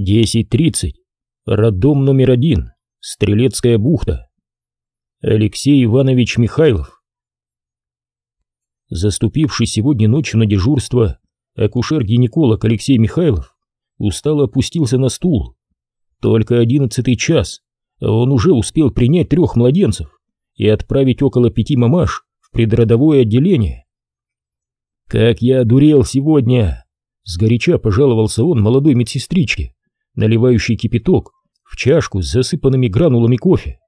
10.30. Роддом номер один. Стрелецкая бухта. Алексей Иванович Михайлов. Заступивший сегодня ночью на дежурство, акушер-гинеколог Алексей Михайлов устало опустился на стул. Только одиннадцатый час, а он уже успел принять трех младенцев и отправить около пяти мамаш в предродовое отделение. «Как я одурел сегодня!» — сгоряча пожаловался он молодой медсестричке, наливающей кипяток в чашку с засыпанными гранулами кофе.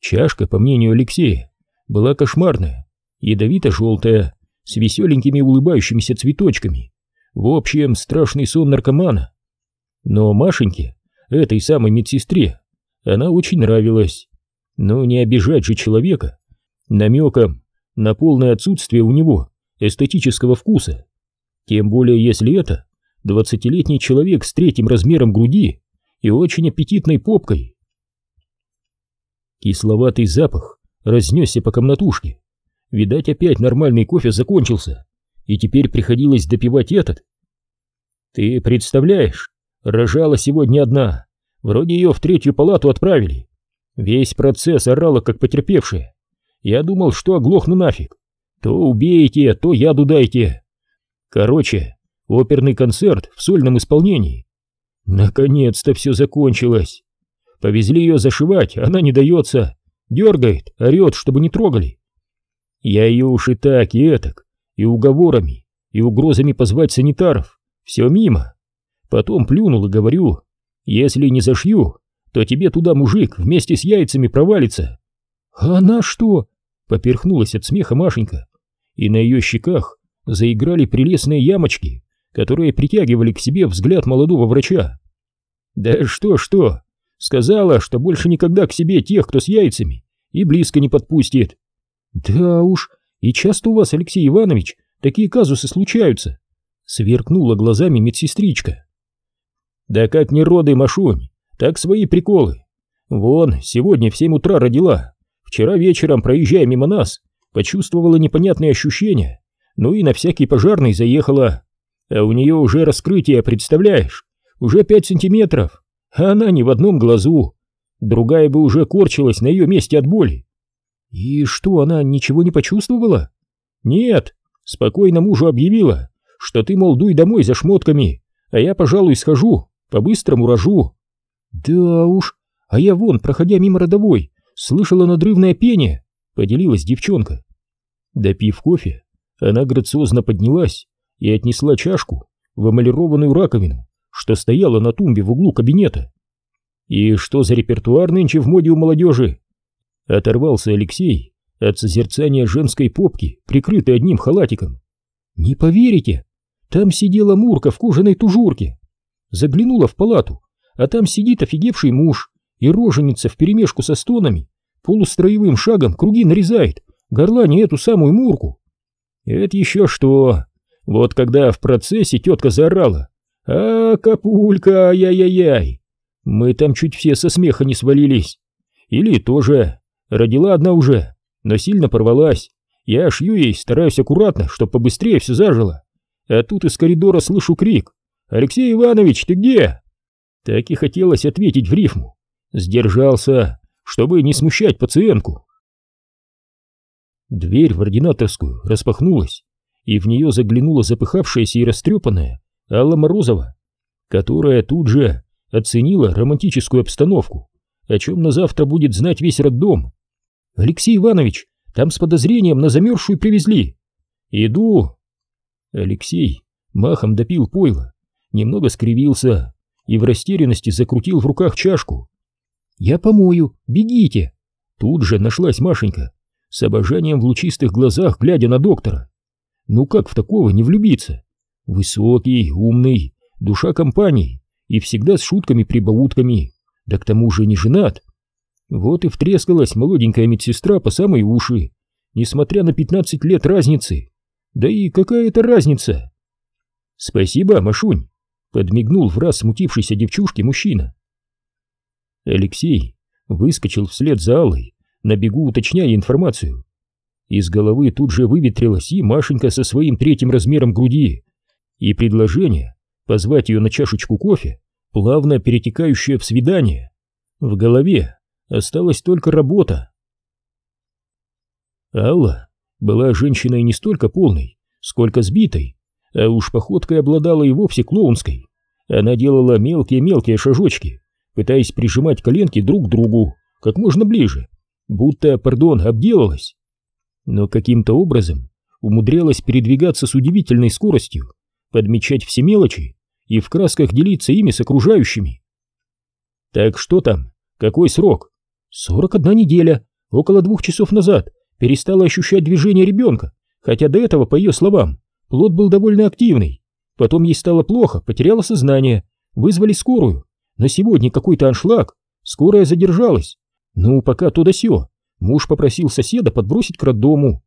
Чашка, по мнению Алексея, была кошмарная, ядовито-желтая, с веселенькими улыбающимися цветочками. В общем, страшный сон наркомана. Но Машеньке, этой самой медсестре, она очень нравилась. Но не обижать же человека намеком на полное отсутствие у него эстетического вкуса. Тем более, если это двадцатилетний человек с третьим размером груди и очень аппетитной попкой. Кисловатый запах разнесся по комнатушке. Видать, опять нормальный кофе закончился, и теперь приходилось допивать этот. Ты представляешь, рожала сегодня одна, вроде ее в третью палату отправили. Весь процесс орала, как потерпевшая. Я думал, что оглохну нафиг. То убейте, то яду дайте. Короче, оперный концерт в сольном исполнении. Наконец-то все закончилось. Повезли ее зашивать, она не дается. Дергает, орет, чтобы не трогали. Я ее уж и так, и этак, и уговорами, и угрозами позвать санитаров. Все мимо. Потом плюнул и говорю, если не зашью, то тебе туда мужик вместе с яйцами провалится. А она что? Поперхнулась от смеха Машенька, и на ее щеках заиграли прелестные ямочки, которые притягивали к себе взгляд молодого врача. Да что-что, сказала, что больше никогда к себе тех, кто с яйцами, и близко не подпустит. Да уж, и часто у вас, Алексей Иванович, такие казусы случаются, сверкнула глазами медсестричка. Да как не роды, Машунь, так свои приколы. Вон, сегодня в семь утра родила, вчера вечером, проезжая мимо нас, почувствовала непонятные ощущения, ну и на всякий пожарный заехала. А у нее уже раскрытие, представляешь? Уже пять сантиметров, а она не в одном глазу. Другая бы уже корчилась на ее месте от боли. И что, она ничего не почувствовала? Нет, спокойно мужу объявила, что ты, мол, дуй домой за шмотками, а я, пожалуй, схожу, по-быстрому рожу. Да уж, а я вон, проходя мимо родовой, слышала надрывное пение, поделилась девчонка. Допив кофе, она грациозно поднялась и отнесла чашку в эмалированную раковину, что стояла на тумбе в углу кабинета. «И что за репертуар нынче в моде у молодежи?» Оторвался Алексей от созерцания женской попки, прикрытой одним халатиком. «Не поверите, там сидела Мурка в кожаной тужурке. Заглянула в палату, а там сидит офигевший муж и роженица вперемешку со стонами, полустроевым шагом круги нарезает, горлани эту самую Мурку. Это еще что? Вот когда в процессе тетка заорала «А, капулька, ай-яй-яй!» Мы там чуть все со смеха не свалились. Или тоже родила одна уже, но сильно порвалась. Я шью ей, стараюсь аккуратно, чтоб побыстрее все зажило. А тут из коридора слышу крик «Алексей Иванович, ты где?» Так и хотелось ответить в рифму. Сдержался, чтобы не смущать пациентку. Дверь в ординаторскую распахнулась, и в нее заглянула запыхавшаяся и растрепанная Алла Морозова, которая тут же оценила романтическую обстановку, о чем на завтра будет знать весь роддом. «Алексей Иванович, там с подозрением на замерзшую привезли». «Иду». Алексей махом допил пойло, немного скривился и в растерянности закрутил в руках чашку. «Я помою, бегите!» Тут же нашлась Машенька, с обожанием в лучистых глазах, глядя на доктора. Ну как в такого не влюбиться? Высокий, умный, душа компании и всегда с шутками-прибаутками, да к тому же не женат. Вот и втрескалась молоденькая медсестра по самой уши, несмотря на 15 лет разницы. Да и какая это разница? Спасибо, Машунь, подмигнул в раз смутившейся девчушке мужчина. Алексей выскочил вслед за Аллой, на бегу уточняя информацию. Из головы тут же выветрилась и Машенька со своим третьим размером груди, и предложение позвать ее на чашечку кофе плавно перетекающая в свидание. В голове осталась только работа. Алла была женщиной не столько полной, сколько сбитой, а уж походкой обладала и вовсе клоунской. Она делала мелкие-мелкие шажочки, пытаясь прижимать коленки друг к другу как можно ближе, будто, пардон, обделалась. Но каким-то образом умудрялась передвигаться с удивительной скоростью, подмечать все мелочи и в красках делиться ими с окружающими. Так что там? Какой срок? 41 неделя. Около двух часов назад перестала ощущать движение ребенка, хотя до этого, по ее словам, плод был довольно активный. Потом ей стало плохо, потеряла сознание, вызвали скорую. На сегодня какой-то аншлаг, скорая задержалась. Ну, пока то да сё. Муж попросил соседа подбросить к роддому.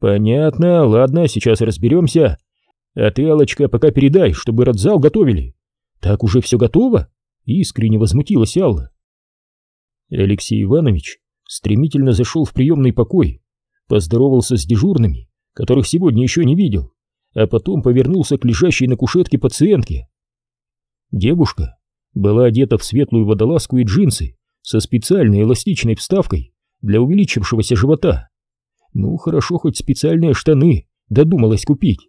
Понятно, ладно, сейчас разберемся. А ты, Алочка, пока передай, чтобы родзал готовили. Так уже все готово? Искренне возмутилась Алла. Алексей Иванович стремительно зашел в приемный покой, поздоровался с дежурными, которых сегодня еще не видел, а потом повернулся к лежащей на кушетке пациентке. Девушка была одета в светлую водолазку и джинсы со специальной эластичной вставкой для увеличившегося живота. Ну, хорошо, хоть специальные штаны додумалась купить.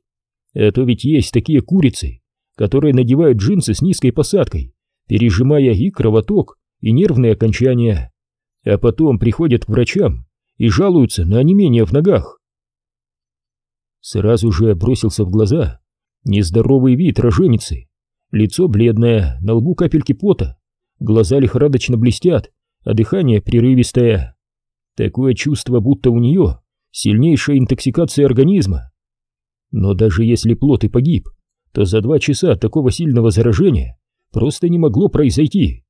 Это ведь есть такие курицы, которые надевают джинсы с низкой посадкой, пережимая и кровоток, и нервные окончания, а потом приходят к врачам и жалуются на онемение в ногах. Сразу же бросился в глаза нездоровый вид роженицы, лицо бледное, на лбу капельки пота, глаза лихорадочно блестят, а дыхание прерывистое. Такое чувство, будто у нее сильнейшая интоксикация организма. Но даже если плод и погиб, то за два часа такого сильного заражения просто не могло произойти.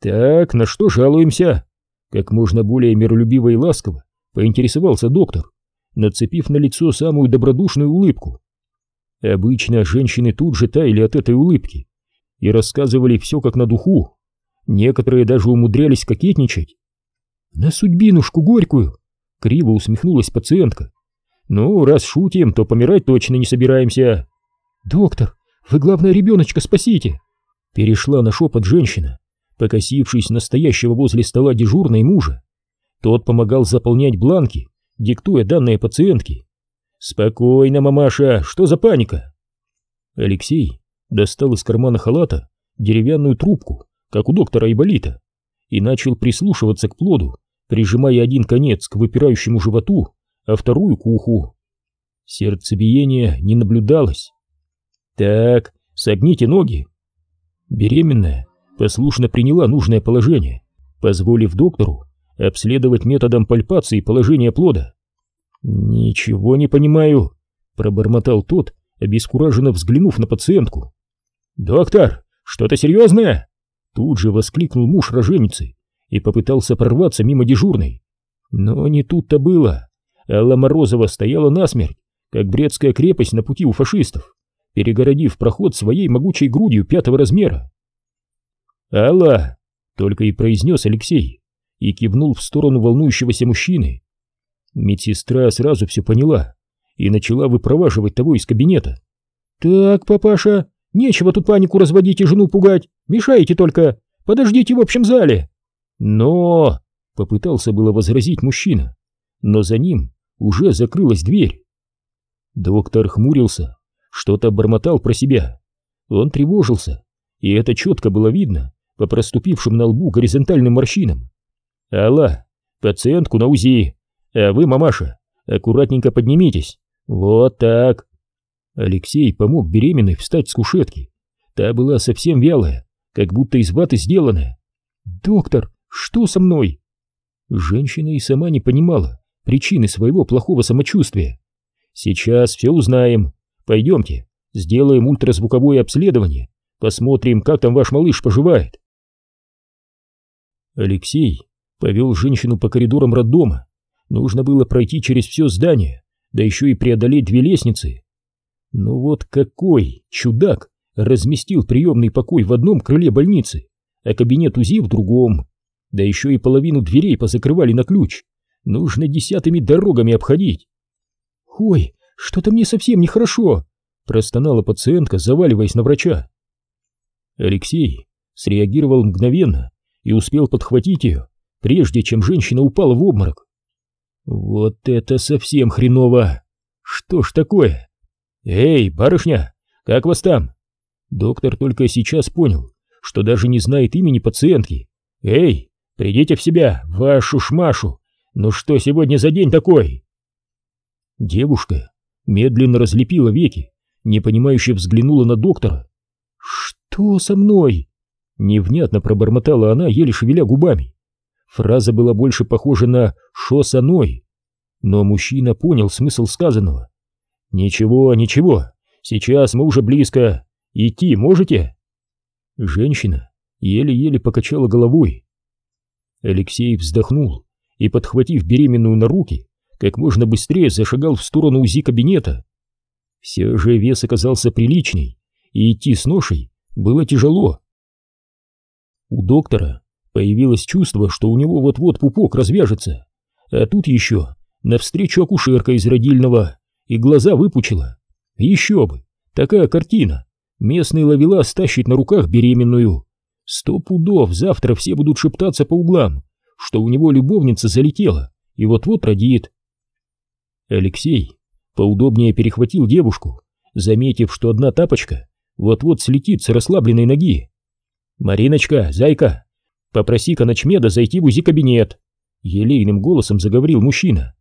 «Так, на что жалуемся?» Как можно более миролюбиво и ласково поинтересовался доктор, нацепив на лицо самую добродушную улыбку. Обычно женщины тут же таяли от этой улыбки и рассказывали все как на духу. Некоторые даже умудрялись кокетничать. «На судьбинушку горькую!» — криво усмехнулась пациентка. «Ну, раз шутим, то помирать точно не собираемся». «Доктор, вы, главное, ребеночка спасите!» Перешла на шепот женщина, покосившись настоящего возле стола дежурной мужа. Тот помогал заполнять бланки, диктуя данные пациентки. «Спокойно, мамаша, что за паника?» Алексей достал из кармана халата деревянную трубку, как у доктора Айболита, и начал прислушиваться к плоду, прижимая один конец к выпирающему животу, а вторую к уху. Сердцебиение не наблюдалось. «Так, согните ноги». Беременная послушно приняла нужное положение, позволив доктору обследовать методом пальпации положение плода. «Ничего не понимаю», — пробормотал тот, обескураженно взглянув на пациентку. «Доктор, что-то серьезное?» Тут же воскликнул муж роженицы и попытался прорваться мимо дежурной. Но не тут-то было. Алла Морозова стояла насмерть, как Брестская крепость на пути у фашистов, перегородив проход своей могучей грудью пятого размера. «Алла!» — только и произнес Алексей и кивнул в сторону волнующегося мужчины. Медсестра сразу все поняла и начала выпроваживать того из кабинета. «Так, папаша, нечего тут панику разводить и жену пугать, мешаете только, подождите в общем зале». «Но...» — попытался было возразить мужчина, но за ним уже закрылась дверь. Доктор хмурился, что-то бормотал про себя. Он тревожился, и это четко было видно по проступившим на лбу горизонтальным морщинам. «Алла, пациентку на УЗИ, а вы, мамаша, аккуратненько поднимитесь. Вот так». Алексей помог беременной встать с кушетки. Та была совсем вялая, как будто из ваты сделанная. «Доктор, что со мной?» Женщина и сама не понимала причины своего плохого самочувствия. «Сейчас все узнаем. Пойдемте, сделаем ультразвуковое обследование, посмотрим, как там ваш малыш поживает». Алексей повел женщину по коридорам роддома. Нужно было пройти через все здание, да еще и преодолеть две лестницы. Ну вот какой чудак разместил приемный покой в одном крыле больницы, а кабинет УЗИ в другом. Да еще и половину дверей позакрывали на ключ. Нужно десятыми дорогами обходить. «Ой, что-то мне совсем нехорошо!» простонала пациентка, заваливаясь на врача. Алексей среагировал мгновенно и успел подхватить ее, прежде чем женщина упала в обморок. Вот это совсем хреново! Что ж такое? Эй, барышня, как вас там? Доктор только сейчас понял, что даже не знает имени пациентки. Эй, придите в себя, вашу шмашу! Ну что сегодня за день такой? Девушка медленно разлепила веки, непонимающе взглянула на доктора. «Что со мной?» Невнятно пробормотала она, еле шевеля губами. Фраза была больше похожа на «шо со мной?». Но мужчина понял смысл сказанного. «Ничего, ничего, сейчас мы уже близко. Идти можете?» Женщина еле-еле покачала головой. Алексей вздохнул и, подхватив беременную на руки, как можно быстрее зашагал в сторону УЗИ-кабинета. Все же вес оказался приличный, и идти с ношей было тяжело. У доктора появилось чувство, что у него вот-вот пупок развяжется, а тут еще навстречу акушерка из родильного, и глаза выпучила. Еще бы, такая картина. Местный ловелас тащит на руках беременную. Сто пудов завтра все будут шептаться по углам, что у него любовница залетела и вот-вот родит. Алексей поудобнее перехватил девушку, заметив, что одна тапочка вот-вот слетит с расслабленной ноги. «Мариночка, зайка, попроси-ка ночмеда зайти в УЗИ-кабинет», — елейным голосом заговорил мужчина,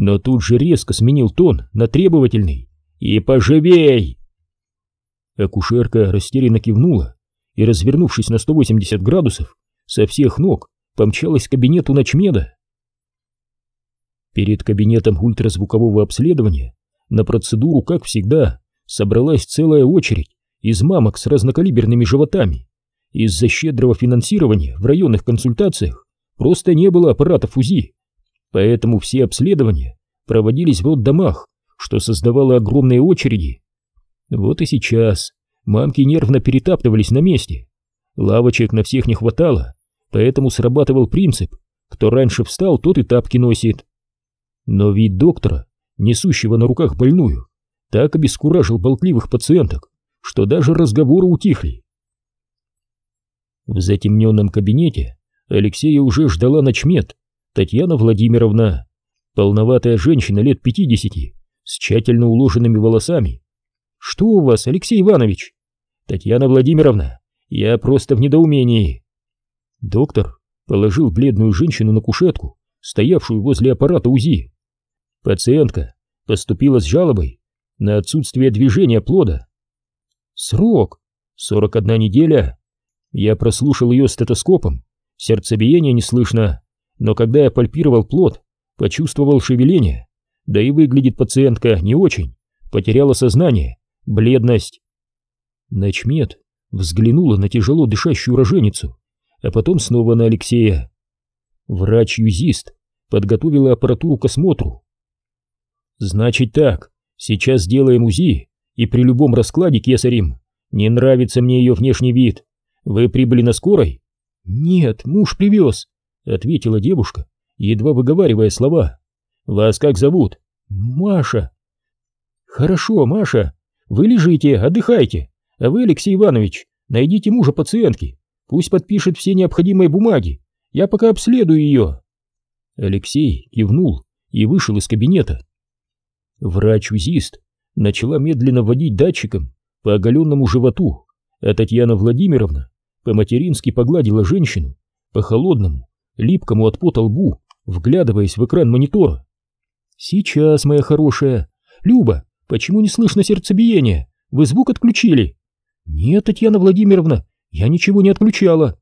но тут же резко сменил тон на требовательный. «И поживей!» Акушерка растерянно кивнула и, развернувшись на 180 градусов, со всех ног помчалась к кабинету ночмеда. Перед кабинетом ультразвукового обследования на процедуру, как всегда, собралась целая очередь из мамок с разнокалиберными животами. Из-за щедрого финансирования в районных консультациях просто не было аппаратов УЗИ, поэтому все обследования проводились в роддомах, что создавало огромные очереди. Вот и сейчас мамки нервно перетаптывались на месте. Лавочек на всех не хватало, поэтому срабатывал принцип «кто раньше встал, тот и тапки носит». Но вид доктора, несущего на руках больную, так обескуражил болтливых пациенток, что даже разговоры утихли. В затемненном кабинете Алексея уже ждала ночмед Татьяна Владимировна, полноватая женщина лет пятидесяти, с тщательно уложенными волосами. «Что у вас, Алексей Иванович?» «Татьяна Владимировна, я просто в недоумении». Доктор положил бледную женщину на кушетку, стоявшую возле аппарата УЗИ. Пациентка поступила с жалобой на отсутствие движения плода. Срок 41 неделя. Я прослушал ее стетоскопом, сердцебиение не слышно, но когда я пальпировал плод, почувствовал шевеление, да и выглядит пациентка не очень, потеряла сознание, бледность. Начмет взглянула на тяжело дышащую роженицу, а потом снова на Алексея. Врач-юзист подготовила аппаратуру к осмотру. «Значит так, сейчас сделаем УЗИ, и при любом раскладе кесарем. Не нравится мне ее внешний вид. «Вы прибыли на скорой?» «Нет, муж привез», — ответила девушка, едва выговаривая слова. «Вас как зовут?» «Маша». «Хорошо, Маша. Вы лежите, отдыхайте. А вы, Алексей Иванович, найдите мужа пациентки. Пусть подпишет все необходимые бумаги. Я пока обследую ее». Алексей кивнул и вышел из кабинета. Врач-узист начала медленно водить датчиком по оголенному животу, а Татьяна Владимировна по-матерински погладила женщину по холодному, липкому от пота лбу, вглядываясь в экран монитора. «Сейчас, моя хорошая. Люба, почему не слышно сердцебиения? Вы звук отключили?» «Нет, Татьяна Владимировна, я ничего не отключала».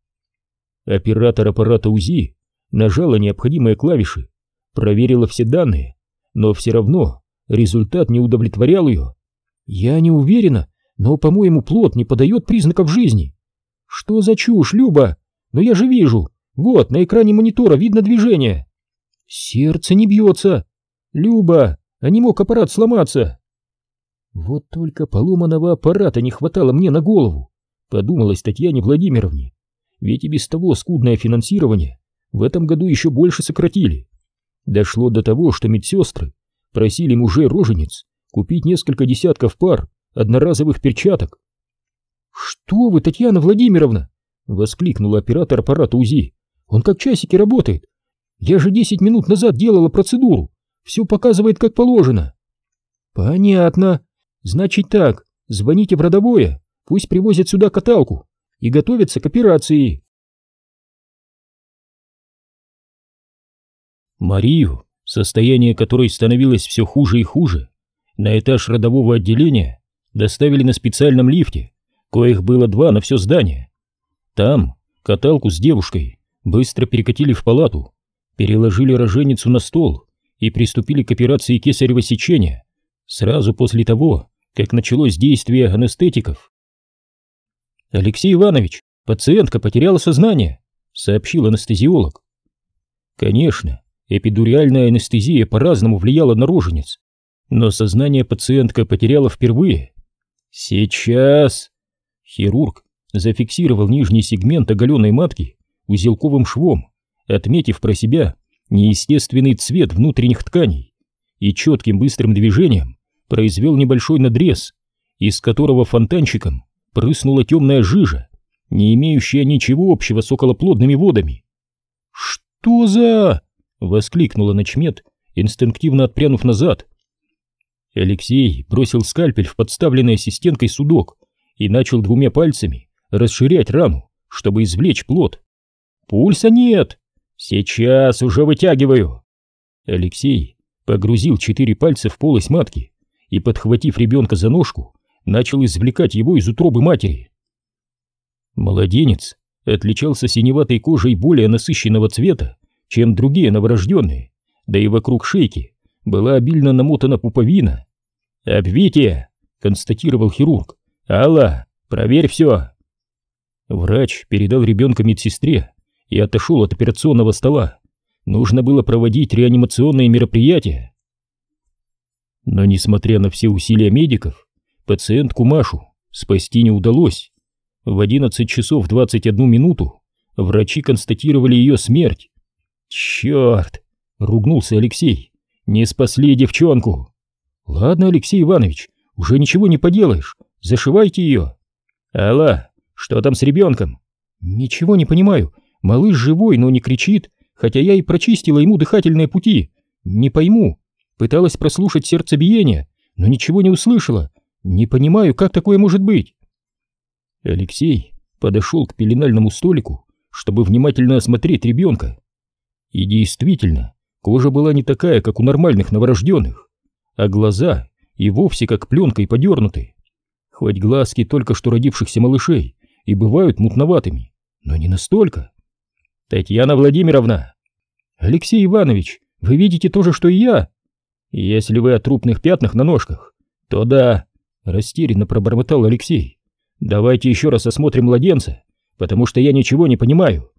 Оператор аппарата УЗИ нажала необходимые клавиши, проверила все данные, но все равно результат не удовлетворял ее. «Я не уверена, но, по-моему, плод не подает признаков жизни». «Что за чушь, Люба? Но я же вижу. Вот, на экране монитора видно движение». «Сердце не бьется. Люба, а не мог аппарат сломаться?» «Вот только поломанного аппарата не хватало мне на голову», — подумалось Татьяне Владимировне. «Ведь и без того скудное финансирование в этом году еще больше сократили. Дошло до того, что медсестры просили мужей рожениц купить несколько десятков пар одноразовых перчаток, «Что вы, Татьяна Владимировна!» — воскликнула оператор аппарата УЗИ. «Он как часики работает. Я же десять минут назад делала процедуру. Все показывает как положено». «Понятно. Значит так, звоните в родовое, пусть привозят сюда каталку и готовятся к операции». Марию, состояние которой становилось все хуже и хуже, на этаж родового отделения доставили на специальном лифте, коих было два на все здание. Там каталку с девушкой быстро перекатили в палату, переложили роженицу на стол и приступили к операции кесарево сечения сразу после того, как началось действие анестетиков. «Алексей Иванович, пациентка потеряла сознание», — сообщил анестезиолог. Конечно, эпидуриальная анестезия по-разному влияла на роженец, но сознание пациентка потеряла впервые. «Сейчас!» Хирург зафиксировал нижний сегмент оголенной матки узелковым швом, отметив про себя неестественный цвет внутренних тканей и четким быстрым движением произвел небольшой надрез, из которого фонтанчиком прыснула темная жижа, не имеющая ничего общего с околоплодными водами. «Что за...» — воскликнула Ночмед, инстинктивно отпрянув назад. Алексей бросил скальпель в подставленный ассистенткой судок и начал двумя пальцами расширять рану, чтобы извлечь плод. «Пульса нет! Сейчас уже вытягиваю!» Алексей погрузил четыре пальца в полость матки и, подхватив ребенка за ножку, начал извлекать его из утробы матери. Младенец отличался синеватой кожей более насыщенного цвета, чем другие новорожденные, да и вокруг шейки была обильно намотана пуповина. «Обвитие!» — констатировал хирург. «Алла, проверь все!» Врач передал ребенка медсестре и отошел от операционного стола. Нужно было проводить реанимационные мероприятия. Но, несмотря на все усилия медиков, пациентку Машу спасти не удалось. В 11 часов 21 минуту врачи констатировали ее смерть. «Черт!» — ругнулся Алексей. «Не спасли девчонку!» «Ладно, Алексей Иванович, уже ничего не поделаешь, зашивайте ее». «Алла, что там с ребенком?» «Ничего не понимаю, малыш живой, но не кричит, хотя я и прочистила ему дыхательные пути. Не пойму, пыталась прослушать сердцебиение, но ничего не услышала. Не понимаю, как такое может быть». Алексей подошел к пеленальному столику, чтобы внимательно осмотреть ребенка. И действительно, кожа была не такая, как у нормальных новорожденных, а глаза и вовсе как пленкой подернуты. Хоть глазки только что родившихся малышей и бывают мутноватыми, но не настолько. Татьяна Владимировна! Алексей Иванович, вы видите то же, что и я? Если вы о трупных пятнах на ножках, то да, растерянно пробормотал Алексей. Давайте еще раз осмотрим младенца, потому что я ничего не понимаю.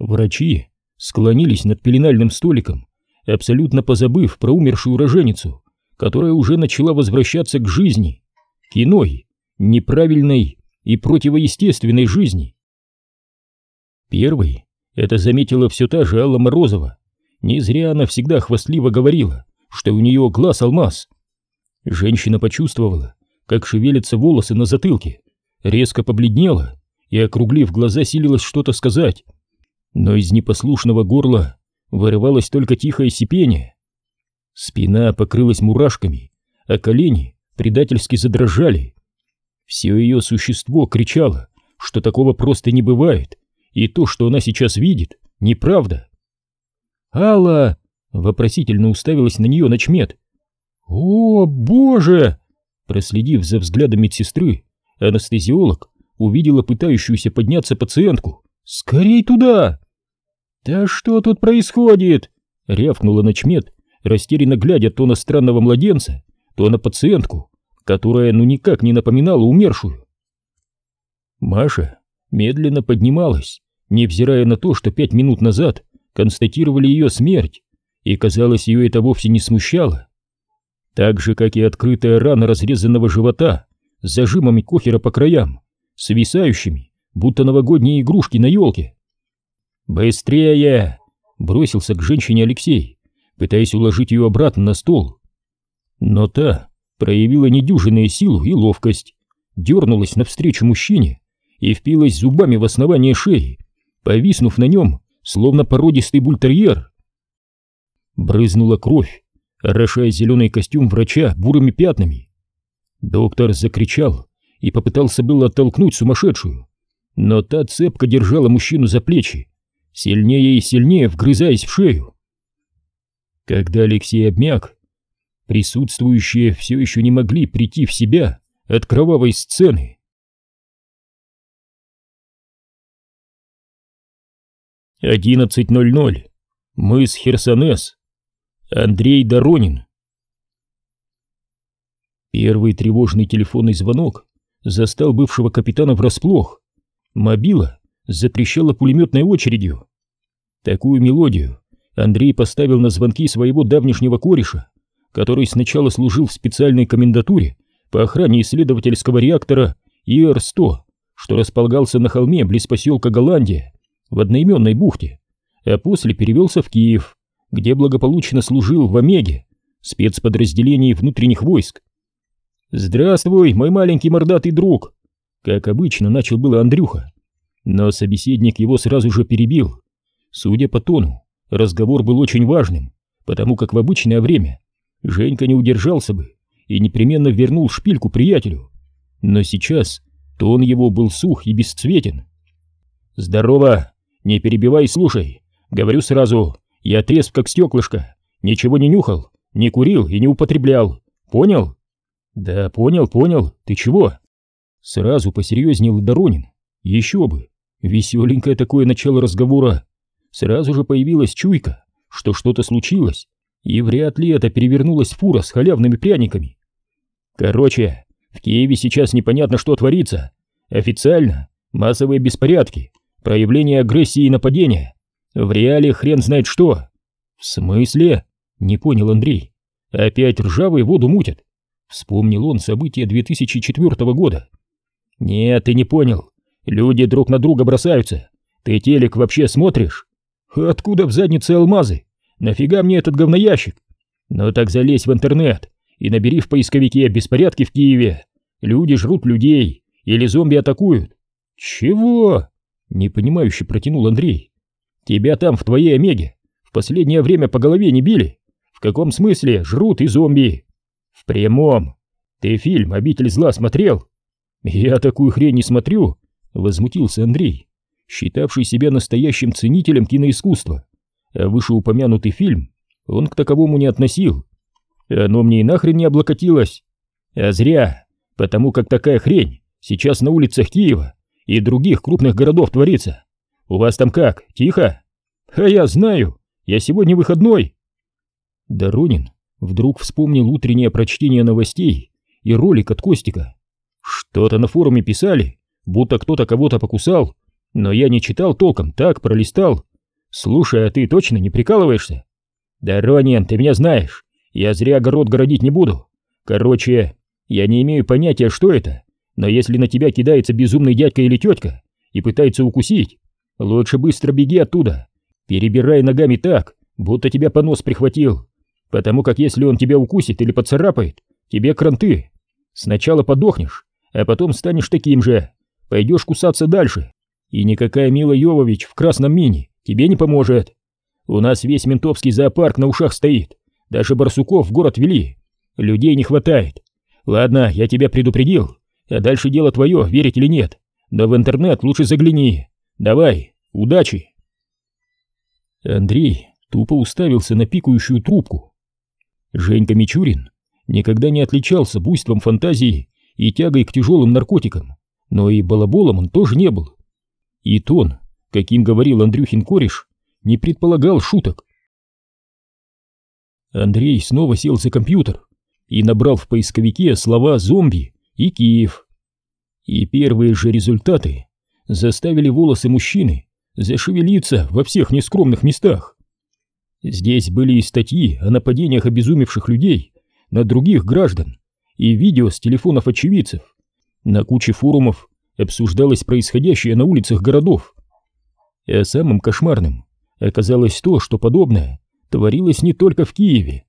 Врачи склонились над пеленальным столиком, абсолютно позабыв про умершую роженицу, которая уже начала возвращаться к жизни, к иной, неправильной и противоестественной жизни. Первый это заметила все та же Алла Морозова. Не зря она всегда хвастливо говорила, что у нее глаз алмаз. Женщина почувствовала, как шевелятся волосы на затылке, резко побледнела и, округлив глаза, силилась что-то сказать но из непослушного горла вырывалось только тихое сипение. Спина покрылась мурашками, а колени предательски задрожали. Все ее существо кричало, что такого просто не бывает, и то, что она сейчас видит, неправда. «Алла!» — вопросительно уставилась на нее ночмед. «О, боже!» Проследив за взглядом медсестры, анестезиолог увидела пытающуюся подняться пациентку. «Скорей туда!» «Да что тут происходит?» — рявкнула ночмед, растерянно глядя то на странного младенца, то на пациентку, которая ну никак не напоминала умершую. Маша медленно поднималась, невзирая на то, что пять минут назад констатировали ее смерть, и, казалось, ее это вовсе не смущало. Так же, как и открытая рана разрезанного живота с зажимами кохера по краям, свисающими, будто новогодние игрушки на елке. «Быстрее!» — бросился к женщине Алексей, пытаясь уложить ее обратно на стол. Но та проявила недюжинную силу и ловкость, дернулась навстречу мужчине и впилась зубами в основание шеи, повиснув на нем, словно породистый бультерьер. Брызнула кровь, орошая зеленый костюм врача бурыми пятнами. Доктор закричал и попытался было оттолкнуть сумасшедшую, но та цепко держала мужчину за плечи, сильнее и сильнее вгрызаясь в шею. Когда Алексей обмяк, присутствующие все еще не могли прийти в себя от кровавой сцены. Одиннадцать ноль ноль. Мыс Херсонес. Андрей Доронин. Первый тревожный телефонный звонок застал бывшего капитана врасплох. Мобила запрещала пулеметной очередью. Такую мелодию Андрей поставил на звонки своего давнишнего кореша, который сначала служил в специальной комендатуре по охране исследовательского реактора ИР-100, что располагался на холме близ поселка Голландия в одноименной бухте, а после перевелся в Киев, где благополучно служил в Омеге, спецподразделении внутренних войск. «Здравствуй, мой маленький мордатый друг!» Как обычно, начал было Андрюха, но собеседник его сразу же перебил. Судя по тону, разговор был очень важным, потому как в обычное время Женька не удержался бы и непременно вернул шпильку приятелю. Но сейчас тон его был сух и бесцветен. «Здорово! Не перебивай слушай. Говорю сразу, я трезв как стеклышко, ничего не нюхал, не курил и не употреблял. Понял?» «Да, понял, понял. Ты чего?» Сразу посерьезнел Доронин. «Еще бы! Веселенькое такое начало разговора. Сразу же появилась чуйка, что что-то случилось, и вряд ли это перевернулась фура с халявными пряниками. Короче, в Киеве сейчас непонятно, что творится. Официально массовые беспорядки, проявление агрессии и нападения. В реале хрен знает что. В смысле? Не понял Андрей. Опять ржавые воду мутят. Вспомнил он события 2004 года. Нет, ты не понял. Люди друг на друга бросаются. Ты телек вообще смотришь? Откуда в заднице алмазы? Нафига мне этот говноящик? Ну так залезь в интернет и набери в поисковике беспорядки в Киеве. Люди жрут людей или зомби атакуют. Чего? Непонимающе протянул Андрей. Тебя там в твоей Омеге в последнее время по голове не били? В каком смысле жрут и зомби? В прямом. Ты фильм «Обитель зла» смотрел? Я такую хрень не смотрю, возмутился Андрей, считавший себя настоящим ценителем киноискусства. А вышеупомянутый фильм он к таковому не относил. Оно мне и нахрен не облокотилось. А зря, потому как такая хрень сейчас на улицах Киева и других крупных городов творится. У вас там как, тихо? А я знаю, я сегодня выходной. Доронин вдруг вспомнил утреннее прочтение новостей и ролик от Костика. Что-то на форуме писали, будто кто-то кого-то покусал, но я не читал толком, так пролистал. Слушай, а ты точно не прикалываешься? Доронин, ты меня знаешь, я зря огород городить не буду. Короче, я не имею понятия, что это, но если на тебя кидается безумный дядька или тетка и пытается укусить, лучше быстро беги оттуда, перебирай ногами так, будто тебя понос прихватил, потому как если он тебя укусит или поцарапает, тебе кранты. Сначала подохнешь, а потом станешь таким же, пойдешь кусаться дальше, и никакая Мила Йовович в красном мини тебе не поможет. У нас весь ментовский зоопарк на ушах стоит, даже барсуков в город вели. Людей не хватает. Ладно, я тебя предупредил. А дальше дело твое, верить или нет. Но в интернет лучше загляни. Давай, удачи. Андрей тупо уставился на пикающую трубку. Женька Мичурин никогда не отличался буйством фантазии и тягой к тяжелым наркотикам, но и балаболом он тоже не был. И тон, каким говорил Андрюхин кореш, не предполагал шуток. Андрей снова сел за компьютер и набрал в поисковике слова «зомби» и «Киев». И первые же результаты заставили волосы мужчины зашевелиться во всех нескромных местах. Здесь были и статьи о нападениях обезумевших людей на других граждан, и видео с телефонов очевидцев. На куче форумов обсуждалось происходящее на улицах городов. А самым кошмарным оказалось то, что подобное творилось не только в Киеве.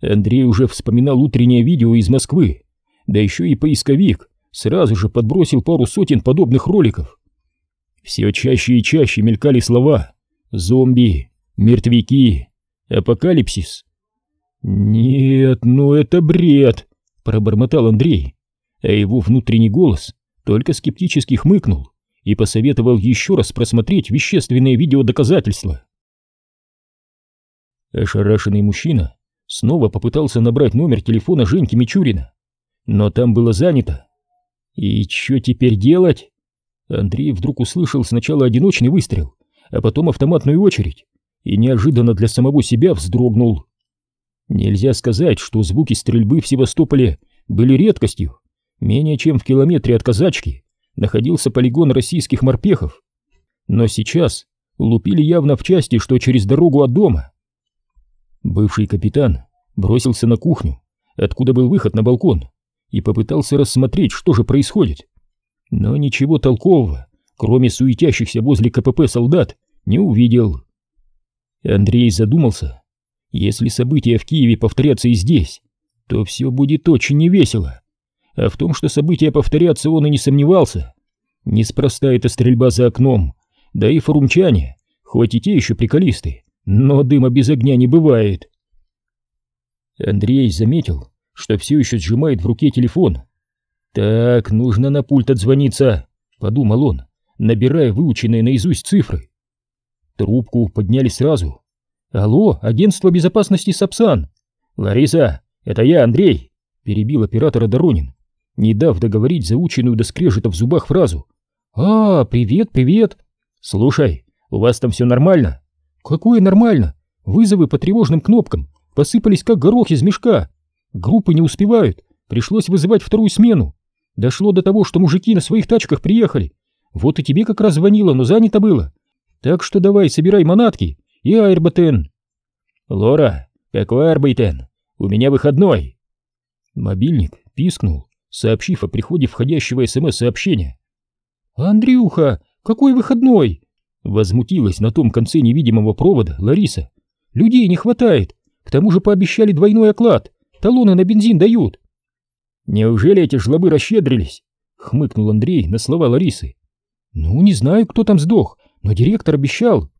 Андрей уже вспоминал утреннее видео из Москвы, да еще и поисковик сразу же подбросил пару сотен подобных роликов. Все чаще и чаще мелькали слова «зомби», «мертвяки», «апокалипсис». «Нет, ну это бред!» — пробормотал Андрей, а его внутренний голос только скептически хмыкнул и посоветовал еще раз просмотреть вещественные видеодоказательства. Ошарашенный мужчина снова попытался набрать номер телефона Женьки Мичурина, но там было занято. И что теперь делать? Андрей вдруг услышал сначала одиночный выстрел, а потом автоматную очередь, и неожиданно для самого себя вздрогнул. Нельзя сказать, что звуки стрельбы в Севастополе были редкостью. Менее чем в километре от казачки находился полигон российских морпехов. Но сейчас лупили явно в части, что через дорогу от дома. Бывший капитан бросился на кухню, откуда был выход на балкон, и попытался рассмотреть, что же происходит. Но ничего толкового, кроме суетящихся возле КПП солдат, не увидел. Андрей задумался. Если события в Киеве повторятся и здесь, то все будет очень невесело. А в том, что события повторятся, он и не сомневался. Неспроста эта стрельба за окном, да и форумчане, хоть и те еще приколисты, но дыма без огня не бывает. Андрей заметил, что все еще сжимает в руке телефон. «Так, нужно на пульт отзвониться», — подумал он, набирая выученные наизусть цифры. Трубку подняли сразу. «Алло, агентство безопасности Сапсан!» «Лариса, это я, Андрей!» — перебил оператора Доронин, не дав договорить заученную до скрежета в зубах фразу. «А, привет, привет!» «Слушай, у вас там все нормально?» «Какое нормально? Вызовы по тревожным кнопкам посыпались как горох из мешка. Группы не успевают, пришлось вызывать вторую смену. Дошло до того, что мужики на своих тачках приехали. Вот и тебе как раз звонило, но занято было. Так что давай, собирай манатки и аэрбатен. Лора, какой аэрбатен? У меня выходной. Мобильник пискнул, сообщив о приходе входящего СМС-сообщения. «Андрюха, какой выходной?» Возмутилась на том конце невидимого провода Лариса. «Людей не хватает, к тому же пообещали двойной оклад, талоны на бензин дают». «Неужели эти жлобы расщедрились?» — хмыкнул Андрей на слова Ларисы. «Ну, не знаю, кто там сдох, но директор обещал».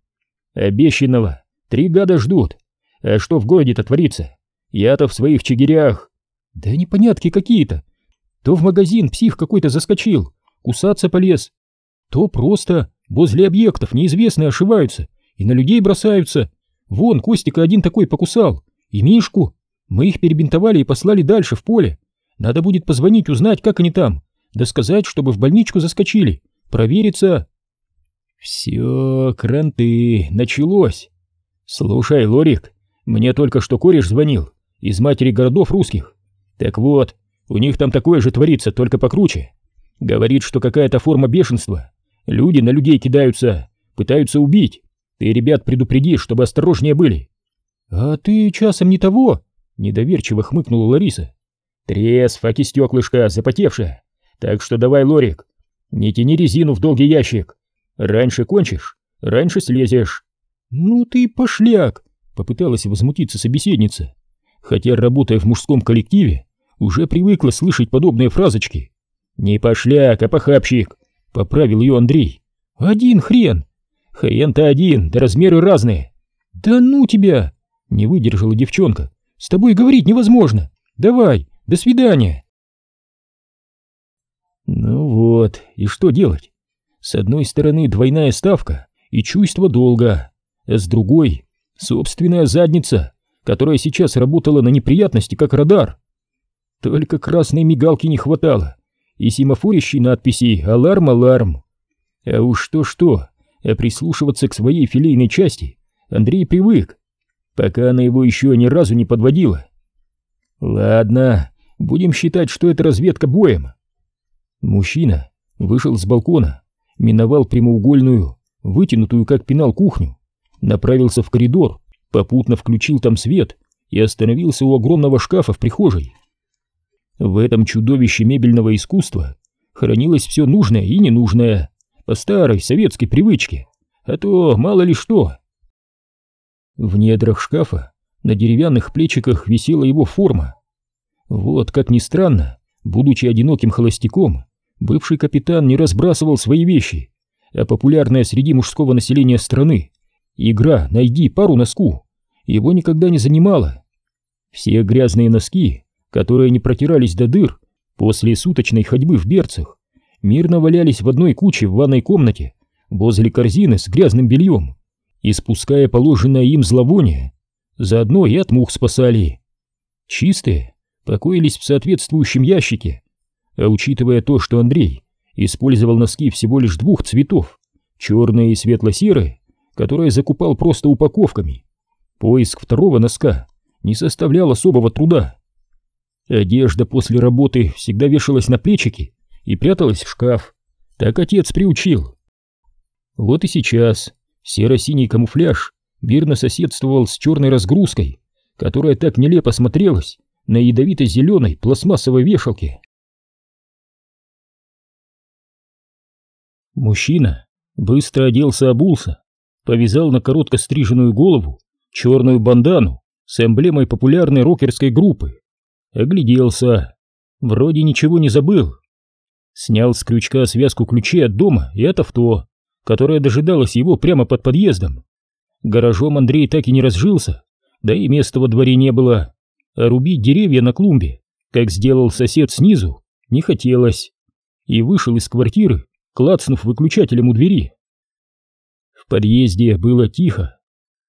«Обещанного. Три гада ждут. А что в городе-то творится? Я-то в своих чигирях». «Да непонятки какие-то. То в магазин псих какой-то заскочил, кусаться полез. То просто возле объектов неизвестные ошиваются и на людей бросаются. Вон, Костика один такой покусал. И Мишку. Мы их перебинтовали и послали дальше, в поле. Надо будет позвонить, узнать, как они там. Да сказать, чтобы в больничку заскочили. Провериться. Все, кранты, началось. Слушай, Лорик, мне только что кореш звонил. Из матери городов русских. Так вот, у них там такое же творится, только покруче. Говорит, что какая-то форма бешенства. Люди на людей кидаются, пытаются убить. Ты ребят предупреди, чтобы осторожнее были. А ты часом не того? Недоверчиво хмыкнула Лариса. Трезв, аки стеклышко, запотевшее. Так что давай, Лорик, не тяни резину в долгий ящик. Раньше кончишь, раньше слезешь. Ну ты пошляк, попыталась возмутиться собеседница. Хотя, работая в мужском коллективе, уже привыкла слышать подобные фразочки. Не пошляк, а похабщик, поправил ее Андрей. Один хрен, Хрен-то один, да размеры разные. Да ну тебя! Не выдержала девчонка. С тобой говорить невозможно. Давай, до свидания. Ну вот, и что делать? С одной стороны двойная ставка и чувство долга, а с другой собственная задница, которая сейчас работала на неприятности как радар. Только красной мигалки не хватало и семафорящей надписи «Аларм, аларм». А уж что-что, а прислушиваться к своей филейной части Андрей привык, пока она его еще ни разу не подводила. Ладно, будем считать, что это разведка боем. Мужчина вышел с балкона, миновал прямоугольную, вытянутую как пенал кухню, направился в коридор, попутно включил там свет и остановился у огромного шкафа в прихожей. В этом чудовище мебельного искусства хранилось все нужное и ненужное, по старой советской привычке, а то мало ли что. В недрах шкафа на деревянных плечиках висела его форма. Вот, как ни странно, Будучи одиноким холостяком, бывший капитан не разбрасывал свои вещи, а популярная среди мужского населения страны игра «Найди пару носку» его никогда не занимала. Все грязные носки, которые не протирались до дыр после суточной ходьбы в берцах, мирно валялись в одной куче в ванной комнате возле корзины с грязным бельем, испуская положенное им зловоние, заодно и от мух спасали. Чистые покоились в соответствующем ящике, а учитывая то, что Андрей использовал носки всего лишь двух цветов, черные и светло-серые, которые закупал просто упаковками, поиск второго носка не составлял особого труда. Одежда после работы всегда вешалась на плечики и пряталась в шкаф, так отец приучил. Вот и сейчас серо-синий камуфляж мирно соседствовал с черной разгрузкой, которая так нелепо смотрелась на ядовито-зеленой пластмассовой вешалке. Мужчина быстро оделся обулся, повязал на коротко стриженную голову черную бандану с эмблемой популярной рокерской группы. Огляделся. Вроде ничего не забыл. Снял с крючка связку ключей от дома и от авто, которая дожидалась его прямо под подъездом. Гаражом Андрей так и не разжился, да и места во дворе не было. А рубить деревья на клумбе, как сделал сосед снизу, не хотелось. И вышел из квартиры, клацнув выключателем у двери. В подъезде было тихо.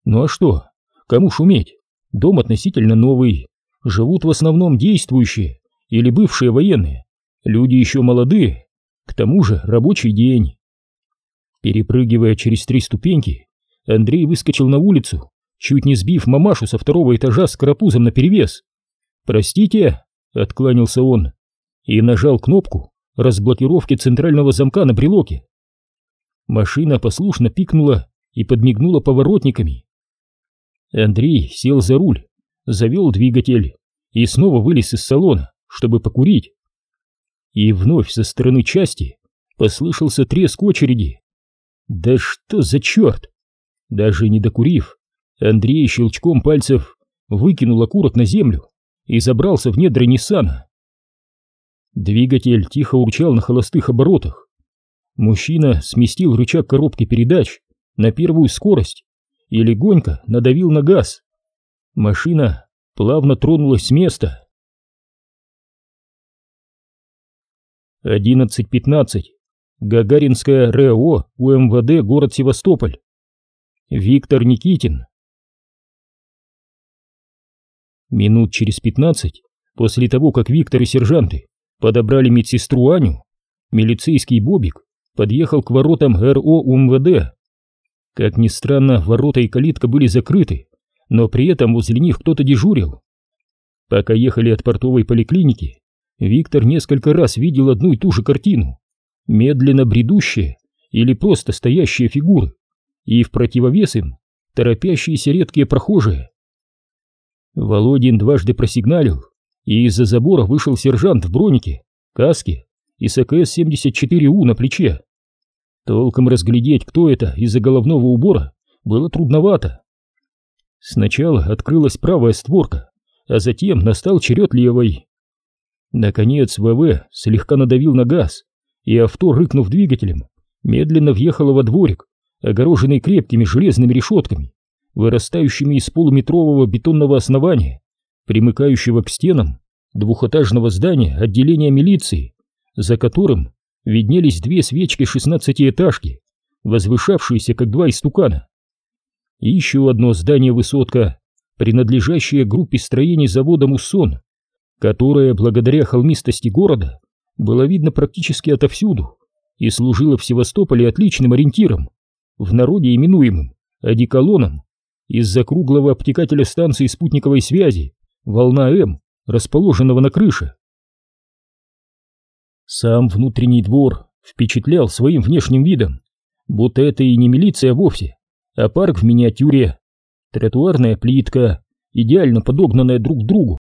Ну а что, кому шуметь? Дом относительно новый, живут в основном действующие или бывшие военные, люди еще молодые, к тому же рабочий день. Перепрыгивая через три ступеньки, Андрей выскочил на улицу, чуть не сбив мамашу со второго этажа с карапузом наперевес. «Простите», — откланялся он, и нажал кнопку разблокировки центрального замка на брелоке. Машина послушно пикнула и подмигнула поворотниками. Андрей сел за руль, завел двигатель и снова вылез из салона, чтобы покурить. И вновь со стороны части послышался треск очереди. Да что за черт! Даже не докурив, Андрей щелчком пальцев выкинул окурок на землю и забрался в недра Ниссана. Двигатель тихо урчал на холостых оборотах. Мужчина сместил рычаг коробки передач на первую скорость и легонько надавил на газ. Машина плавно тронулась с места. 11.15. Гагаринская РЭО УМВД город Севастополь. Виктор Никитин. Минут через пятнадцать после того, как Виктор и сержанты подобрали медсестру Аню, милицейский Бобик подъехал к воротам РО УМВД. Как ни странно, ворота и калитка были закрыты, но при этом возле них кто-то дежурил. Пока ехали от портовой поликлиники, Виктор несколько раз видел одну и ту же картину. Медленно бредущие или просто стоящие фигуры, и в противовес им торопящиеся редкие прохожие. Володин дважды просигналил, и из-за забора вышел сержант в бронике, каске и с АКС-74У на плече. Толком разглядеть, кто это из-за головного убора, было трудновато. Сначала открылась правая створка, а затем настал черед левой. Наконец ВВ слегка надавил на газ, и авто, рыкнув двигателем, медленно въехало во дворик, огороженный крепкими железными решетками, вырастающими из полуметрового бетонного основания, примыкающего к стенам двухэтажного здания отделения милиции, за которым виднелись две свечки шестнадцатиэтажки, возвышавшиеся как два истукана. И еще одно здание-высотка, принадлежащее группе строений завода «Муссон», которое, благодаря холмистости города, было видно практически отовсюду и служило в Севастополе отличным ориентиром, в народе именуемым одеколоном, из-за круглого обтекателя станции спутниковой связи «Волна М», расположенного на крыше. Сам внутренний двор впечатлял своим внешним видом, будто это и не милиция вовсе, а парк в миниатюре. Тротуарная плитка, идеально подогнанная друг к другу,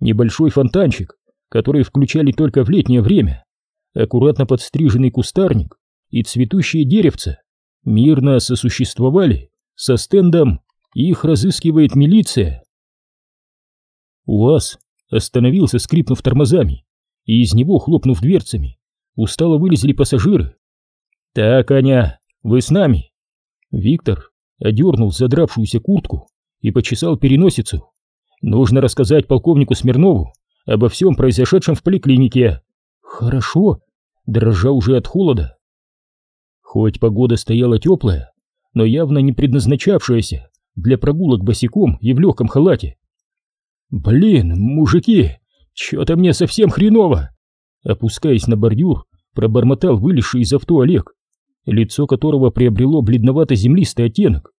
небольшой фонтанчик, который включали только в летнее время, аккуратно подстриженный кустарник и цветущие деревца мирно сосуществовали со стендом их разыскивает милиция. УАЗ остановился, скрипнув тормозами, и из него, хлопнув дверцами, устало вылезли пассажиры. «Так, Аня, вы с нами?» Виктор одернул задравшуюся куртку и почесал переносицу. «Нужно рассказать полковнику Смирнову обо всем произошедшем в поликлинике». «Хорошо», дрожа уже от холода. Хоть погода стояла теплая, но явно не предназначавшаяся для прогулок босиком и в легком халате. «Блин, мужики, чё-то мне совсем хреново!» Опускаясь на бордюр, пробормотал вылезший из авто Олег лицо которого приобрело бледновато-землистый оттенок.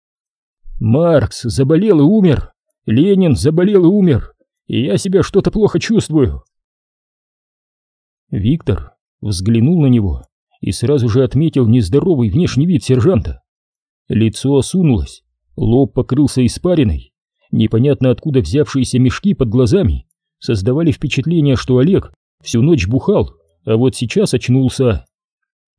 «Маркс заболел и умер! Ленин заболел и умер! И я себя что-то плохо чувствую!» Виктор взглянул на него и сразу же отметил нездоровый внешний вид сержанта. Лицо осунулось, лоб покрылся испариной, непонятно откуда взявшиеся мешки под глазами создавали впечатление, что Олег всю ночь бухал, а вот сейчас очнулся.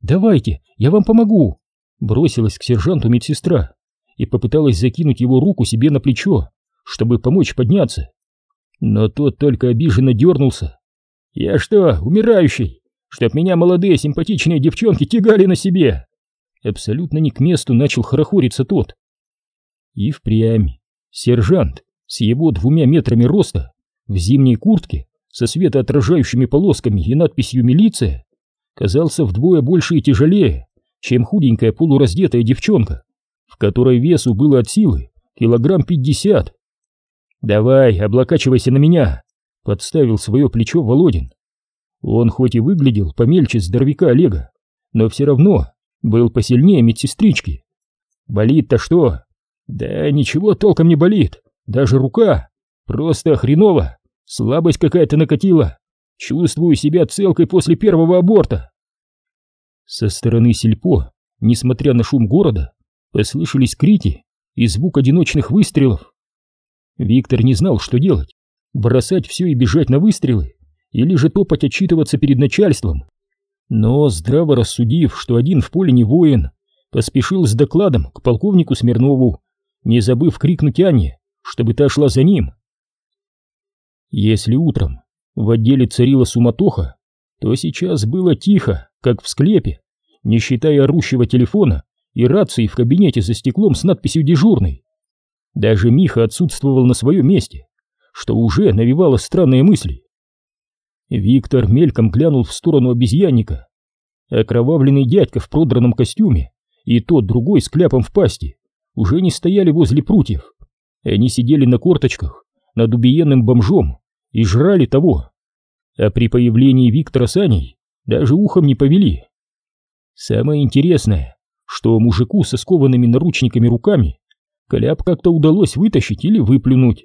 «Давайте, я вам помогу!» Бросилась к сержанту медсестра и попыталась закинуть его руку себе на плечо, чтобы помочь подняться. Но тот только обиженно дернулся. «Я что, умирающий? Чтоб меня молодые симпатичные девчонки тягали на себе!» Абсолютно не к месту начал хорохориться тот. И впрямь сержант с его двумя метрами роста в зимней куртке со светоотражающими полосками и надписью «Милиция» казался вдвое больше и тяжелее, чем худенькая полураздетая девчонка, в которой весу было от силы килограмм пятьдесят. «Давай, облокачивайся на меня!» — подставил свое плечо Володин. Он хоть и выглядел помельче здоровяка Олега, но все равно был посильнее медсестрички. «Болит-то что?» «Да ничего толком не болит, даже рука. Просто хреново, слабость какая-то накатила. Чувствую себя целкой после первого аборта. Со стороны сельпо, несмотря на шум города, послышались крики и звук одиночных выстрелов. Виктор не знал, что делать. Бросать все и бежать на выстрелы, или же топать отчитываться перед начальством. Но, здраво рассудив, что один в поле не воин, поспешил с докладом к полковнику Смирнову, не забыв крикнуть Ане, чтобы та шла за ним. Если утром в отделе царила суматоха, то сейчас было тихо, как в склепе, не считая орущего телефона и рации в кабинете за стеклом с надписью «Дежурный». Даже Миха отсутствовал на своем месте, что уже навевало странные мысли. Виктор мельком глянул в сторону обезьянника. Окровавленный дядька в продранном костюме и тот другой с кляпом в пасти уже не стояли возле прутьев. Они сидели на корточках над убиенным бомжом и жрали того. А при появлении Виктора с Аней даже ухом не повели. Самое интересное, что мужику со скованными наручниками руками кляп как-то удалось вытащить или выплюнуть,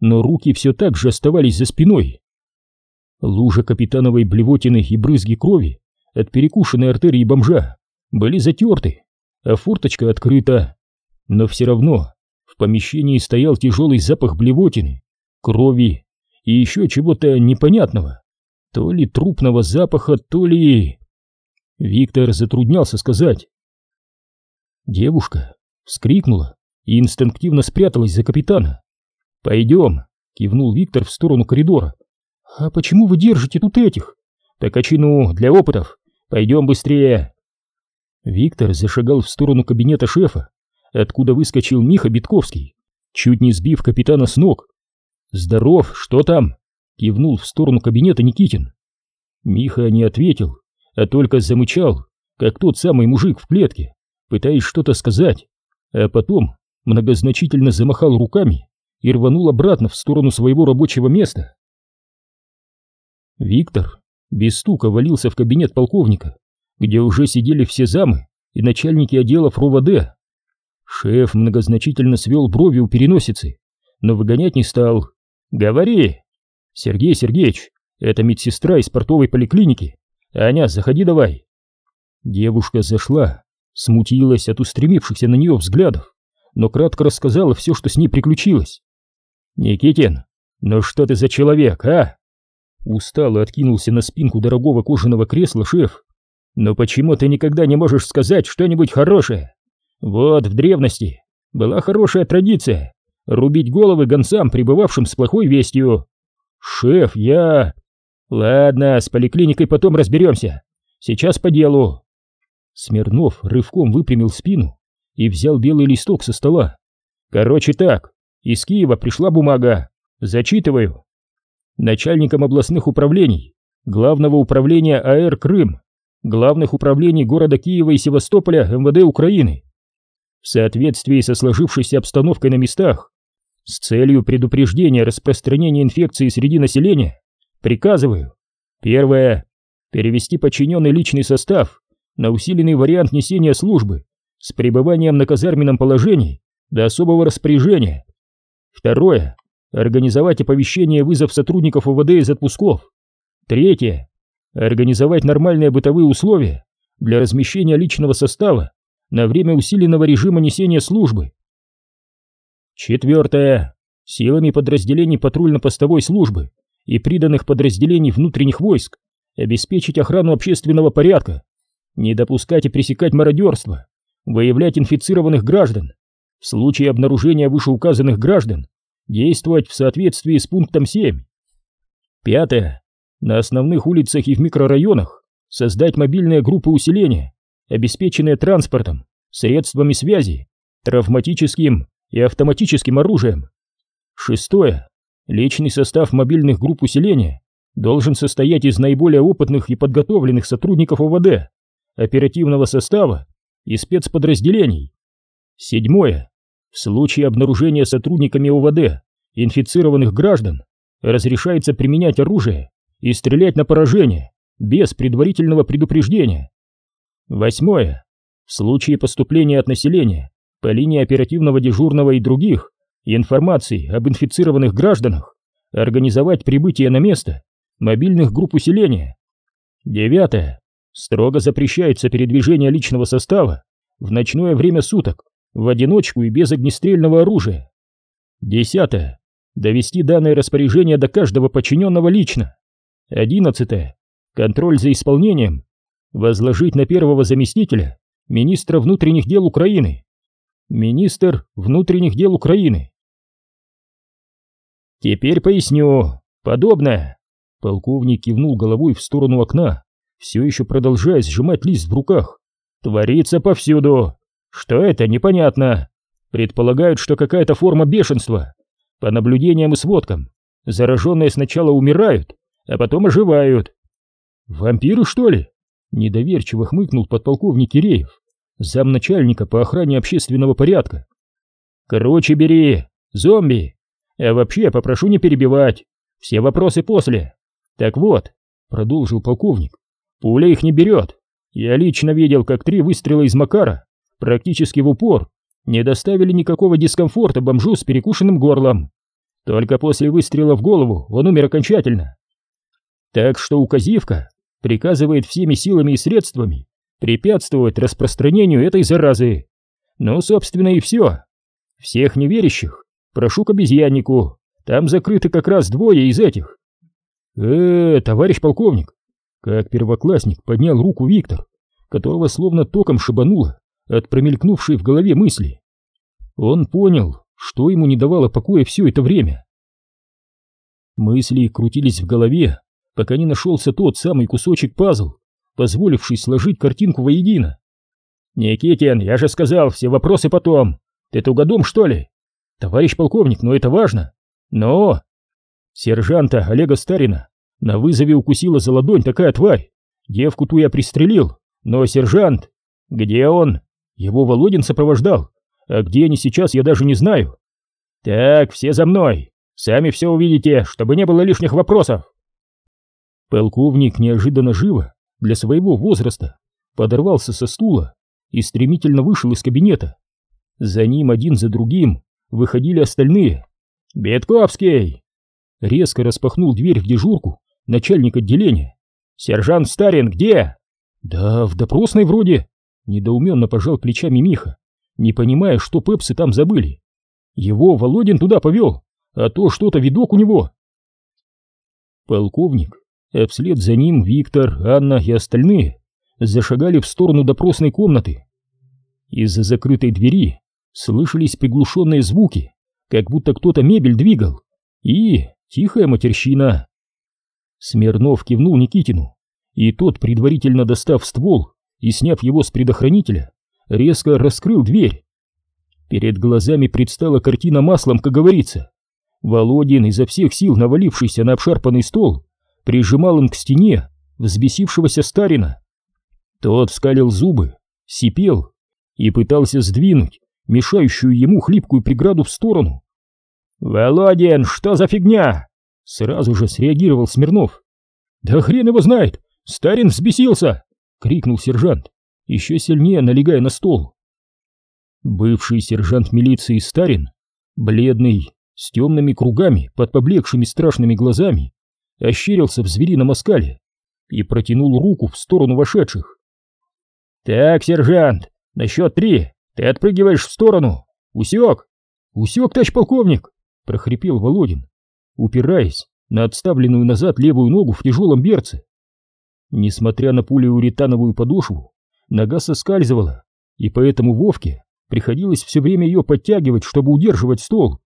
но руки все так же оставались за спиной. Лужа капитановой блевотины и брызги крови от перекушенной артерии бомжа были затерты, а форточка открыта. Но все равно в помещении стоял тяжелый запах блевотины, крови и еще чего-то непонятного. То ли трупного запаха, то ли... Виктор затруднялся сказать. Девушка вскрикнула и инстинктивно спряталась за капитана. «Пойдем», — кивнул Виктор в сторону коридора. «А почему вы держите тут этих?» «Так очину для опытов. Пойдем быстрее». Виктор зашагал в сторону кабинета шефа, откуда выскочил Миха Битковский, чуть не сбив капитана с ног. «Здоров, что там?» — кивнул в сторону кабинета Никитин. Миха не ответил, а только замычал, как тот самый мужик в клетке, пытаясь что-то сказать, а потом многозначительно замахал руками и рванул обратно в сторону своего рабочего места. Виктор без стука валился в кабинет полковника, где уже сидели все замы и начальники отделов РОВД. Шеф многозначительно свел брови у переносицы, но выгонять не стал, «Говори!» «Сергей Сергеевич, это медсестра из портовой поликлиники. Аня, заходи давай!» Девушка зашла, смутилась от устремившихся на нее взглядов, но кратко рассказала все, что с ней приключилось. «Никитин, ну что ты за человек, а?» Устало откинулся на спинку дорогого кожаного кресла шеф. «Но почему ты никогда не можешь сказать что-нибудь хорошее? Вот в древности была хорошая традиция рубить головы гонцам, прибывавшим с плохой вестью. «Шеф, я...» Ладно, с поликлиникой потом разберемся. Сейчас по делу. Смирнов рывком выпрямил спину и взял белый листок со стола. Короче так, из Киева пришла бумага. Зачитываю. Начальникам областных управлений, Главного управления АР Крым, главных управлений города Киева и Севастополя МВД Украины. В соответствии со сложившейся обстановкой на местах, с целью предупреждения распространения инфекции среди населения, приказываю. Первое. Перевести подчиненный личный состав на усиленный вариант несения службы с пребыванием на казарменном положении до особого распоряжения. Второе. Организовать оповещение вызов сотрудников ОВД из отпусков. Третье. Организовать нормальные бытовые условия для размещения личного состава на время усиленного режима несения службы. Четвертое. Силами подразделений патрульно-постовой службы и приданных подразделений внутренних войск обеспечить охрану общественного порядка, не допускать и пресекать мародерство, выявлять инфицированных граждан, в случае обнаружения вышеуказанных граждан действовать в соответствии с пунктом 7. Пятое. На основных улицах и в микрорайонах создать мобильные группы усиления, обеспеченные транспортом, средствами связи, травматическим и автоматическим оружием. Шестое. Личный состав мобильных групп усиления должен состоять из наиболее опытных и подготовленных сотрудников ОВД, оперативного состава и спецподразделений. Седьмое. В случае обнаружения сотрудниками ОВД инфицированных граждан разрешается применять оружие и стрелять на поражение без предварительного предупреждения. Восьмое. В случае поступления от населения по линии оперативного дежурного и других информации об инфицированных гражданах организовать прибытие на место мобильных групп усиления. Девятое. Строго запрещается передвижение личного состава в ночное время суток в одиночку и без огнестрельного оружия. Десятое. Довести данное распоряжение до каждого подчиненного лично. Одиннадцатое. Контроль за исполнением. Возложить на первого заместителя министра внутренних дел Украины. Министр внутренних дел Украины. Теперь поясню. Подобное. Полковник кивнул головой в сторону окна, все еще продолжая сжимать лист в руках. Творится повсюду. Что это, непонятно. Предполагают, что какая-то форма бешенства. По наблюдениям и сводкам, зараженные сначала умирают, а потом оживают. Вампиры, что ли? Недоверчиво хмыкнул подполковник Киреев, замначальника по охране общественного порядка. Короче, бери, зомби. А вообще попрошу не перебивать. Все вопросы после. Так вот, продолжил полковник, пуля их не берет. Я лично видел, как три выстрела из Макара практически в упор, не доставили никакого дискомфорта бомжу с перекушенным горлом. Только после выстрела в голову он умер окончательно. Так что указивка приказывает всеми силами и средствами препятствовать распространению этой заразы. Ну, собственно, и все. Всех неверящих прошу к обезьяннику, там закрыты как раз двое из этих. Э, товарищ полковник, как первоклассник поднял руку Виктор, которого словно током шибануло от промелькнувшей в голове мысли. Он понял, что ему не давало покоя все это время. Мысли крутились в голове, пока не нашелся тот самый кусочек пазл, позволивший сложить картинку воедино. «Никитин, я же сказал, все вопросы потом. Ты тугодум, что ли?» «Товарищ полковник, но это важно». «Но...» Сержанта Олега Старина на вызове укусила за ладонь такая тварь. Девку ту я пристрелил, но сержант... Где он? Его Володин сопровождал. А где они сейчас, я даже не знаю. Так, все за мной. Сами все увидите, чтобы не было лишних вопросов. Полковник неожиданно живо, для своего возраста, подорвался со стула и стремительно вышел из кабинета. За ним один за другим выходили остальные. «Бетковский!» Резко распахнул дверь в дежурку начальник отделения. «Сержант Старин где?» «Да в допросной вроде», Недоуменно пожал плечами Миха, не понимая, что пепсы там забыли. Его Володин туда повел, а то что-то видок у него. Полковник, а вслед за ним Виктор, Анна и остальные зашагали в сторону допросной комнаты. Из-за закрытой двери слышались приглушенные звуки, как будто кто-то мебель двигал, и тихая матерщина. Смирнов кивнул Никитину, и тот, предварительно достав ствол и сняв его с предохранителя, резко раскрыл дверь. Перед глазами предстала картина маслом, как говорится. Володин, изо всех сил навалившийся на обшарпанный стол, прижимал им к стене взбесившегося старина. Тот скалил зубы, сипел и пытался сдвинуть мешающую ему хлипкую преграду в сторону. «Володин, что за фигня?» Сразу же среагировал Смирнов. «Да хрен его знает! Старин взбесился!» — крикнул сержант, еще сильнее налегая на стол. Бывший сержант милиции Старин, бледный, с темными кругами под поблекшими страшными глазами, ощерился в зверином оскале и протянул руку в сторону вошедших. «Так, сержант, на счет три ты отпрыгиваешь в сторону! Усек!» «Усек, товарищ полковник!» — прохрипел Володин, упираясь на отставленную назад левую ногу в тяжелом берце. Несмотря на полиуретановую подошву, нога соскальзывала, и поэтому Вовке приходилось все время ее подтягивать, чтобы удерживать стол.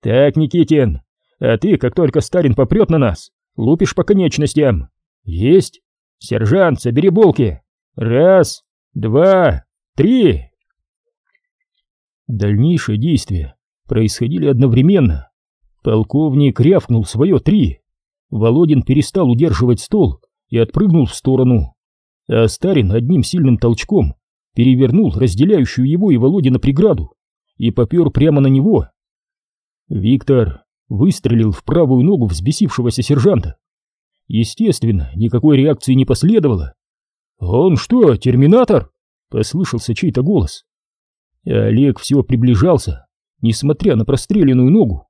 «Так, Никитин, а ты, как только Старин попрет на нас, лупишь по конечностям. Есть? Сержант, собери булки. Раз, два, три!» Дальнейшие действия происходили одновременно. Полковник рявкнул свое «три». Володин перестал удерживать стол и отпрыгнул в сторону. А Старин одним сильным толчком перевернул разделяющую его и Володина преграду и попер прямо на него. Виктор выстрелил в правую ногу взбесившегося сержанта. Естественно, никакой реакции не последовало. «Он что, терминатор?» — послышался чей-то голос. Олег все приближался, несмотря на простреленную ногу.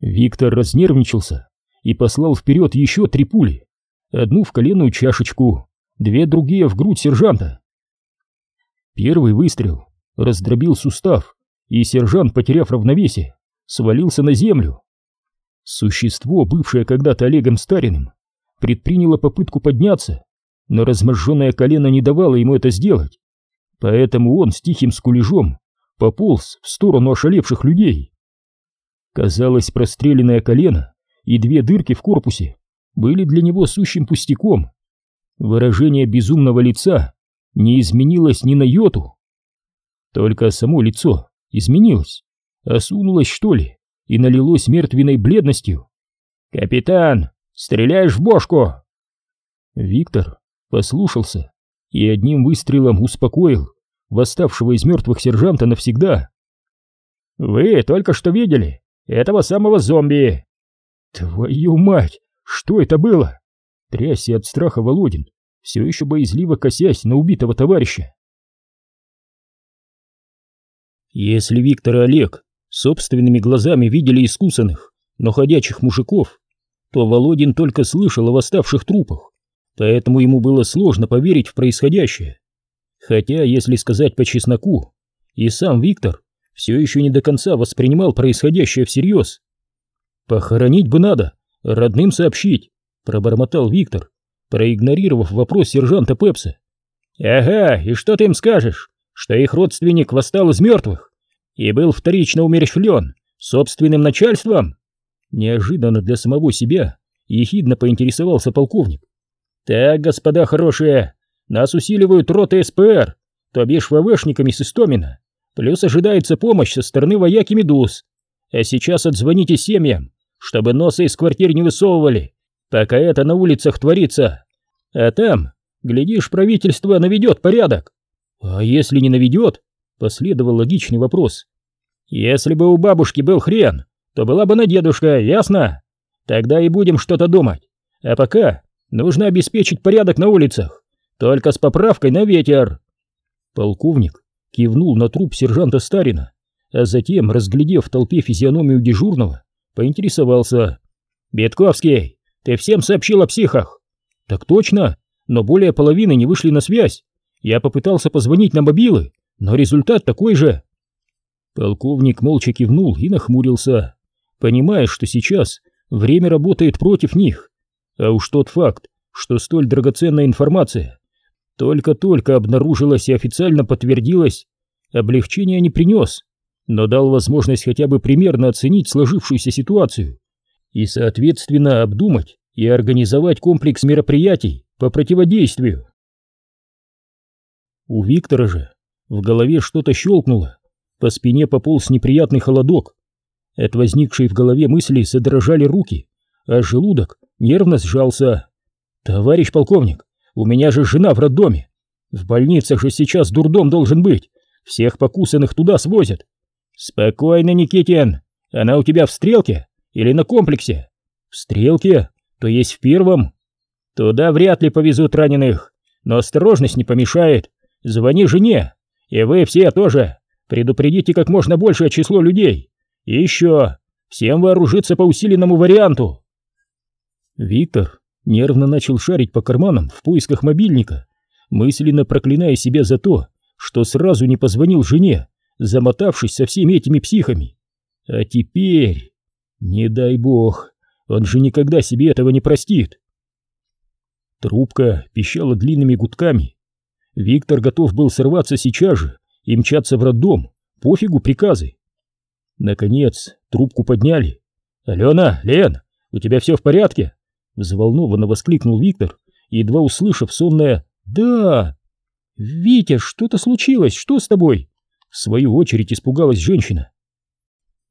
Виктор разнервничался и послал вперед еще три пули. Одну в коленную чашечку, две другие в грудь сержанта. Первый выстрел раздробил сустав, и сержант, потеряв равновесие, свалился на землю. Существо, бывшее когда-то Олегом Стариным, предприняло попытку подняться, но разможженное колено не давало ему это сделать. Поэтому он с тихим скулежом пополз в сторону ошалевших людей. Казалось, простреленное колено и две дырки в корпусе были для него сущим пустяком. Выражение безумного лица не изменилось ни на йоту. Только само лицо изменилось, осунулось что ли и налилось мертвенной бледностью. «Капитан, стреляешь в бошку!» Виктор послушался и одним выстрелом успокоил восставшего из мертвых сержанта навсегда. «Вы только что видели этого самого зомби!» «Твою мать! Что это было?» Трясся от страха Володин, все еще боязливо косясь на убитого товарища. Если Виктор и Олег собственными глазами видели искусанных, но ходячих мужиков, то Володин только слышал о восставших трупах поэтому ему было сложно поверить в происходящее. Хотя, если сказать по чесноку, и сам Виктор все еще не до конца воспринимал происходящее всерьез. «Похоронить бы надо, родным сообщить», — пробормотал Виктор, проигнорировав вопрос сержанта Пепса. «Ага, и что ты им скажешь? Что их родственник восстал из мертвых и был вторично умерщвлен собственным начальством?» Неожиданно для самого себя ехидно поинтересовался полковник. «Так, господа хорошие, нас усиливают роты СПР, то бишь ВВшниками с Истомина, плюс ожидается помощь со стороны вояки Медуз. А сейчас отзвоните семьям, чтобы носы из квартир не высовывали, пока это на улицах творится. А там, глядишь, правительство наведет порядок. А если не наведет?» Последовал логичный вопрос. «Если бы у бабушки был хрен, то была бы на дедушка, ясно? Тогда и будем что-то думать. А пока Нужно обеспечить порядок на улицах, только с поправкой на ветер. Полковник кивнул на труп сержанта Старина, а затем, разглядев в толпе физиономию дежурного, поинтересовался. «Бетковский, ты всем сообщил о психах?» «Так точно, но более половины не вышли на связь. Я попытался позвонить на мобилы, но результат такой же». Полковник молча кивнул и нахмурился, понимая, что сейчас время работает против них. А уж тот факт, что столь драгоценная информация только-только обнаружилась и официально подтвердилась, облегчения не принес, но дал возможность хотя бы примерно оценить сложившуюся ситуацию и, соответственно, обдумать и организовать комплекс мероприятий по противодействию. У Виктора же в голове что-то щелкнуло, по спине пополз неприятный холодок. От возникшей в голове мысли задрожали руки, а желудок нервно сжался. «Товарищ полковник, у меня же жена в роддоме. В больницах же сейчас дурдом должен быть. Всех покусанных туда свозят. Спокойно, Никитин. Она у тебя в стрелке или на комплексе? В стрелке, то есть в первом. Туда вряд ли повезут раненых, но осторожность не помешает. Звони жене, и вы все тоже. Предупредите как можно большее число людей. И еще, всем вооружиться по усиленному варианту. Виктор нервно начал шарить по карманам в поисках мобильника, мысленно проклиная себя за то, что сразу не позвонил жене, замотавшись со всеми этими психами. А теперь... Не дай бог, он же никогда себе этого не простит. Трубка пищала длинными гудками. Виктор готов был сорваться сейчас же и мчаться в роддом, пофигу приказы. Наконец трубку подняли. «Алена, Лен, у тебя все в порядке?» Взволнованно воскликнул Виктор, едва услышав сонное «Да!» «Витя, что-то случилось, что с тобой?» В свою очередь испугалась женщина.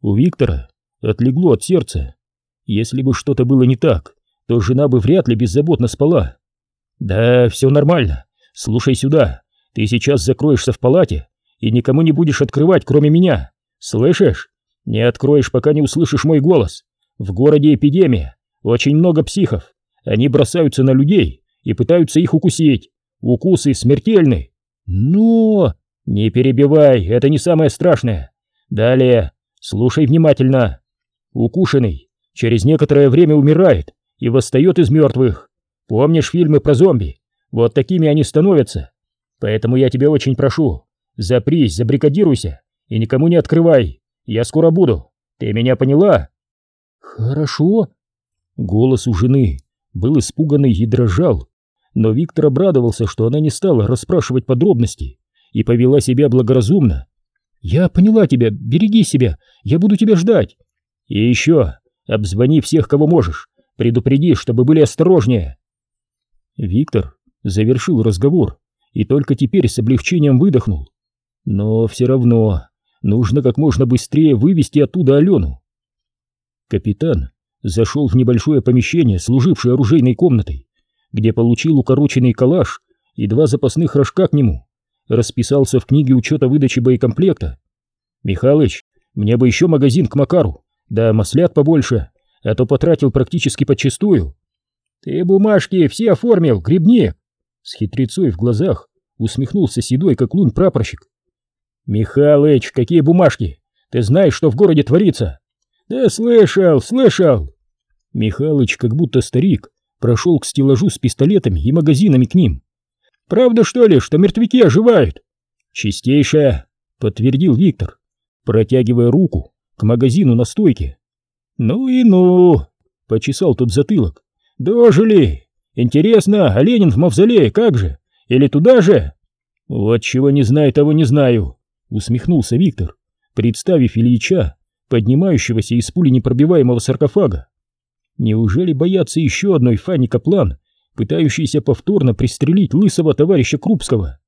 У Виктора отлегло от сердца. Если бы что-то было не так, то жена бы вряд ли беззаботно спала. «Да, все нормально. Слушай сюда, ты сейчас закроешься в палате и никому не будешь открывать, кроме меня. Слышишь? Не откроешь, пока не услышишь мой голос. В городе эпидемия, очень много психов. Они бросаются на людей и пытаются их укусить. Укусы смертельны. Но... Не перебивай, это не самое страшное. Далее, слушай внимательно. Укушенный через некоторое время умирает и восстает из мертвых. Помнишь фильмы про зомби? Вот такими они становятся. Поэтому я тебя очень прошу, запрись, забрикадируйся и никому не открывай. Я скоро буду. Ты меня поняла? Хорошо. Голос у жены был испуганный и дрожал но Виктор обрадовался, что она не стала расспрашивать подробности и повела себя благоразумно. «Я поняла тебя, береги себя, я буду тебя ждать». «И еще, обзвони всех, кого можешь, предупреди, чтобы были осторожнее». Виктор завершил разговор и только теперь с облегчением выдохнул. Но все равно нужно как можно быстрее вывести оттуда Алену. Капитан зашел в небольшое помещение, служившее оружейной комнатой, где получил укороченный калаш и два запасных рожка к нему, расписался в книге учета выдачи боекомплекта. «Михалыч, мне бы еще магазин к Макару, да маслят побольше, а то потратил практически подчистую». «Ты бумажки все оформил, грибник!» С хитрецой в глазах усмехнулся седой, как лунь прапорщик. «Михалыч, какие бумажки? Ты знаешь, что в городе творится?» «Да слышал, слышал!» Михалыч, как будто старик, прошел к стеллажу с пистолетами и магазинами к ним. «Правда, что ли, что мертвяки оживают?» «Чистейшая», — подтвердил Виктор, протягивая руку к магазину на стойке. «Ну и ну!» — почесал тот затылок. «Дожили! Интересно, а Ленин в мавзолее как же? Или туда же?» «Вот чего не знаю, того не знаю», — усмехнулся Виктор, представив Ильича, поднимающегося из пули непробиваемого саркофага. Неужели боятся еще одной Фанни Каплан, пытающейся повторно пристрелить лысого товарища Крупского?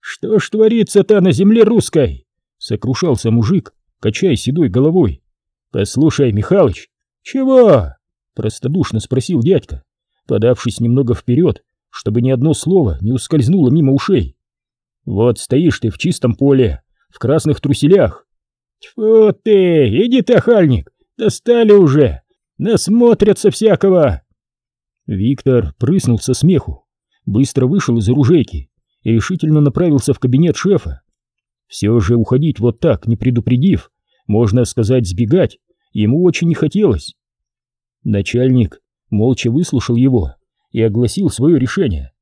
«Что ж творится-то на земле русской?» — сокрушался мужик, качая седой головой. «Послушай, Михалыч!» «Чего?» — простодушно спросил дядька, подавшись немного вперед, чтобы ни одно слово не ускользнуло мимо ушей. «Вот стоишь ты в чистом поле, в красных труселях!» «Тьфу ты, иди ты, охальник, достали уже!» Насмотрятся всякого!» Виктор прыснул со смеху, быстро вышел из оружейки и решительно направился в кабинет шефа. Все же уходить вот так, не предупредив, можно сказать, сбегать, ему очень не хотелось. Начальник молча выслушал его и огласил свое решение.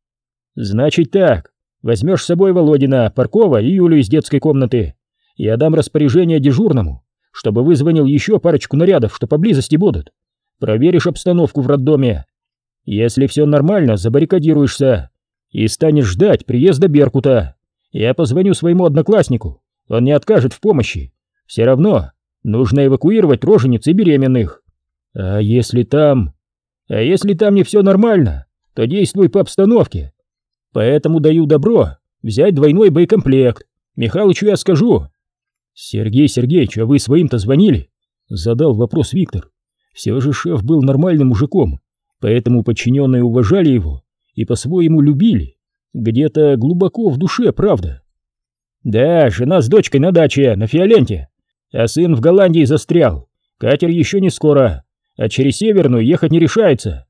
«Значит так, возьмешь с собой Володина, Паркова и Юлю из детской комнаты. Я дам распоряжение дежурному, чтобы вызвонил еще парочку нарядов, что поблизости будут проверишь обстановку в роддоме. Если все нормально, забаррикадируешься и станешь ждать приезда Беркута. Я позвоню своему однокласснику, он не откажет в помощи. Все равно нужно эвакуировать рожениц и беременных. А если там... А если там не все нормально, то действуй по обстановке. Поэтому даю добро взять двойной боекомплект. Михалычу я скажу. Сергей Сергеевич, а вы своим-то звонили? Задал вопрос Виктор. Все же шеф был нормальным мужиком, поэтому подчиненные уважали его и по-своему любили. Где-то глубоко в душе, правда. Да, жена с дочкой на даче, на Фиоленте. А сын в Голландии застрял. Катер еще не скоро, а через Северную ехать не решается.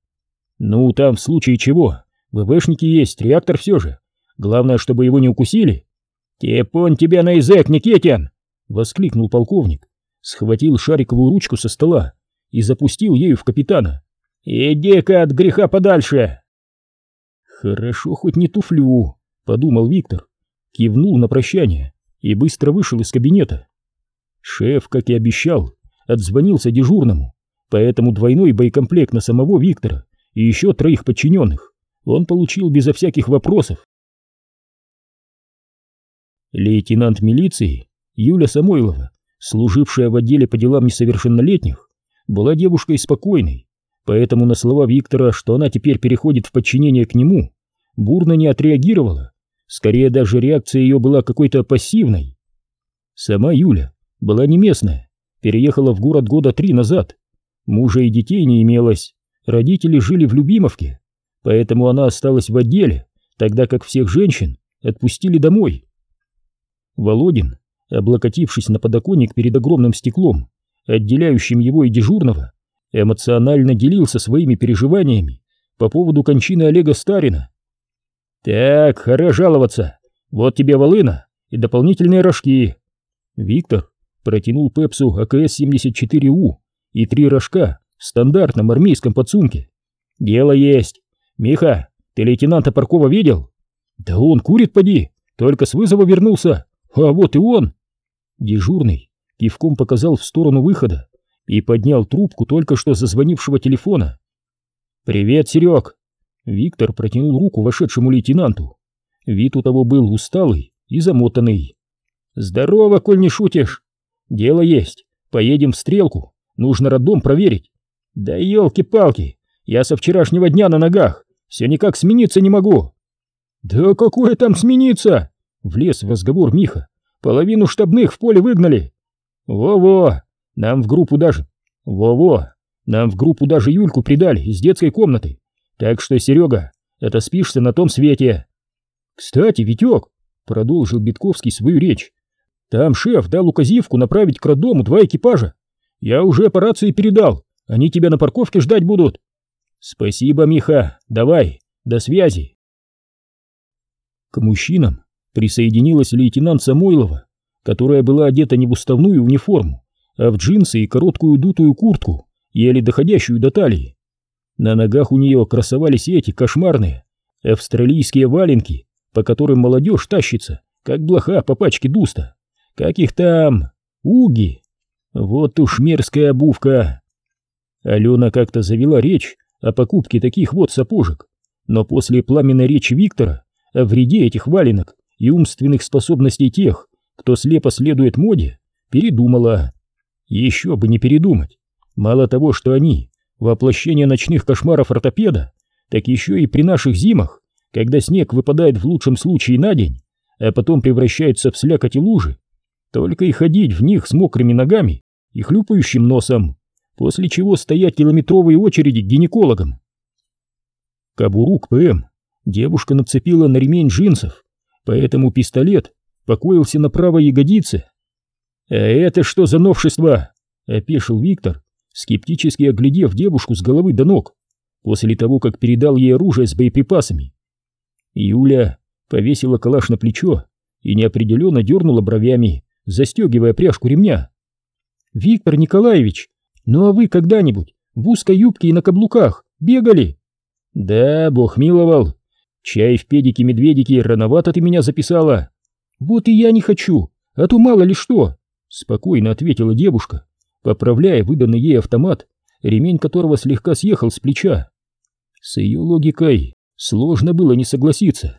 Ну, там в случае чего, ВВшники есть, реактор все же. Главное, чтобы его не укусили. «Тепон тебя на язык, Никитин!» — воскликнул полковник, схватил шариковую ручку со стола и запустил ею в капитана. «Иди-ка от греха подальше!» «Хорошо, хоть не туфлю», — подумал Виктор, кивнул на прощание и быстро вышел из кабинета. Шеф, как и обещал, отзвонился дежурному, поэтому двойной боекомплект на самого Виктора и еще троих подчиненных он получил безо всяких вопросов. Лейтенант милиции Юля Самойлова, служившая в отделе по делам несовершеннолетних, была девушкой спокойной, поэтому на слова Виктора, что она теперь переходит в подчинение к нему, бурно не отреагировала. Скорее даже реакция ее была какой-то пассивной. Сама Юля была не местная, переехала в город года три назад. Мужа и детей не имелось, родители жили в Любимовке, поэтому она осталась в отделе, тогда как всех женщин отпустили домой. Володин, облокотившись на подоконник перед огромным стеклом, отделяющим его и дежурного, эмоционально делился своими переживаниями по поводу кончины Олега Старина. «Так, хора жаловаться. Вот тебе волына и дополнительные рожки». Виктор протянул Пепсу АКС-74У и три рожка в стандартном армейском подсумке. «Дело есть. Миха, ты лейтенанта Паркова видел?» «Да он курит, поди, только с вызова вернулся. А вот и он!» Дежурный кивком показал в сторону выхода и поднял трубку только что зазвонившего телефона. «Привет, Серег!» Виктор протянул руку вошедшему лейтенанту. Вид у того был усталый и замотанный. «Здорово, коль не шутишь! Дело есть, поедем в Стрелку, нужно роддом проверить. Да елки-палки, я со вчерашнего дня на ногах, все никак смениться не могу!» «Да какое там смениться?» — влез в разговор Миха. «Половину штабных в поле выгнали!» «Во-во, нам в группу даже... Во-во, нам в группу даже Юльку придали из детской комнаты. Так что, Серега, это спишься на том свете. Кстати, Витек, продолжил Битковский свою речь, там шеф дал указивку направить к роддому два экипажа. Я уже по рации передал, они тебя на парковке ждать будут. Спасибо, Миха, давай, до связи. К мужчинам присоединилась лейтенант Самойлова, которая была одета не в уставную униформу, а в джинсы и короткую дутую куртку, еле доходящую до талии. На ногах у нее красовались эти кошмарные австралийские валенки, по которым молодежь тащится, как блоха по пачке дуста. Как их там? Уги. Вот уж мерзкая обувка. Алена как-то завела речь о покупке таких вот сапожек, но после пламенной речи Виктора о вреде этих валенок и умственных способностей тех, кто слепо следует моде, передумала. Еще бы не передумать. Мало того, что они воплощение ночных кошмаров ортопеда, так еще и при наших зимах, когда снег выпадает в лучшем случае на день, а потом превращается в слякоть и лужи, только и ходить в них с мокрыми ногами и хлюпающим носом, после чего стоять километровые очереди к гинекологам. Кобуру к ПМ девушка нацепила на ремень джинсов, поэтому пистолет покоился на правой ягодице. «А это что за новшество?» — опешил Виктор, скептически оглядев девушку с головы до ног, после того, как передал ей оружие с боеприпасами. Юля повесила калаш на плечо и неопределенно дернула бровями, застегивая пряжку ремня. «Виктор Николаевич, ну а вы когда-нибудь в узкой юбке и на каблуках бегали?» «Да, бог миловал. Чай в педике-медведике рановато ты меня записала». «Вот и я не хочу, а то мало ли что», — спокойно ответила девушка, поправляя выданный ей автомат, ремень которого слегка съехал с плеча. С ее логикой сложно было не согласиться,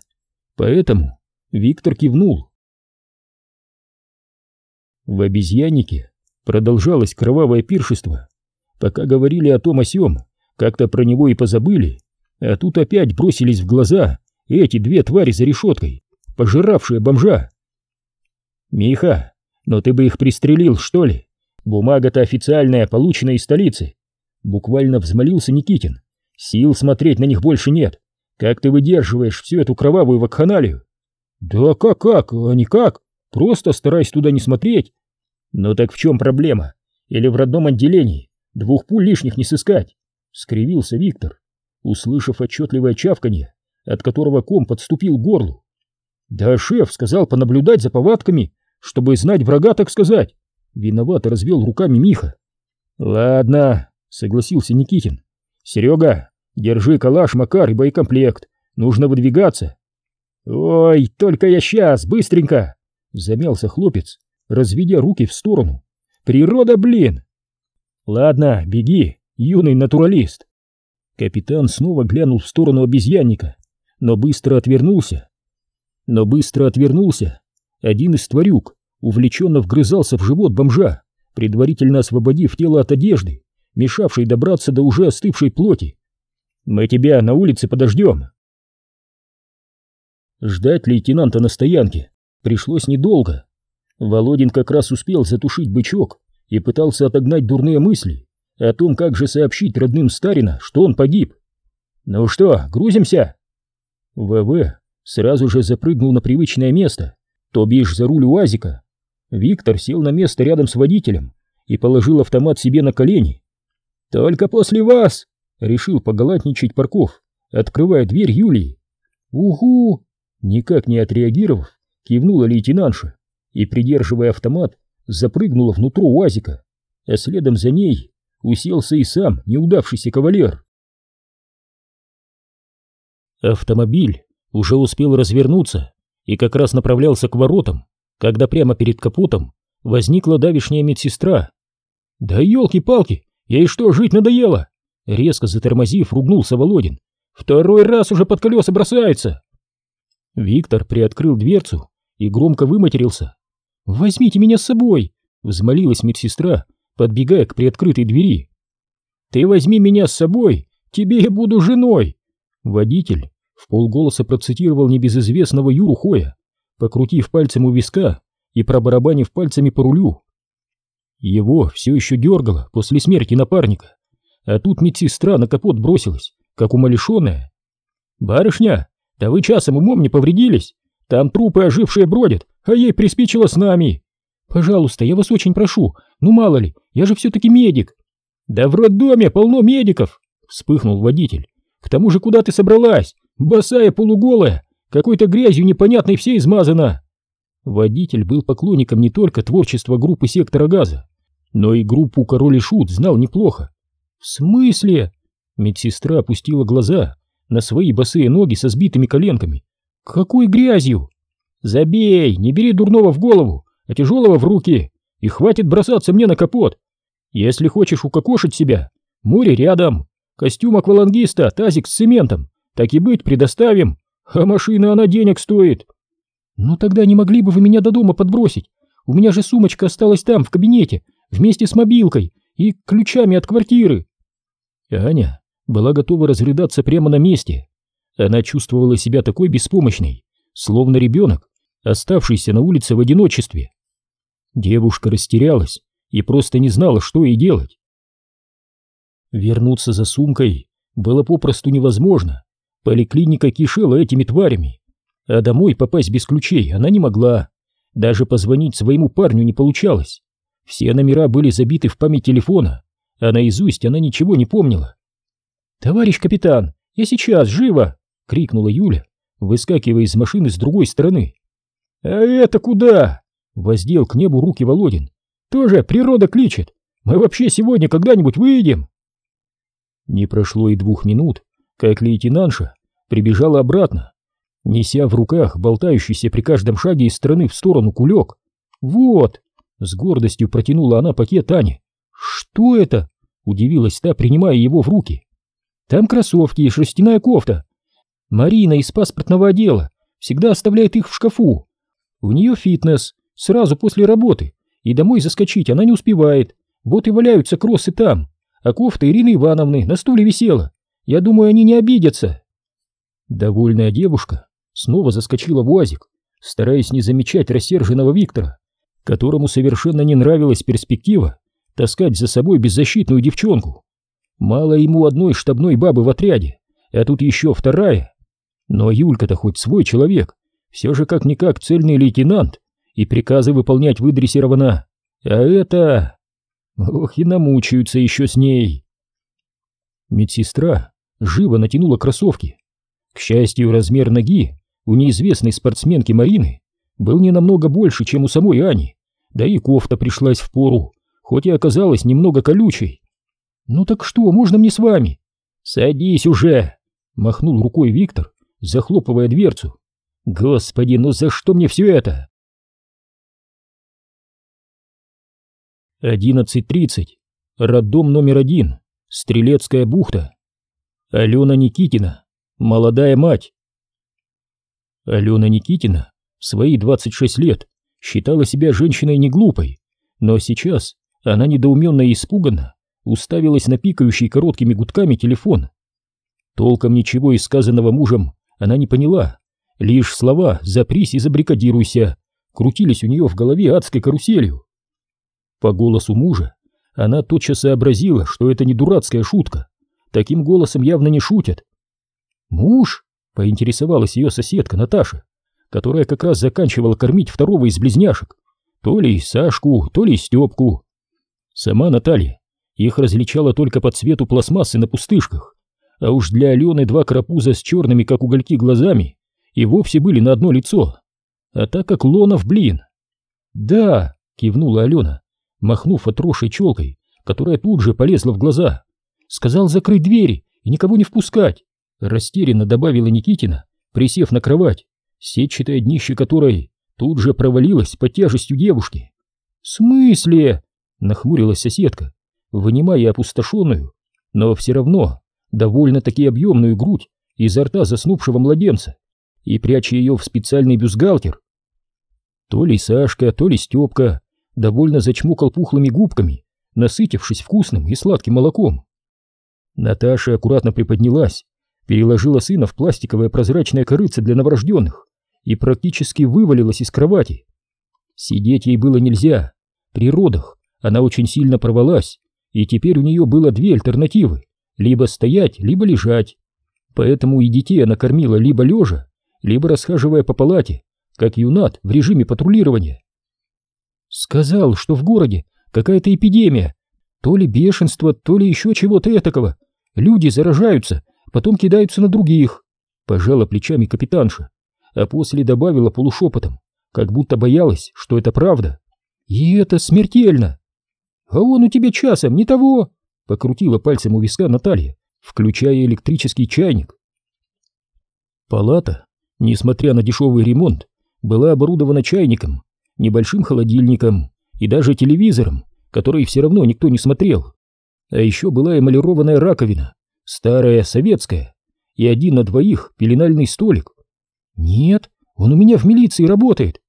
поэтому Виктор кивнул. В обезьяннике продолжалось кровавое пиршество. Пока говорили о том о сём, как-то про него и позабыли, а тут опять бросились в глаза эти две твари за решеткой, пожиравшие бомжа. Миха, но ты бы их пристрелил, что ли? Бумага-то официальная, полученная из столицы. Буквально взмолился Никитин. Сил смотреть на них больше нет. Как ты выдерживаешь всю эту кровавую вакханалию? Да как-как, а никак. Просто стараюсь туда не смотреть. Ну так в чем проблема? Или в родном отделении? Двух пуль лишних не сыскать. Скривился Виктор, услышав отчетливое чавканье, от которого ком подступил к горлу. Да шеф сказал понаблюдать за повадками, чтобы знать врага, так сказать. Виновато развел руками Миха. Ладно, согласился Никитин. Серега, держи калаш, Макар и боекомплект. Нужно выдвигаться. Ой, только я сейчас, быстренько! Замялся хлопец, разведя руки в сторону. Природа, блин! Ладно, беги, юный натуралист. Капитан снова глянул в сторону обезьянника, но быстро отвернулся. Но быстро отвернулся. Один из тварюк увлеченно вгрызался в живот бомжа, предварительно освободив тело от одежды, мешавшей добраться до уже остывшей плоти. «Мы тебя на улице подождем!» Ждать лейтенанта на стоянке пришлось недолго. Володин как раз успел затушить бычок и пытался отогнать дурные мысли о том, как же сообщить родным Старина, что он погиб. «Ну что, грузимся?» ВВ сразу же запрыгнул на привычное место, то бишь за руль УАЗика. Виктор сел на место рядом с водителем и положил автомат себе на колени. «Только после вас!» — решил погалатничать Парков, открывая дверь Юлии. «Угу!» — никак не отреагировав, кивнула лейтенантша и, придерживая автомат, запрыгнула внутрь УАЗика, а следом за ней уселся и сам неудавшийся кавалер. Автомобиль уже успел развернуться и как раз направлялся к воротам, когда прямо перед капотом возникла давишняя медсестра. «Да елки-палки, ей что, жить надоело?» Резко затормозив, ругнулся Володин. «Второй раз уже под колеса бросается!» Виктор приоткрыл дверцу и громко выматерился. «Возьмите меня с собой!» — взмолилась медсестра, подбегая к приоткрытой двери. «Ты возьми меня с собой, тебе я буду женой!» Водитель в полголоса процитировал небезызвестного Юру Хоя, покрутив пальцем у виска и пробарабанив пальцами по рулю. Его все еще дергало после смерти напарника, а тут медсестра на капот бросилась, как умалишенная. «Барышня, да вы часом умом не повредились? Там трупы ожившие бродят, а ей приспичило с нами. Пожалуйста, я вас очень прошу, ну мало ли, я же все-таки медик. Да в роддоме полно медиков, вспыхнул водитель. К тому же куда ты собралась? Босая полуголая, какой-то грязью непонятной все измазана. Водитель был поклонником не только творчества группы «Сектора газа», но и группу «Король и Шут» знал неплохо. «В смысле?» Медсестра опустила глаза на свои босые ноги со сбитыми коленками. «Какой грязью?» «Забей, не бери дурного в голову, а тяжелого в руки, и хватит бросаться мне на капот. Если хочешь укокошить себя, море рядом, костюм аквалангиста, тазик с цементом, так и быть, предоставим, а машина она денег стоит». «Ну тогда не могли бы вы меня до дома подбросить? У меня же сумочка осталась там, в кабинете, вместе с мобилкой и ключами от квартиры». Аня была готова разрыдаться прямо на месте. Она чувствовала себя такой беспомощной, словно ребенок, оставшийся на улице в одиночестве. Девушка растерялась и просто не знала, что ей делать. Вернуться за сумкой было попросту невозможно. Поликлиника кишела этими тварями, а домой попасть без ключей она не могла. Даже позвонить своему парню не получалось. Все номера были забиты в память телефона, а наизусть она ничего не помнила. «Товарищ капитан, я сейчас, живо!» — крикнула Юля, выскакивая из машины с другой стороны. «А это куда?» — воздел к небу руки Володин. «Тоже природа кличет. Мы вообще сегодня когда-нибудь выйдем?» Не прошло и двух минут, как лейтенантша прибежала обратно, неся в руках болтающийся при каждом шаге из стороны в сторону кулек. «Вот!» — с гордостью протянула она пакет Ане. «Что это?» — удивилась та, принимая его в руки. «Там кроссовки и шерстяная кофта. Марина из паспортного отдела всегда оставляет их в шкафу. У нее фитнес, сразу после работы, и домой заскочить она не успевает. Вот и валяются кроссы там. а кофта Ирины Ивановны на стуле висела. Я думаю, они не обидятся. Довольная девушка снова заскочила в УАЗик, стараясь не замечать рассерженного Виктора, которому совершенно не нравилась перспектива таскать за собой беззащитную девчонку. Мало ему одной штабной бабы в отряде, а тут еще вторая. Но Юлька-то хоть свой человек, все же как-никак цельный лейтенант, и приказы выполнять выдрессирована. А это... Ох, и намучаются еще с ней. Медсестра живо натянула кроссовки. К счастью, размер ноги у неизвестной спортсменки Марины был не намного больше, чем у самой Ани, да и кофта пришлась в пору, хоть и оказалась немного колючей. «Ну так что, можно мне с вами?» «Садись уже!» — махнул рукой Виктор, захлопывая дверцу. «Господи, ну за что мне все это?» Одиннадцать тридцать. Роддом номер один. Стрелецкая бухта. Алена Никитина. Молодая мать. Алена Никитина в свои 26 лет считала себя женщиной не глупой, но сейчас она недоуменно и испуганно уставилась на пикающий короткими гудками телефон. Толком ничего из сказанного мужем она не поняла, лишь слова «запрись и забрикадируйся» крутились у нее в голове адской каруселью. По голосу мужа она тотчас сообразила, что это не дурацкая шутка, таким голосом явно не шутят. «Муж?» — поинтересовалась ее соседка Наташа, которая как раз заканчивала кормить второго из близняшек, то ли Сашку, то ли Степку. Сама Наталья их различала только по цвету пластмассы на пустышках, а уж для Алены два карапуза с черными, как угольки, глазами и вовсе были на одно лицо. А так как Лонов, блин. «Да», — кивнула Алена, махнув отросшей челкой, которая тут же полезла в глаза. «Сказал закрыть двери и никого не впускать», — растерянно добавила Никитина, присев на кровать, сетчатое днище которой тут же провалилось под тяжестью девушки. «В смысле?» — нахмурилась соседка, вынимая опустошенную, но все равно довольно-таки объемную грудь изо рта заснувшего младенца и пряча ее в специальный бюстгальтер. То ли Сашка, то ли Степка довольно зачмокал пухлыми губками, насытившись вкусным и сладким молоком. Наташа аккуратно приподнялась, переложила сына в пластиковое прозрачное корыце для новорожденных и практически вывалилась из кровати. Сидеть ей было нельзя. При родах она очень сильно порвалась и теперь у нее было две альтернативы — либо стоять, либо лежать. Поэтому и детей она кормила либо лежа, либо расхаживая по палате, как юнат в режиме патрулирования. Сказал, что в городе какая-то эпидемия, то ли бешенство, то ли еще чего-то этакого. Люди заражаются, потом кидаются на других. Пожала плечами капитанша, а после добавила полушепотом, как будто боялась, что это правда. И это смертельно. «А он у тебя часом не того!» — покрутила пальцем у виска Наталья, включая электрический чайник. Палата, несмотря на дешевый ремонт, была оборудована чайником, небольшим холодильником и даже телевизором, который все равно никто не смотрел. А еще была эмалированная раковина, старая, советская, и один на двоих пеленальный столик. «Нет, он у меня в милиции работает».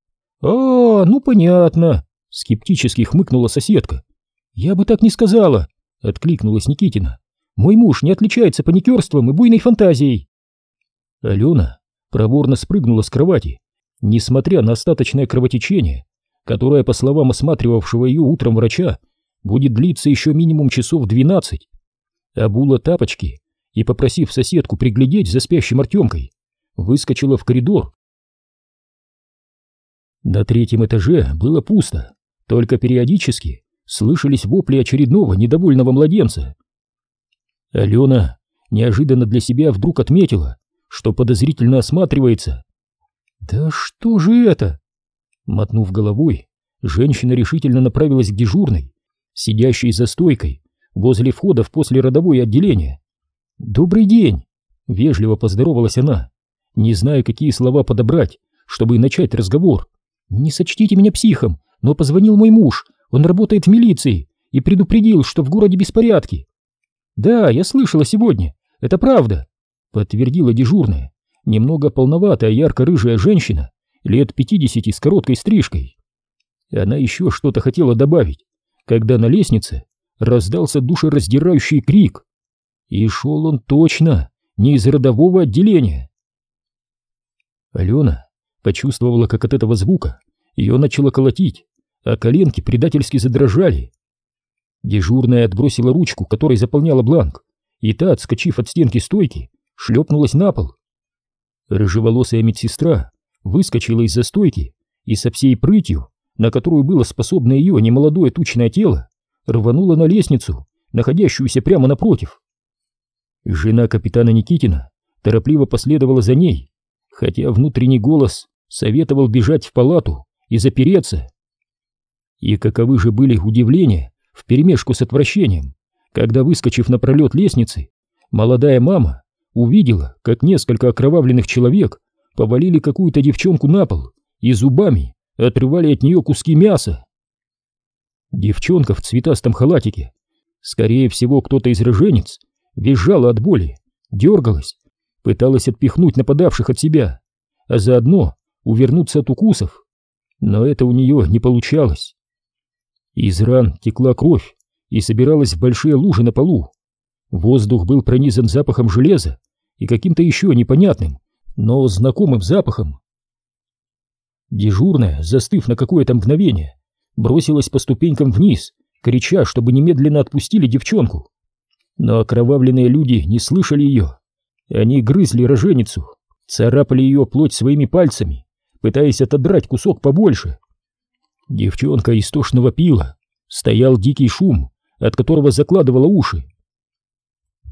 «А, ну понятно», — скептически хмыкнула соседка. «Я бы так не сказала», — откликнулась Никитина. «Мой муж не отличается паникерством и буйной фантазией». Алена проворно спрыгнула с кровати, несмотря на остаточное кровотечение, которое, по словам осматривавшего ее утром врача, будет длиться еще минимум часов двенадцать. Обула тапочки и, попросив соседку приглядеть за спящим Артемкой, выскочила в коридор. На третьем этаже было пусто, только периодически слышались вопли очередного недовольного младенца. Алена неожиданно для себя вдруг отметила, что подозрительно осматривается. «Да что же это?» Мотнув головой, женщина решительно направилась к дежурной, сидящей за стойкой возле входа в послеродовое отделение. «Добрый день!» — вежливо поздоровалась она, не зная, какие слова подобрать, чтобы начать разговор. «Не сочтите меня психом, но позвонил мой муж, он работает в милиции и предупредил, что в городе беспорядки. Да, я слышала сегодня. Это правда, подтвердила дежурная, немного полноватая ярко-рыжая женщина, лет пятидесяти с короткой стрижкой. Она еще что-то хотела добавить, когда на лестнице раздался душераздирающий крик. И шел он точно не из родового отделения. Алена почувствовала, как от этого звука ее начало колотить, а коленки предательски задрожали. Дежурная отбросила ручку, которой заполняла бланк, и та, отскочив от стенки стойки, шлепнулась на пол. Рыжеволосая медсестра выскочила из-за стойки и со всей прытью, на которую было способно ее немолодое тучное тело, рванула на лестницу, находящуюся прямо напротив. Жена капитана Никитина торопливо последовала за ней, хотя внутренний голос советовал бежать в палату и запереться. И каковы же были удивления вперемешку с отвращением, когда, выскочив на пролет лестницы, молодая мама увидела, как несколько окровавленных человек повалили какую-то девчонку на пол и зубами отрывали от нее куски мяса. Девчонка в цветастом халатике, скорее всего, кто-то из роженец, визжала от боли, дергалась, пыталась отпихнуть нападавших от себя, а заодно увернуться от укусов. Но это у нее не получалось. Из ран текла кровь и собиралась в большие лужи на полу. Воздух был пронизан запахом железа и каким-то еще непонятным, но знакомым запахом. Дежурная, застыв на какое-то мгновение, бросилась по ступенькам вниз, крича, чтобы немедленно отпустили девчонку. Но окровавленные люди не слышали ее. Они грызли роженицу, царапали ее плоть своими пальцами, пытаясь отодрать кусок побольше. Девчонка истошно вопила, стоял дикий шум, от которого закладывала уши.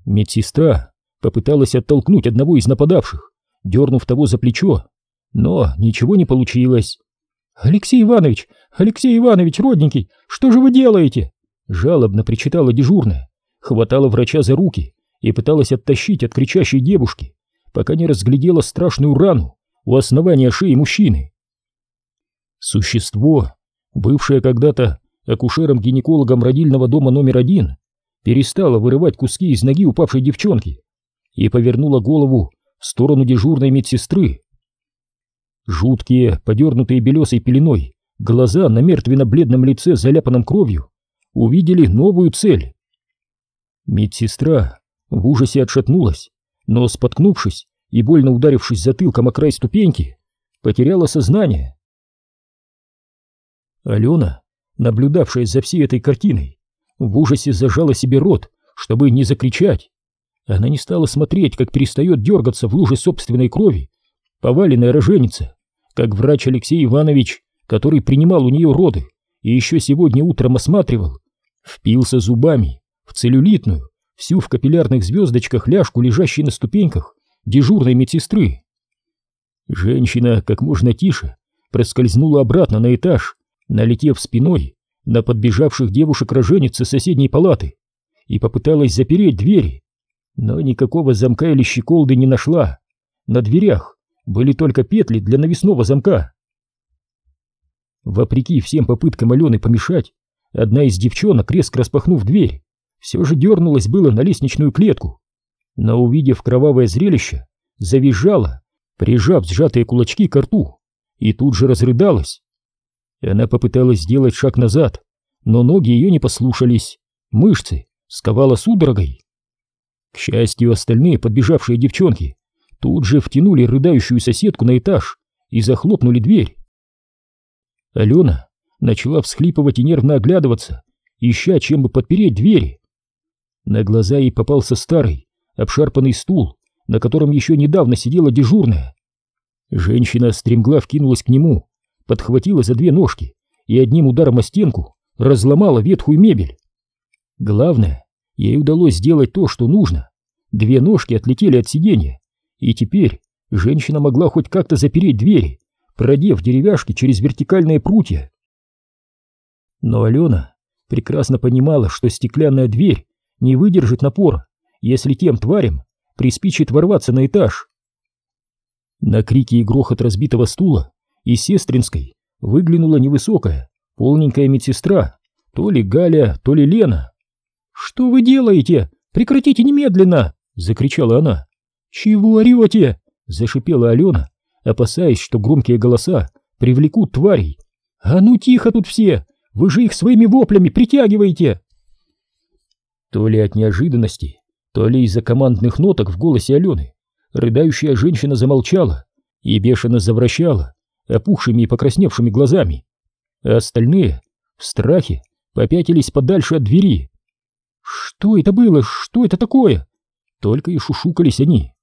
Медсестра попыталась оттолкнуть одного из нападавших, дернув того за плечо, но ничего не получилось. «Алексей Иванович! Алексей Иванович, родненький, что же вы делаете?» Жалобно причитала дежурная, хватала врача за руки и пыталась оттащить от кричащей девушки, пока не разглядела страшную рану у основания шеи мужчины. Существо, бывшее когда-то акушером-гинекологом родильного дома номер один, перестало вырывать куски из ноги упавшей девчонки и повернула голову в сторону дежурной медсестры. Жуткие, подернутые белесой пеленой, глаза на мертвенно-бледном лице, заляпанном кровью, увидели новую цель. Медсестра в ужасе отшатнулась, но, споткнувшись и больно ударившись затылком о край ступеньки, потеряла сознание. Алена, наблюдавшая за всей этой картиной, в ужасе зажала себе рот, чтобы не закричать. Она не стала смотреть, как перестает дергаться в луже собственной крови поваленная роженица, как врач Алексей Иванович, который принимал у нее роды и еще сегодня утром осматривал, впился зубами в целлюлитную, всю в капиллярных звездочках ляжку, лежащей на ступеньках дежурной медсестры. Женщина как можно тише проскользнула обратно на этаж, налетев спиной на подбежавших девушек-роженец из соседней палаты и попыталась запереть двери, но никакого замка или щеколды не нашла. На дверях были только петли для навесного замка. Вопреки всем попыткам Алены помешать, одна из девчонок, резко распахнув дверь, все же дернулась было на лестничную клетку, но, увидев кровавое зрелище, завизжала, прижав сжатые кулачки к рту, и тут же разрыдалась. Она попыталась сделать шаг назад, но ноги ее не послушались, мышцы сковала судорогой. К счастью, остальные подбежавшие девчонки тут же втянули рыдающую соседку на этаж и захлопнули дверь. Алена начала всхлипывать и нервно оглядываться, ища чем бы подпереть двери. На глаза ей попался старый, обшарпанный стул, на котором еще недавно сидела дежурная. Женщина стремглав кинулась к нему, подхватила за две ножки и одним ударом о стенку разломала ветхую мебель. Главное, Ей удалось сделать то, что нужно. Две ножки отлетели от сиденья, и теперь женщина могла хоть как-то запереть двери, продев деревяшки через вертикальные прутья. Но Алена прекрасно понимала, что стеклянная дверь не выдержит напора, если тем тварям приспичит ворваться на этаж. На крики и грохот разбитого стула из сестринской выглянула невысокая, полненькая медсестра, то ли Галя, то ли Лена. «Что вы делаете? Прекратите немедленно!» — закричала она. «Чего орете?» — зашипела Алена, опасаясь, что громкие голоса привлекут тварей. «А ну тихо тут все! Вы же их своими воплями притягиваете!» То ли от неожиданности, то ли из-за командных ноток в голосе Алены, рыдающая женщина замолчала и бешено завращала опухшими и покрасневшими глазами, а остальные в страхе попятились подальше от двери. Что это было? Что это такое? Только и шушукались они.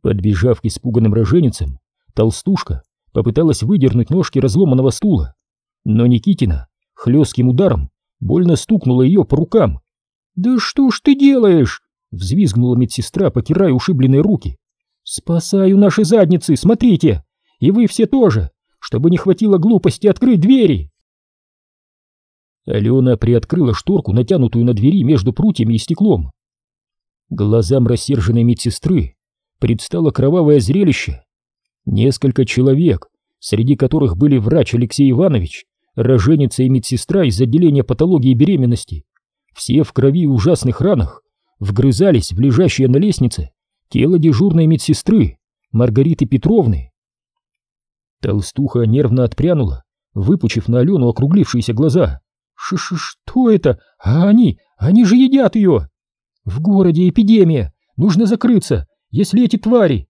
Подбежав к испуганным роженицам, толстушка попыталась выдернуть ножки разломанного стула, но Никитина хлестким ударом больно стукнула ее по рукам. «Да что ж ты делаешь?» — взвизгнула медсестра, потирая ушибленные руки. «Спасаю наши задницы, смотрите! И вы все тоже, чтобы не хватило глупости открыть двери!» Алена приоткрыла шторку, натянутую на двери между прутьями и стеклом. Глазам рассерженной медсестры предстало кровавое зрелище. Несколько человек, среди которых были врач Алексей Иванович, роженица и медсестра из отделения патологии беременности, все в крови и ужасных ранах, вгрызались в лежащее на лестнице тело дежурной медсестры Маргариты Петровны. Толстуха нервно отпрянула, выпучив на Алену округлившиеся глаза. Ш -ш «Что это? А они? Они же едят ее!» «В городе эпидемия! Нужно закрыться, если эти твари...»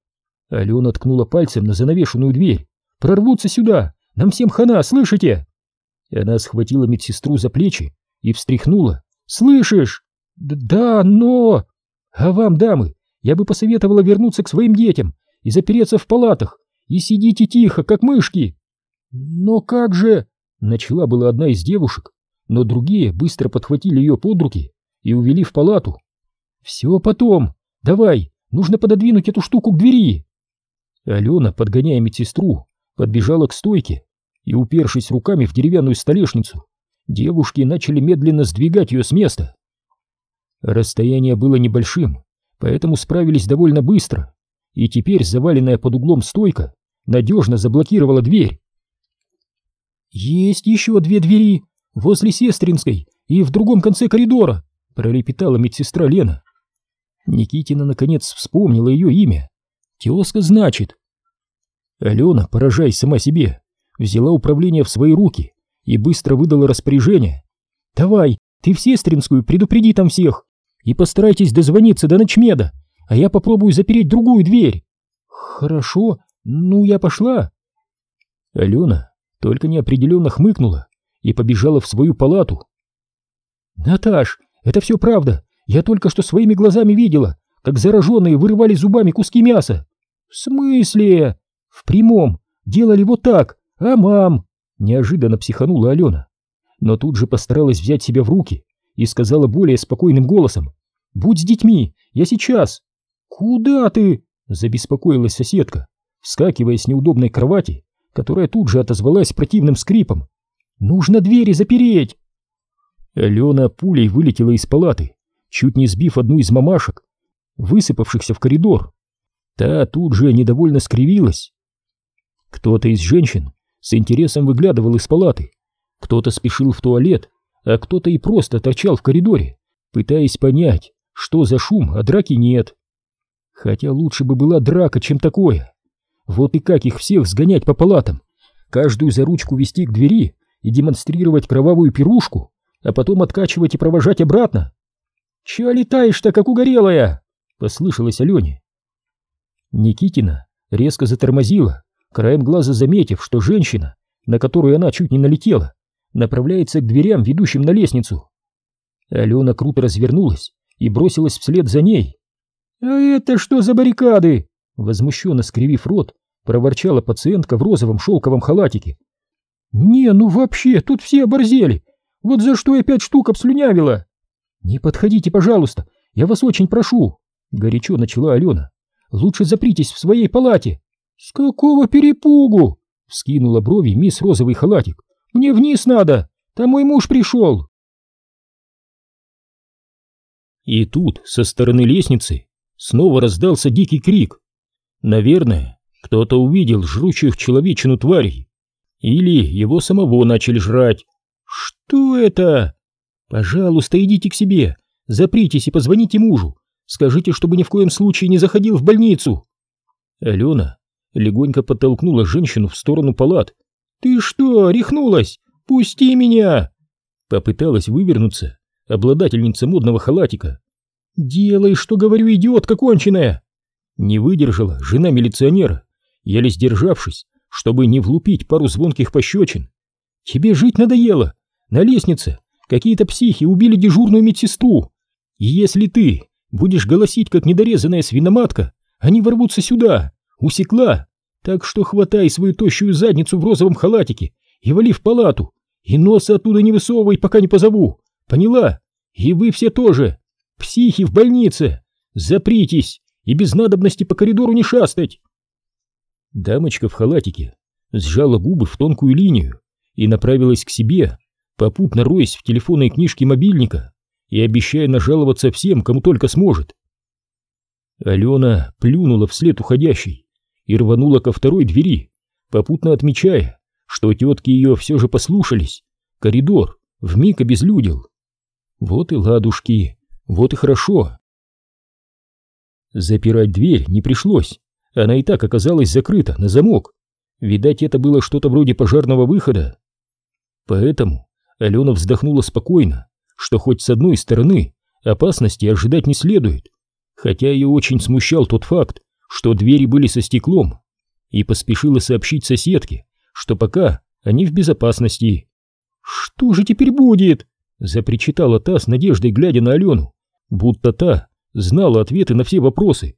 Алена ткнула пальцем на занавешенную дверь. «Прорвутся сюда! Нам всем хана, слышите?» Она схватила медсестру за плечи и встряхнула. «Слышишь? Д да, но...» «А вам, дамы, я бы посоветовала вернуться к своим детям и запереться в палатах, и сидите тихо, как мышки!» «Но как же...» — начала была одна из девушек, но другие быстро подхватили ее под руки и увели в палату. «Все потом! Давай, нужно пододвинуть эту штуку к двери!» Алена, подгоняя медсестру, подбежала к стойке и, упершись руками в деревянную столешницу, девушки начали медленно сдвигать ее с места. Расстояние было небольшим, поэтому справились довольно быстро, и теперь заваленная под углом стойка надежно заблокировала дверь. «Есть еще две двери, возле Сестринской и в другом конце коридора», пролепетала медсестра Лена. Никитина наконец вспомнила ее имя. Тезка, значит. Алена, поражаясь сама себе, взяла управление в свои руки и быстро выдала распоряжение. «Давай, ты в Сестринскую предупреди там всех и постарайтесь дозвониться до ночмеда, а я попробую запереть другую дверь». «Хорошо, ну я пошла». Алена только неопределенно хмыкнула и побежала в свою палату. «Наташ, это все правда, я только что своими глазами видела, как зараженные вырывали зубами куски мяса. В смысле? В прямом. Делали вот так. А мам? Неожиданно психанула Алена. Но тут же постаралась взять себя в руки и сказала более спокойным голосом. «Будь с детьми, я сейчас». «Куда ты?» – забеспокоилась соседка, вскакивая с неудобной кровати, которая тут же отозвалась противным скрипом. «Нужно двери запереть!» Алена пулей вылетела из палаты чуть не сбив одну из мамашек, высыпавшихся в коридор. Та тут же недовольно скривилась. Кто-то из женщин с интересом выглядывал из палаты, кто-то спешил в туалет, а кто-то и просто торчал в коридоре, пытаясь понять, что за шум, а драки нет. Хотя лучше бы была драка, чем такое. Вот и как их всех сгонять по палатам, каждую за ручку вести к двери и демонстрировать кровавую пирушку, а потом откачивать и провожать обратно. «Чего летаешь-то, как угорелая?» — послышалось Алене. Никитина резко затормозила, краем глаза заметив, что женщина, на которую она чуть не налетела, направляется к дверям, ведущим на лестницу. Алена круто развернулась и бросилась вслед за ней. «А это что за баррикады?» Возмущенно скривив рот, проворчала пациентка в розовом шелковом халатике. «Не, ну вообще, тут все оборзели. Вот за что я пять штук обслюнявила?» «Не подходите, пожалуйста, я вас очень прошу!» — горячо начала Алена. «Лучше запритесь в своей палате!» «С какого перепугу?» — вскинула брови мисс Розовый халатик. «Мне вниз надо! Там мой муж пришел!» И тут, со стороны лестницы, снова раздался дикий крик. Наверное, кто-то увидел жрущих человечину тварей. Или его самого начали жрать. «Что это?» Пожалуйста, идите к себе, запритесь и позвоните мужу. Скажите, чтобы ни в коем случае не заходил в больницу. Алена легонько подтолкнула женщину в сторону палат. Ты что, рехнулась? Пусти меня! Попыталась вывернуться, обладательница модного халатика. «Делай, что говорю, идиотка конченая!» Не выдержала жена милиционера, еле сдержавшись, чтобы не влупить пару звонких пощечин. «Тебе жить надоело! На лестнице какие-то психи убили дежурную медсестру! И если ты будешь голосить, как недорезанная свиноматка, они ворвутся сюда! Усекла! Так что хватай свою тощую задницу в розовом халатике и вали в палату, и носа оттуда не высовывай, пока не позову! Поняла? И вы все тоже! Психи в больнице! Запритесь и без надобности по коридору не шастать!» Дамочка в халатике сжала губы в тонкую линию и направилась к себе, попутно роясь в телефонной книжке мобильника и обещая нажаловаться всем, кому только сможет. Алена плюнула вслед уходящей и рванула ко второй двери, попутно отмечая, что тетки ее все же послушались. Коридор вмиг обезлюдил. Вот и ладушки, вот и хорошо. Запирать дверь не пришлось, она и так оказалась закрыта на замок. Видать, это было что-то вроде пожарного выхода. Поэтому Алена вздохнула спокойно, что хоть с одной стороны опасности ожидать не следует, хотя ее очень смущал тот факт, что двери были со стеклом, и поспешила сообщить соседке, что пока они в безопасности. «Что же теперь будет?» — запричитала та с надеждой, глядя на Алену, будто та знала ответы на все вопросы.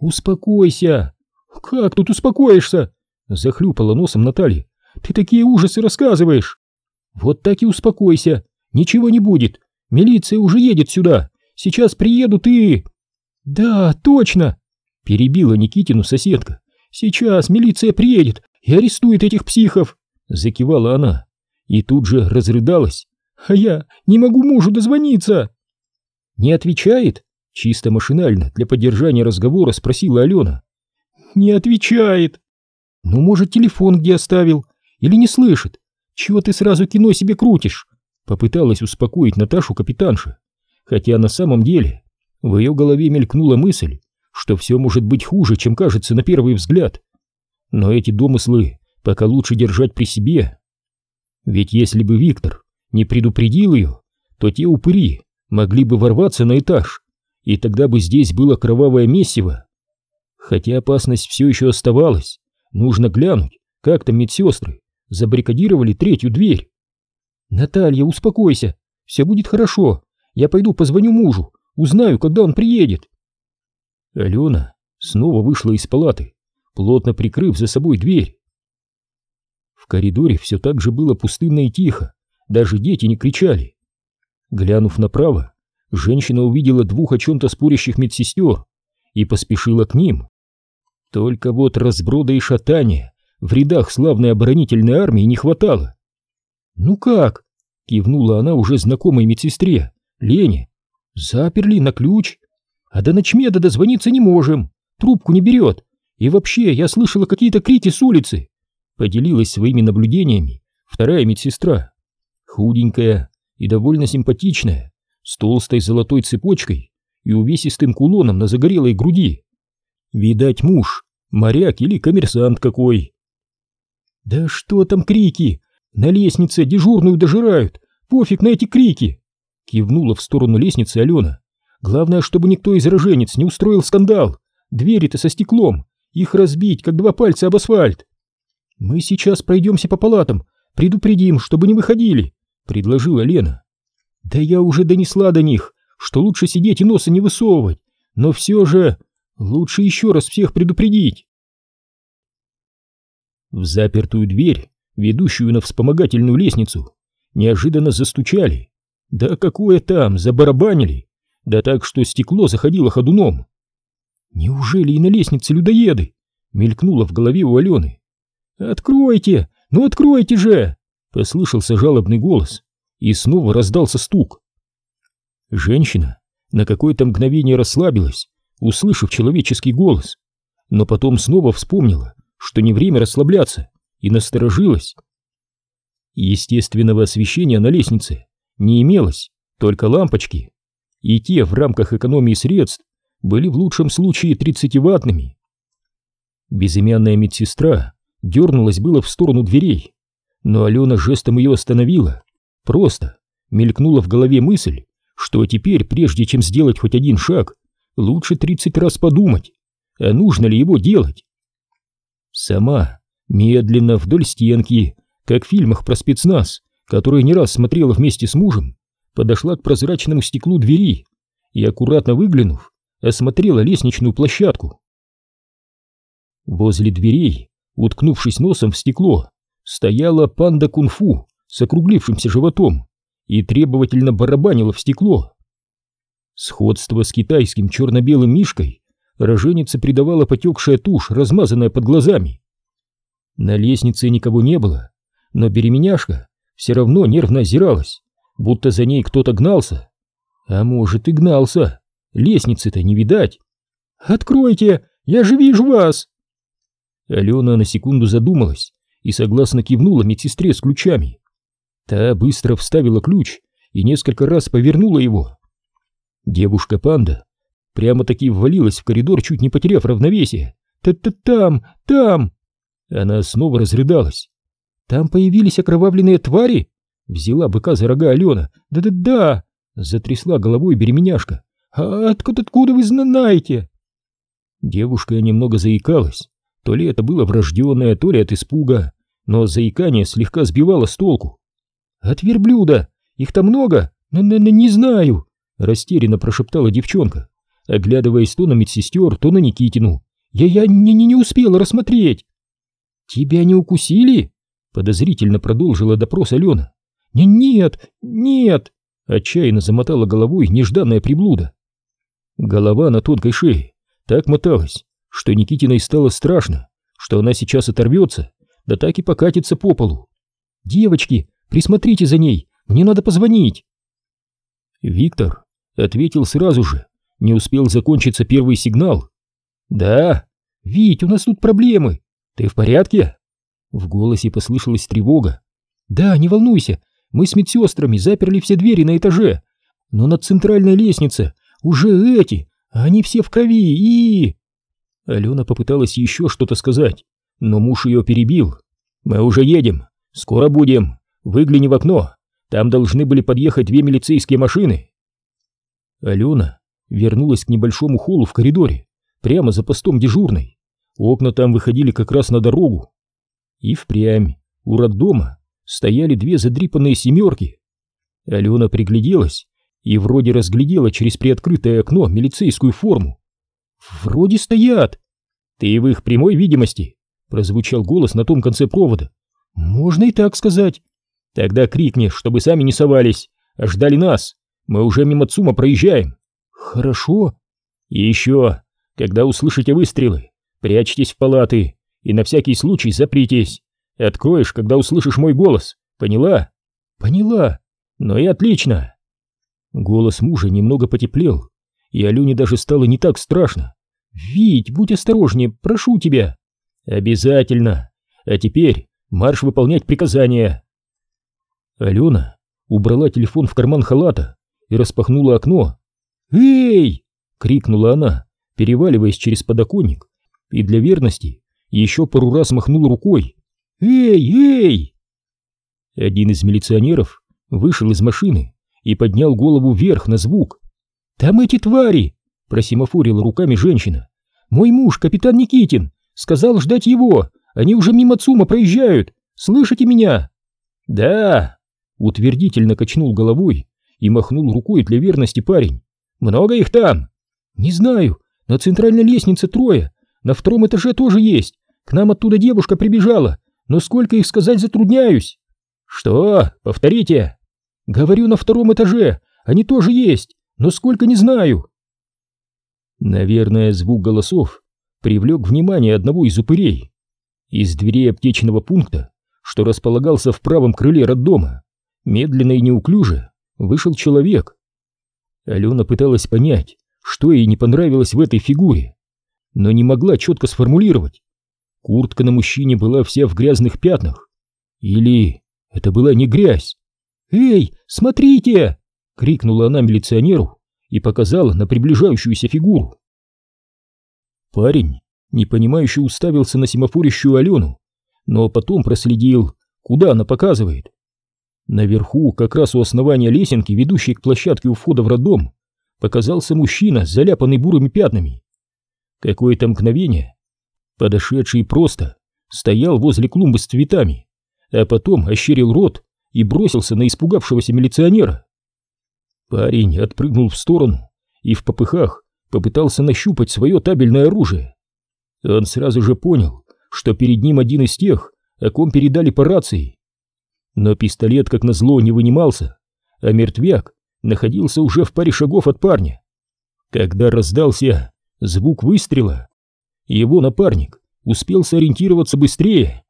«Успокойся!» «Как тут успокоишься?» — захлюпала носом Наталья. «Ты такие ужасы рассказываешь!» «Вот так и успокойся! Ничего не будет! Милиция уже едет сюда! Сейчас приедут и...» «Да, точно!» — перебила Никитину соседка. «Сейчас милиция приедет и арестует этих психов!» — закивала она. И тут же разрыдалась. «А я не могу мужу дозвониться!» «Не отвечает?» — чисто машинально для поддержания разговора спросила Алена. «Не отвечает!» «Ну, может, телефон где оставил? Или не слышит? Чего ты сразу кино себе крутишь?» Попыталась успокоить Наташу капитанша, хотя на самом деле в ее голове мелькнула мысль, что все может быть хуже, чем кажется на первый взгляд. Но эти домыслы пока лучше держать при себе. Ведь если бы Виктор не предупредил ее, то те упыри могли бы ворваться на этаж, и тогда бы здесь было кровавое месиво. Хотя опасность все еще оставалась, нужно глянуть, как там медсестры забаррикадировали третью дверь. «Наталья, успокойся, все будет хорошо, я пойду позвоню мужу, узнаю, когда он приедет». Алена снова вышла из палаты, плотно прикрыв за собой дверь. В коридоре все так же было пустынно и тихо, даже дети не кричали. Глянув направо, женщина увидела двух о чем-то спорящих медсестер и поспешила к ним. Только вот разброда и шатания в рядах славной оборонительной армии не хватало. «Ну как?» — кивнула она уже знакомой медсестре, Лене. «Заперли на ключ. А до ночмеда дозвониться не можем, трубку не берет. И вообще, я слышала какие-то крики с улицы». Поделилась своими наблюдениями вторая медсестра. Худенькая и довольно симпатичная, с толстой золотой цепочкой и увесистым кулоном на загорелой груди. Видать, муж, моряк или коммерсант какой. Да что там крики? На лестнице дежурную дожирают. Пофиг на эти крики. Кивнула в сторону лестницы Алена. Главное, чтобы никто из роженец не устроил скандал. Двери-то со стеклом. Их разбить, как два пальца об асфальт. Мы сейчас пройдемся по палатам, предупредим, чтобы не выходили, предложила Лена. Да я уже донесла до них, что лучше сидеть и носа не высовывать, но все же лучше еще раз всех предупредить. В запертую дверь, ведущую на вспомогательную лестницу, неожиданно застучали. Да какое там, забарабанили, да так, что стекло заходило ходуном. Неужели и на лестнице людоеды? Мелькнуло в голове у Алены. «Откройте! Ну откройте же!» Послышался жалобный голос и снова раздался стук. Женщина на какое-то мгновение расслабилась, услышав человеческий голос, но потом снова вспомнила, что не время расслабляться, и насторожилась. Естественного освещения на лестнице не имелось, только лампочки, и те в рамках экономии средств были в лучшем случае 30-ваттными. Безымянная медсестра дернулась было в сторону дверей, но Алена жестом ее остановила Просто мелькнула в голове мысль, что теперь, прежде чем сделать хоть один шаг, лучше тридцать раз подумать, а нужно ли его делать. Сама, медленно, вдоль стенки, как в фильмах про спецназ, которые не раз смотрела вместе с мужем, подошла к прозрачному стеклу двери и, аккуратно выглянув, осмотрела лестничную площадку. Возле дверей, уткнувшись носом в стекло, стояла панда кунг-фу с округлившимся животом и требовательно барабанила в стекло. Сходство с китайским черно-белым мишкой роженица придавала потекшая тушь, размазанная под глазами. На лестнице никого не было, но беременяшка все равно нервно озиралась, будто за ней кто-то гнался. А может и гнался, лестницы-то не видать. «Откройте, я же вижу вас!» Алена на секунду задумалась и согласно кивнула медсестре с ключами. Та быстро вставила ключ и несколько раз повернула его. Девушка-панда прямо-таки ввалилась в коридор, чуть не потеряв равновесие. «Та-та там, там!» Она снова разрыдалась. «Там появились окровавленные твари?» Взяла быка за рога Алена. «Да-да-да!» Затрясла головой беременяшка. «А откуда, откуда вы знаете?» Девушка немного заикалась. То ли это было врожденное, то ли от испуга, но заикание слегка сбивало с толку. «От верблюда! Их там много! Но, но, но не знаю!» Растерянно прошептала девчонка, оглядываясь то на медсестер, то на Никитину. «Я, я не, не, не успела рассмотреть!» «Тебя не укусили?» Подозрительно продолжила допрос Алена. Не, «Нет, нет!» Отчаянно замотала головой нежданная приблуда. Голова на тонкой шее так моталась, что Никитиной стало страшно, что она сейчас оторвется, да так и покатится по полу. «Девочки, Присмотрите за ней, мне надо позвонить. Виктор ответил сразу же, не успел закончиться первый сигнал. Да, Вить, у нас тут проблемы. Ты в порядке? В голосе послышалась тревога. Да, не волнуйся, мы с медсестрами заперли все двери на этаже, но на центральной лестнице уже эти, они все в крови и... Алена попыталась еще что-то сказать, но муж ее перебил. Мы уже едем, скоро будем. Выгляни в окно, там должны были подъехать две милицейские машины. Алена вернулась к небольшому холлу в коридоре, прямо за постом дежурной. Окна там выходили как раз на дорогу. И впрямь у роддома стояли две задрипанные семерки. Алена пригляделась и вроде разглядела через приоткрытое окно милицейскую форму. «Вроде стоят!» «Ты в их прямой видимости!» Прозвучал голос на том конце провода. «Можно и так сказать!» Тогда крикни, чтобы сами не совались, а ждали нас. Мы уже мимо ЦУМа проезжаем. Хорошо. И еще, когда услышите выстрелы, прячьтесь в палаты и на всякий случай запритесь. Откроешь, когда услышишь мой голос. Поняла? Поняла. Ну и отлично. Голос мужа немного потеплел, и Алене даже стало не так страшно. «Вить, будь осторожнее, прошу тебя!» «Обязательно! А теперь марш выполнять приказания!» Алена убрала телефон в карман халата и распахнула окно. «Эй!» — крикнула она, переваливаясь через подоконник, и для верности еще пару раз махнула рукой. «Эй! Эй!» Один из милиционеров вышел из машины и поднял голову вверх на звук. «Там эти твари!» — просимофорила руками женщина. «Мой муж, капитан Никитин, сказал ждать его, они уже мимо ЦУМа проезжают, слышите меня?» «Да!» Утвердительно качнул головой и махнул рукой для верности парень. «Много их там?» «Не знаю. На центральной лестнице трое. На втором этаже тоже есть. К нам оттуда девушка прибежала. Но сколько их сказать затрудняюсь». «Что? Повторите». «Говорю, на втором этаже. Они тоже есть. Но сколько не знаю». Наверное, звук голосов привлек внимание одного из упырей. Из дверей аптечного пункта, что располагался в правом крыле роддома, медленно и неуклюже вышел человек. Алена пыталась понять, что ей не понравилось в этой фигуре, но не могла четко сформулировать. Куртка на мужчине была вся в грязных пятнах. Или это была не грязь? «Эй, смотрите!» — крикнула она милиционеру и показала на приближающуюся фигуру. Парень, непонимающе уставился на семафорящую Алену, но потом проследил, куда она показывает. Наверху, как раз у основания лесенки, ведущей к площадке у входа в роддом, показался мужчина, заляпанный бурыми пятнами. Какое-то мгновение подошедший просто стоял возле клумбы с цветами, а потом ощерил рот и бросился на испугавшегося милиционера. Парень отпрыгнул в сторону и в попыхах попытался нащупать свое табельное оружие. Он сразу же понял, что перед ним один из тех, о ком передали по рации. Но пистолет, как назло, не вынимался, а мертвяк находился уже в паре шагов от парня. Когда раздался звук выстрела, его напарник успел сориентироваться быстрее.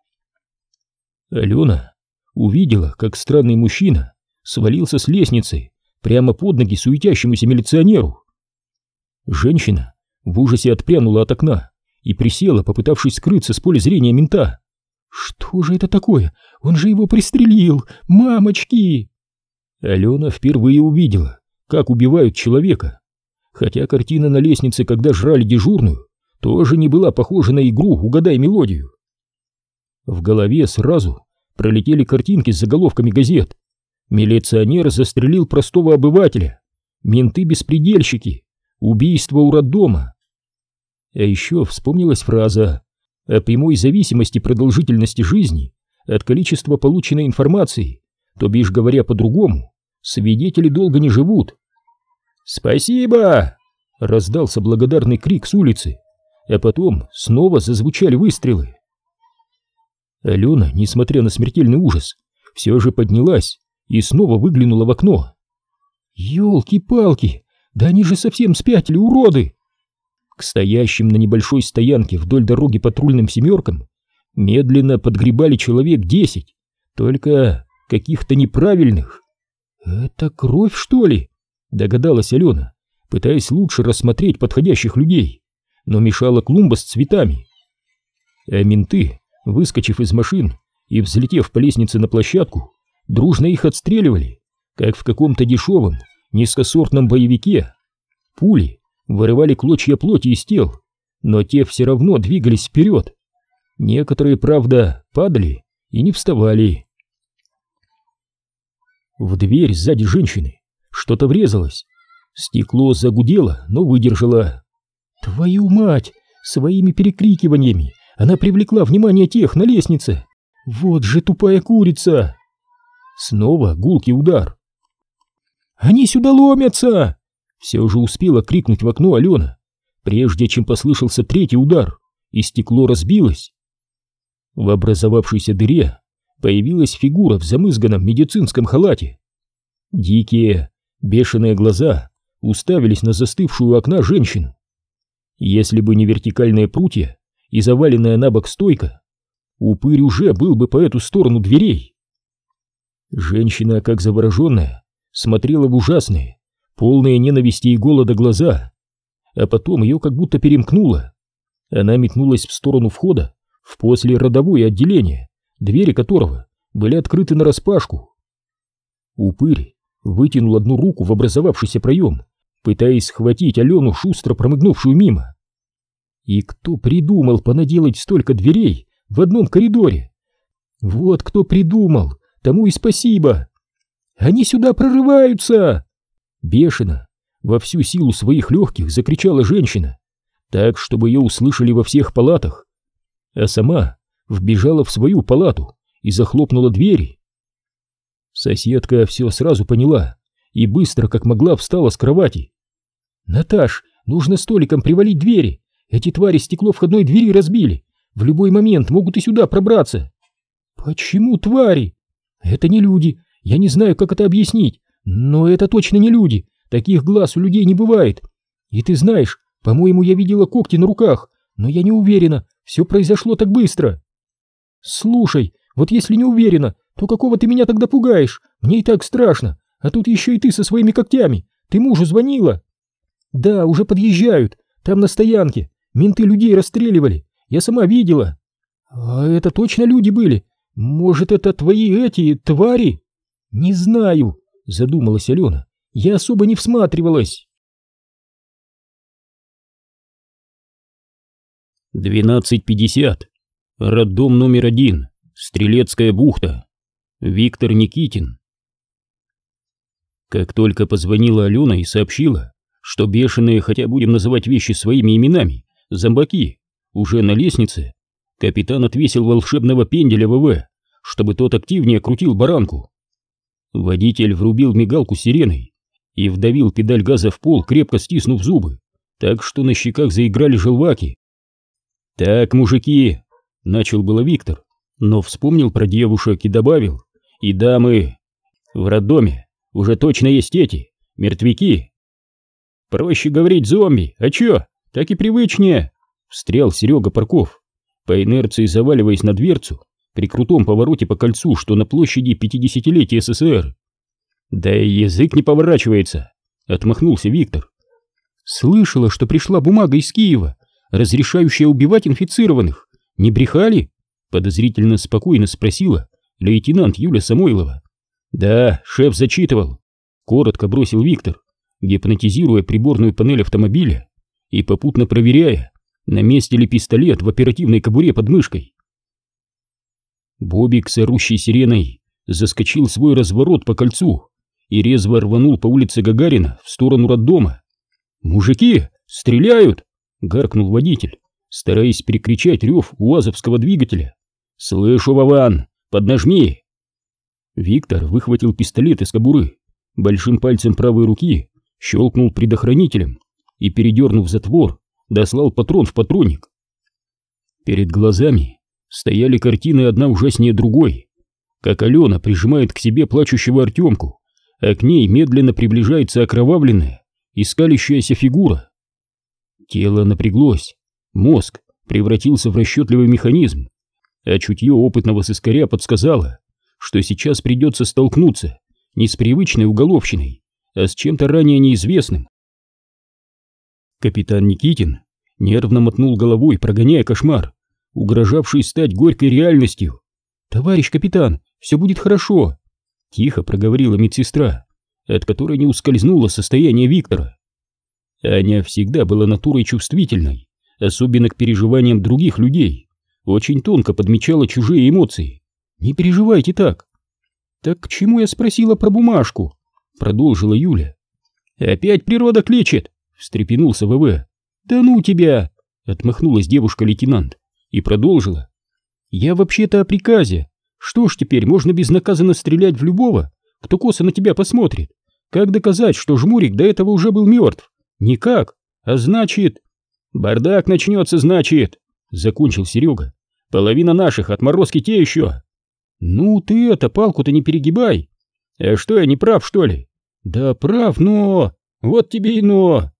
Алена увидела, как странный мужчина свалился с лестницы прямо под ноги суетящемуся милиционеру. Женщина в ужасе отпрянула от окна и присела, попытавшись скрыться с поля зрения мента. «Что же это такое? Он же его пристрелил! Мамочки!» Алена впервые увидела, как убивают человека. Хотя картина на лестнице, когда жрали дежурную, тоже не была похожа на игру «Угадай мелодию». В голове сразу пролетели картинки с заголовками газет. Милиционер застрелил простого обывателя. Менты-беспредельщики. Убийство у роддома. А еще вспомнилась фраза о прямой зависимости продолжительности жизни от количества полученной информации, то бишь говоря по-другому, свидетели долго не живут. «Спасибо!» — раздался благодарный крик с улицы, а потом снова зазвучали выстрелы. Алена, несмотря на смертельный ужас, все же поднялась и снова выглянула в окно. «Елки-палки! Да они же совсем спятили, уроды!» К стоящим на небольшой стоянке вдоль дороги патрульным семеркам медленно подгребали человек десять, только каких-то неправильных. «Это кровь, что ли?» — догадалась Алена, пытаясь лучше рассмотреть подходящих людей, но мешала клумба с цветами. А менты, выскочив из машин и взлетев по лестнице на площадку, дружно их отстреливали, как в каком-то дешевом, низкосортном боевике. Пули вырывали клочья плоти из тел, но те все равно двигались вперед. Некоторые, правда, падали и не вставали. В дверь сзади женщины что-то врезалось. Стекло загудело, но выдержало. Твою мать! Своими перекрикиваниями она привлекла внимание тех на лестнице. Вот же тупая курица! Снова гулкий удар. «Они сюда ломятся!» Все же успела крикнуть в окно Алена, прежде чем послышался третий удар, и стекло разбилось. В образовавшейся дыре появилась фигура в замызганном медицинском халате. Дикие, бешеные глаза уставились на застывшую у окна женщину. Если бы не вертикальные прутья и заваленная на бок стойка, упырь уже был бы по эту сторону дверей. Женщина, как завороженная, смотрела в ужасные, полные ненависти и голода глаза, а потом ее как будто перемкнуло. Она метнулась в сторону входа в послеродовое отделение, двери которого были открыты нараспашку. Упырь вытянул одну руку в образовавшийся проем, пытаясь схватить Алену, шустро промыгнувшую мимо. И кто придумал понаделать столько дверей в одном коридоре? Вот кто придумал, тому и спасибо. Они сюда прорываются! Бешено, во всю силу своих легких закричала женщина, так, чтобы ее услышали во всех палатах, а сама вбежала в свою палату и захлопнула двери. Соседка все сразу поняла и быстро, как могла, встала с кровати. «Наташ, нужно столиком привалить двери. Эти твари стекло входной двери разбили. В любой момент могут и сюда пробраться». «Почему твари?» «Это не люди. Я не знаю, как это объяснить. Но это точно не люди. Таких глаз у людей не бывает. И ты знаешь, по-моему, я видела когти на руках, но я не уверена, все произошло так быстро. Слушай, вот если не уверена, то какого ты меня тогда пугаешь? Мне и так страшно. А тут еще и ты со своими когтями. Ты мужу звонила? Да, уже подъезжают. Там на стоянке. Менты людей расстреливали. Я сама видела. А это точно люди были? Может, это твои эти твари? Не знаю, задумалась Алена. Я особо не всматривалась. Двенадцать пятьдесят. Роддом номер один. Стрелецкая бухта. Виктор Никитин. Как только позвонила Алена и сообщила, что бешеные, хотя будем называть вещи своими именами, зомбаки, уже на лестнице, капитан отвесил волшебного пенделя ВВ, чтобы тот активнее крутил баранку. Водитель врубил мигалку сиреной и вдавил педаль газа в пол, крепко стиснув зубы, так что на щеках заиграли желваки. «Так, мужики!» — начал было Виктор, но вспомнил про девушек и добавил. «И дамы! В роддоме уже точно есть эти, мертвяки!» «Проще говорить зомби, а чё? Так и привычнее!» — встрял Серега Парков, по инерции заваливаясь на дверцу при крутом повороте по кольцу, что на площади пятидесятилетия СССР. «Да и язык не поворачивается!» — отмахнулся Виктор. «Слышала, что пришла бумага из Киева, разрешающая убивать инфицированных. Не брехали?» — подозрительно спокойно спросила лейтенант Юля Самойлова. «Да, шеф зачитывал», — коротко бросил Виктор, гипнотизируя приборную панель автомобиля и попутно проверяя, на месте ли пистолет в оперативной кобуре под мышкой. Бобик с орущей сиреной заскочил свой разворот по кольцу и резво рванул по улице Гагарина в сторону роддома. «Мужики, стреляют!» — гаркнул водитель, стараясь перекричать рев уазовского двигателя. «Слышу, Вован, поднажми!» Виктор выхватил пистолет из кобуры, большим пальцем правой руки щелкнул предохранителем и, передернув затвор, дослал патрон в патронник. Перед глазами стояли картины одна ужаснее другой, как Алена прижимает к себе плачущего Артемку, а к ней медленно приближается окровавленная, искалящаяся фигура. Тело напряглось, мозг превратился в расчетливый механизм, а чутье опытного сыскаря подсказало, что сейчас придется столкнуться не с привычной уголовщиной, а с чем-то ранее неизвестным. Капитан Никитин нервно мотнул головой, прогоняя кошмар, угрожавший стать горькой реальностью. «Товарищ капитан, все будет хорошо!» Тихо проговорила медсестра, от которой не ускользнуло состояние Виктора. Аня всегда была натурой чувствительной, особенно к переживаниям других людей, очень тонко подмечала чужие эмоции. «Не переживайте так!» «Так к чему я спросила про бумажку?» Продолжила Юля. «Опять природа кличет!» Встрепенулся ВВ. «Да ну тебя!» Отмахнулась девушка-лейтенант и продолжила. «Я вообще-то о приказе. Что ж теперь, можно безнаказанно стрелять в любого, кто косо на тебя посмотрит? Как доказать, что Жмурик до этого уже был мертв? Никак. А значит...» «Бардак начнется, значит!» Закончил Серега. «Половина наших отморозки те еще!» «Ну ты это, палку-то не перегибай!» «А что, я не прав, что ли?» «Да прав, но...» «Вот тебе и но!»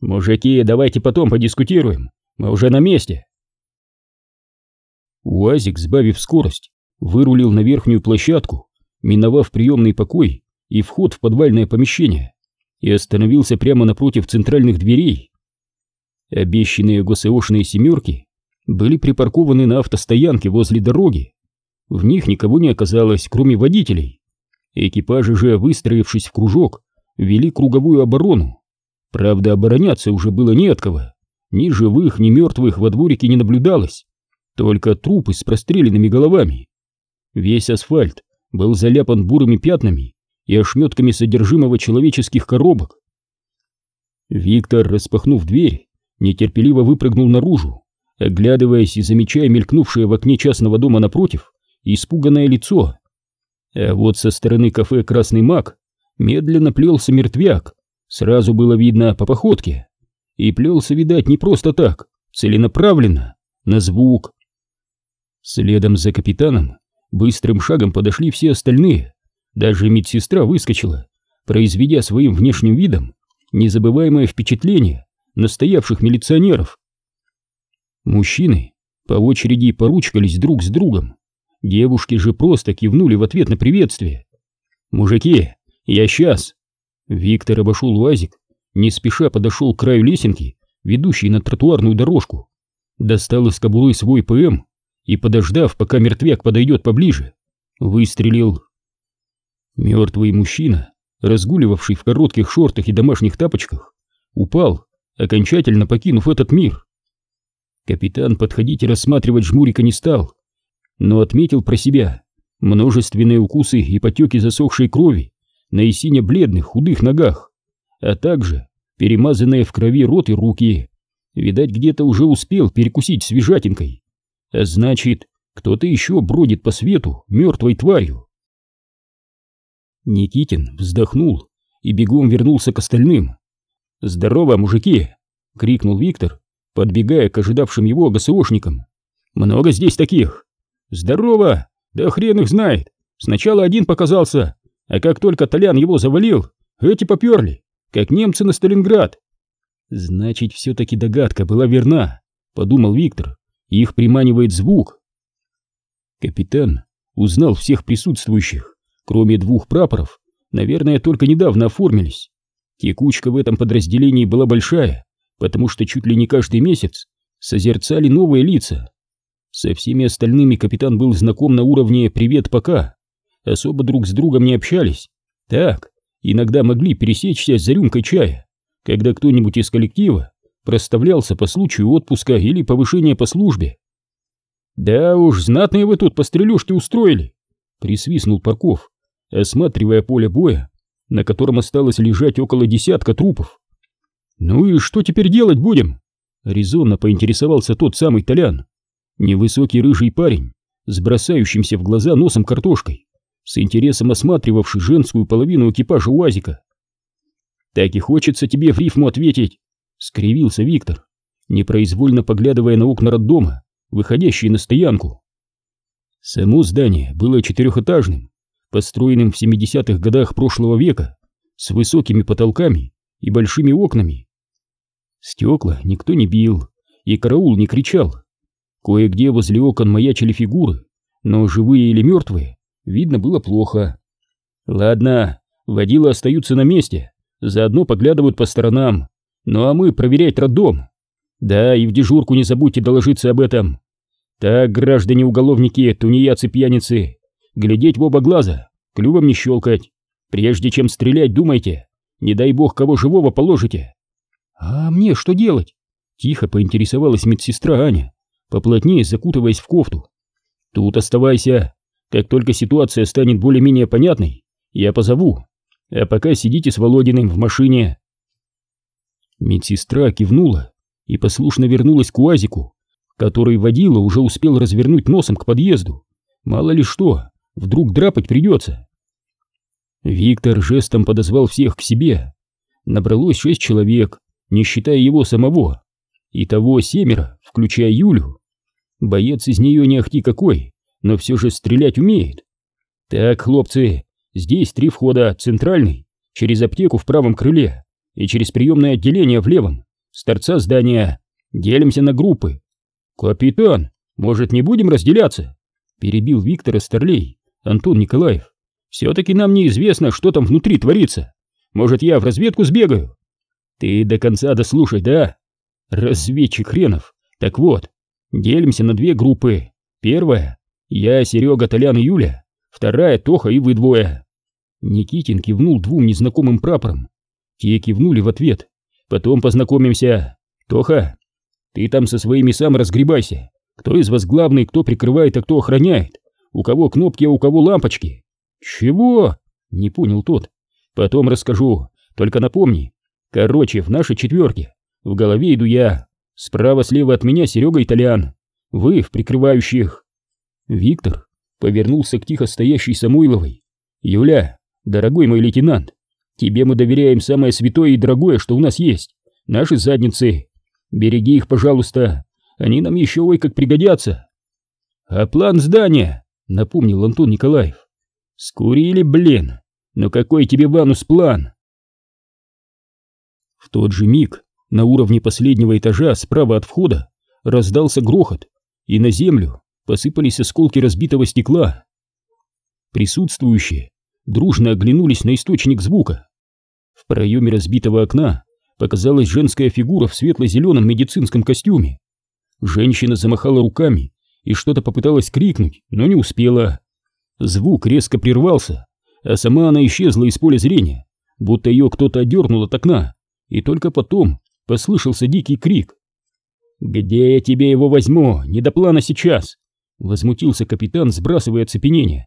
«Мужики, давайте потом подискутируем, мы уже на месте!» УАЗик, сбавив скорость, вырулил на верхнюю площадку, миновав приемный покой и вход в подвальное помещение, и остановился прямо напротив центральных дверей. Обещанные ГОСЭОшные семерки были припаркованы на автостоянке возле дороги. В них никого не оказалось, кроме водителей. Экипажи же, выстроившись в кружок, вели круговую оборону. Правда, обороняться уже было не от кого. Ни живых, ни мертвых во дворике не наблюдалось. Только трупы с простреленными головами. Весь асфальт был заляпан бурыми пятнами и ошметками содержимого человеческих коробок. Виктор, распахнув дверь, нетерпеливо выпрыгнул наружу, оглядываясь и замечая мелькнувшее в окне частного дома напротив испуганное лицо. А вот со стороны кафе «Красный маг» медленно плелся мертвяк, сразу было видно по походке. И плелся, видать, не просто так, целенаправленно, на звук. Следом за капитаном быстрым шагом подошли все остальные. Даже медсестра выскочила, произведя своим внешним видом незабываемое впечатление настоявших милиционеров. Мужчины по очереди поручкались друг с другом. Девушки же просто кивнули в ответ на приветствие. «Мужики, я сейчас!» Виктор обошел УАЗик, не спеша подошел к краю лесенки, ведущей на тротуарную дорожку, достал из кобуры свой ПМ и, подождав, пока мертвяк подойдет поближе, выстрелил. Мертвый мужчина, разгуливавший в коротких шортах и домашних тапочках, упал, окончательно покинув этот мир. Капитан подходить и рассматривать жмурика не стал, но отметил про себя множественные укусы и потеки засохшей крови на и сине-бледных худых ногах, а также перемазанные в крови рот и руки. Видать, где-то уже успел перекусить свежатинкой. Значит, кто-то еще бродит по свету мертвой тварью. Никитин вздохнул и бегом вернулся к остальным. «Здорово, мужики!» — крикнул Виктор, подбегая к ожидавшим его ГСОшникам. «Много здесь таких!» «Здорово! Да хрен их знает! Сначала один показался, а как только Толян его завалил, эти поперли, как немцы на Сталинград!» «Значит, все-таки догадка была верна», — подумал Виктор. «Их приманивает звук». Капитан узнал всех присутствующих, кроме двух прапоров, наверное, только недавно оформились. Текучка в этом подразделении была большая, потому что чуть ли не каждый месяц созерцали новые лица. Со всеми остальными капитан был знаком на уровне «привет, пока». Особо друг с другом не общались. Так, иногда могли пересечься за рюмкой чая, когда кто-нибудь из коллектива проставлялся по случаю отпуска или повышения по службе. «Да уж, знатные вы тут пострелюшки устроили!» — присвистнул Парков, осматривая поле боя, на котором осталось лежать около десятка трупов. «Ну и что теперь делать будем?» — резонно поинтересовался тот самый Толян. Невысокий рыжий парень, с бросающимся в глаза носом картошкой, с интересом осматривавший женскую половину экипажа УАЗика. «Так и хочется тебе в рифму ответить», — скривился Виктор, непроизвольно поглядывая на окна роддома, выходящие на стоянку. Само здание было четырехэтажным, построенным в 70-х годах прошлого века, с высокими потолками и большими окнами. Стекла никто не бил, и караул не кричал. Кое-где возле окон маячили фигуры, но живые или мертвые видно было плохо. Ладно, водила остаются на месте, заодно поглядывают по сторонам, ну а мы проверять роддом. Да, и в дежурку не забудьте доложиться об этом. Так, граждане-уголовники, тунеядцы-пьяницы, глядеть в оба глаза, клювом не щелкать. Прежде чем стрелять, думайте, не дай бог кого живого положите. А мне что делать? Тихо поинтересовалась медсестра Аня, поплотнее закутываясь в кофту. Тут оставайся. Как только ситуация станет более-менее понятной, я позову. А пока сидите с Володиным в машине. Медсестра кивнула и послушно вернулась к УАЗику, который водила уже успел развернуть носом к подъезду. Мало ли что, вдруг драпать придется. Виктор жестом подозвал всех к себе. Набралось шесть человек, не считая его самого. Итого семеро, включая Юлю. Боец из нее не ахти какой, но все же стрелять умеет. Так, хлопцы, здесь три входа, центральный, через аптеку в правом крыле и через приемное отделение в левом, с торца здания. Делимся на группы. Капитан, может не будем разделяться? Перебил Виктора Старлей, Антон Николаев. Все-таки нам неизвестно, что там внутри творится. Может, я в разведку сбегаю? Ты до конца дослушай, да? Разведчик хренов. Так вот, делимся на две группы. Первая — я, Серега, Толян и Юля. Вторая — Тоха и вы двое. Никитин кивнул двум незнакомым прапорам. Те кивнули в ответ. Потом познакомимся. Тоха, ты там со своими сам разгребайся. Кто из вас главный, кто прикрывает, а кто охраняет? У кого кнопки, а у кого лампочки? Чего? Не понял тот. Потом расскажу. Только напомни. Короче, в нашей четверке в голове иду я. Справа-слева от меня Серега Итальян. Вы в прикрывающих. Виктор повернулся к тихо стоящей Самойловой. Юля, дорогой мой лейтенант, тебе мы доверяем самое святое и дорогое, что у нас есть. Наши задницы. Береги их, пожалуйста. Они нам еще ой как пригодятся. А план здания, напомнил Антон Николаев. Скурили, блин. Но какой тебе ванус план? В тот же миг на уровне последнего этажа справа от входа раздался грохот, и на землю посыпались осколки разбитого стекла. Присутствующие дружно оглянулись на источник звука. В проеме разбитого окна показалась женская фигура в светло-зеленом медицинском костюме. Женщина замахала руками и что-то попыталась крикнуть, но не успела. Звук резко прервался, а сама она исчезла из поля зрения, будто ее кто-то отдернул от окна, и только потом послышался дикий крик. «Где я тебе его возьму? Не до плана сейчас!» Возмутился капитан, сбрасывая оцепенение.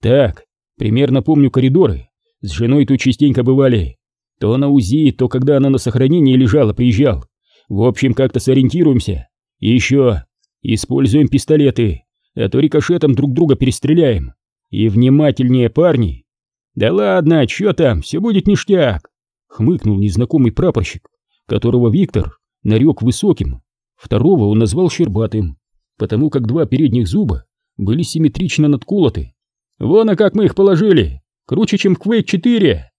«Так, примерно помню коридоры. С женой тут частенько бывали. То на УЗИ, то когда она на сохранении лежала, приезжал. В общем, как-то сориентируемся. И еще, используем пистолеты, а то рикошетом друг друга перестреляем. И внимательнее, парни. Да ладно, чё там, все будет ништяк. Хмыкнул незнакомый прапорщик, которого Виктор нарек высоким. Второго он назвал щербатым, потому как два передних зуба были симметрично надколоты. Вон, а как мы их положили! Круче, чем в Quake 4!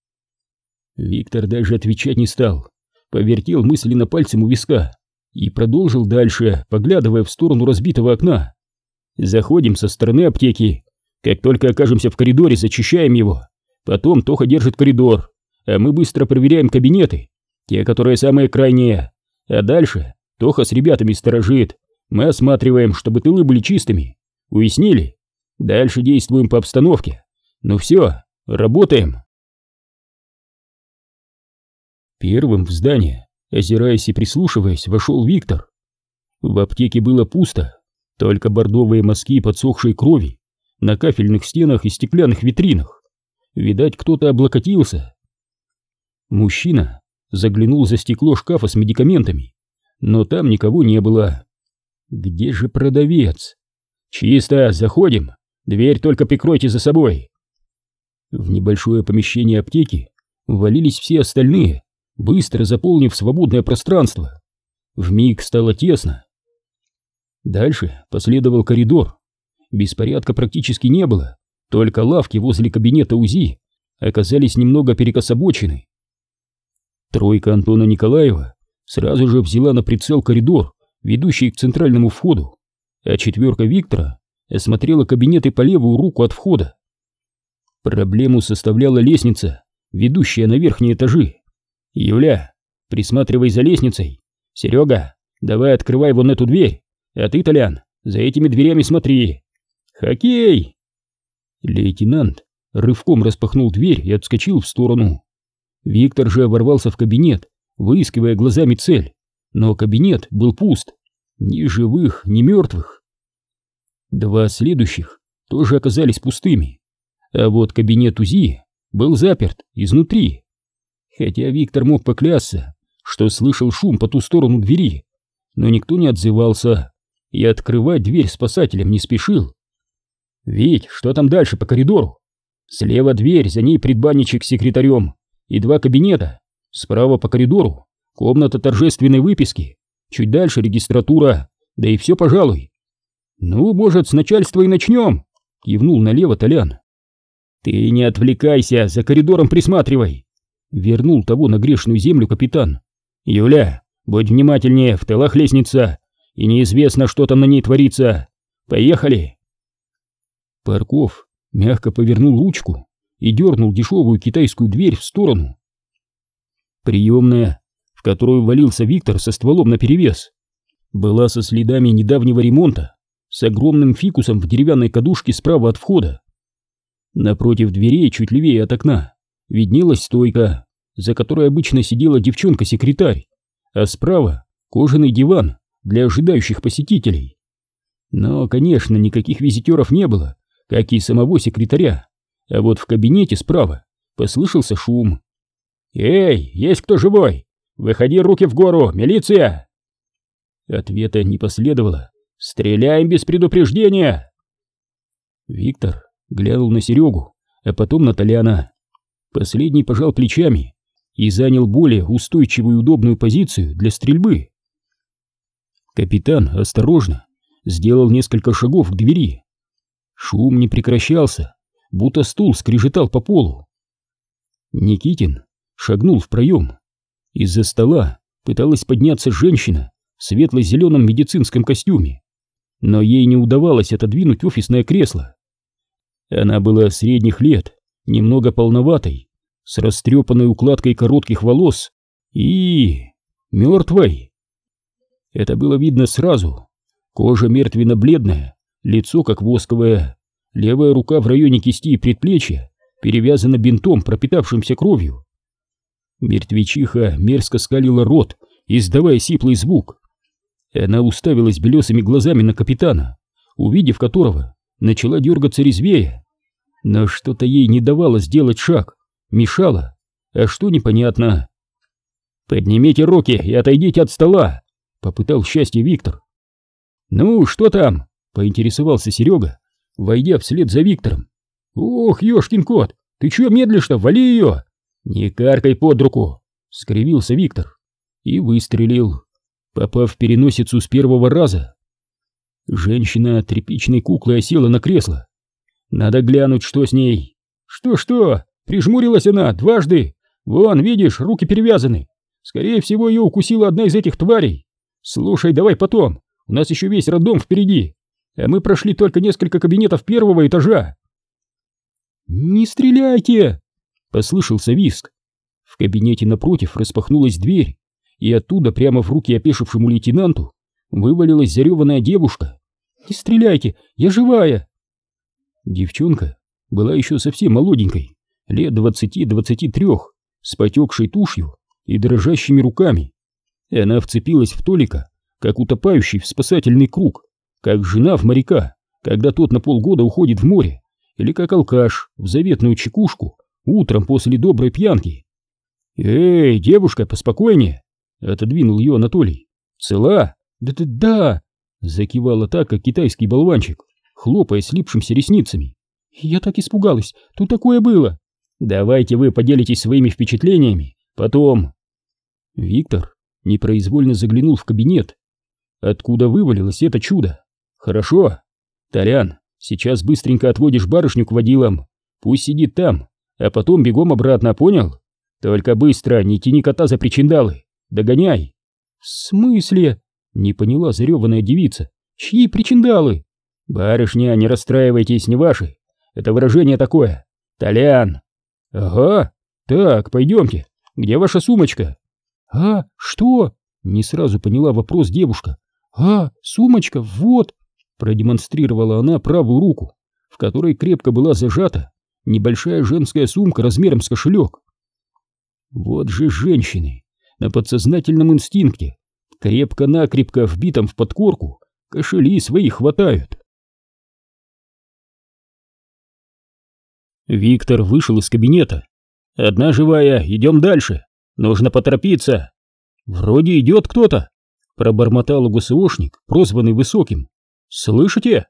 Виктор даже отвечать не стал, повертел мысленно пальцем у виска и продолжил дальше, поглядывая в сторону разбитого окна. Заходим со стороны аптеки. Как только окажемся в коридоре, зачищаем его. Потом Тоха держит коридор, а мы быстро проверяем кабинеты, те, которые самые крайние. А дальше Тоха с ребятами сторожит. Мы осматриваем, чтобы тылы были чистыми. Уяснили? Дальше действуем по обстановке. Ну все, работаем. Первым в здание, озираясь и прислушиваясь, вошел Виктор. В аптеке было пусто, только бордовые мазки подсохшей крови на кафельных стенах и стеклянных витринах. Видать, кто-то облокотился. Мужчина заглянул за стекло шкафа с медикаментами, но там никого не было. Где же продавец? Чисто, заходим. Дверь только прикройте за собой. В небольшое помещение аптеки ввалились все остальные, быстро заполнив свободное пространство. В миг стало тесно. Дальше последовал коридор. Беспорядка практически не было, только лавки возле кабинета УЗИ оказались немного перекособочены. Тройка Антона Николаева сразу же взяла на прицел коридор, ведущий к центральному входу, а четверка Виктора осмотрела кабинеты по левую руку от входа. Проблему составляла лестница, ведущая на верхние этажи. Юля, присматривай за лестницей. Серега, давай открывай вон эту дверь. А ты, Толян, за этими дверями смотри. Хоккей! Лейтенант рывком распахнул дверь и отскочил в сторону. Виктор же ворвался в кабинет, выискивая глазами цель, но кабинет был пуст. Ни живых, ни мертвых. Два следующих тоже оказались пустыми, а вот кабинет УЗИ был заперт изнутри хотя Виктор мог поклясться, что слышал шум по ту сторону двери, но никто не отзывался и открывать дверь спасателям не спешил. «Вить, что там дальше по коридору?» «Слева дверь, за ней предбанничек с секретарем и два кабинета. Справа по коридору комната торжественной выписки, чуть дальше регистратура, да и все, пожалуй». «Ну, может, с начальства и начнем?» — кивнул налево Толян. «Ты не отвлекайся, за коридором присматривай. Вернул того на грешную землю капитан. «Юля, будь внимательнее, в тылах лестница, и неизвестно, что там на ней творится. Поехали!» Парков мягко повернул ручку и дернул дешевую китайскую дверь в сторону. Приемная, в которую валился Виктор со стволом наперевес, была со следами недавнего ремонта, с огромным фикусом в деревянной кадушке справа от входа. Напротив дверей, чуть левее от окна, виднелась стойка, за которой обычно сидела девчонка-секретарь, а справа кожаный диван для ожидающих посетителей. Но, конечно, никаких визитеров не было, как и самого секретаря, а вот в кабинете справа послышался шум. «Эй, есть кто живой? Выходи, руки в гору, милиция!» Ответа не последовало. «Стреляем без предупреждения!» Виктор глянул на Серегу, а потом на Толяна. Последний пожал плечами и занял более устойчивую и удобную позицию для стрельбы. Капитан осторожно сделал несколько шагов к двери. Шум не прекращался, будто стул скрежетал по полу. Никитин шагнул в проем. Из-за стола пыталась подняться женщина в светло-зеленом медицинском костюме, но ей не удавалось отодвинуть офисное кресло. Она была средних лет, немного полноватой, с растрепанной укладкой коротких волос и... мертвой. Это было видно сразу. Кожа мертвенно-бледная, лицо как восковое, левая рука в районе кисти и предплечья перевязана бинтом, пропитавшимся кровью. Мертвечиха мерзко скалила рот, издавая сиплый звук. Она уставилась белесыми глазами на капитана, увидев которого, начала дергаться резвее но что-то ей не давало сделать шаг, мешало, а что непонятно. «Поднимите руки и отойдите от стола!» — попытал счастье Виктор. «Ну, что там?» — поинтересовался Серега, войдя вслед за Виктором. «Ох, ёшкин кот, ты чё медлишь-то? Вали ее!» «Не каркай под руку!» — скривился Виктор и выстрелил, попав в переносицу с первого раза. Женщина тряпичной куклой осела на кресло. «Надо глянуть, что с ней!» «Что-что? Прижмурилась она дважды! Вон, видишь, руки перевязаны! Скорее всего, ее укусила одна из этих тварей! Слушай, давай потом, у нас еще весь роддом впереди, а мы прошли только несколько кабинетов первого этажа!» «Не стреляйте!» — послышался виск. В кабинете напротив распахнулась дверь, и оттуда прямо в руки опешившему лейтенанту вывалилась зареванная девушка. «Не стреляйте, я живая!» Девчонка была еще совсем молоденькой, лет двадцати-двадцати трех, с потекшей тушью и дрожащими руками. Она вцепилась в Толика, как утопающий в спасательный круг, как жена в моряка, когда тот на полгода уходит в море, или как алкаш в заветную чекушку утром после доброй пьянки. «Эй, девушка, поспокойнее!» — отодвинул ее Анатолий. «Цела?» «Да-да-да!» — закивала так, как китайский болванчик, хлопая слипшимся ресницами. «Я так испугалась, тут такое было!» «Давайте вы поделитесь своими впечатлениями, потом...» Виктор непроизвольно заглянул в кабинет. Откуда вывалилось это чудо? «Хорошо. Толян, сейчас быстренько отводишь барышню к водилам, пусть сидит там, а потом бегом обратно, понял? Только быстро, не тяни кота за причиндалы, догоняй!» «В смысле?» Не поняла зареванная девица. Чьи причиндалы? Барышня, не расстраивайтесь, не ваши. Это выражение такое. Толян. Ага. Так, пойдемте. Где ваша сумочка? А, что? Не сразу поняла вопрос девушка. А, сумочка, вот. Продемонстрировала она правую руку, в которой крепко была зажата небольшая женская сумка размером с кошелек. Вот же женщины на подсознательном инстинкте крепко-накрепко вбитом в подкорку, кошели свои хватают. Виктор вышел из кабинета. «Одна живая, идем дальше. Нужно поторопиться». «Вроде идет кто-то», — пробормотал ГСОшник, прозванный Высоким. «Слышите?»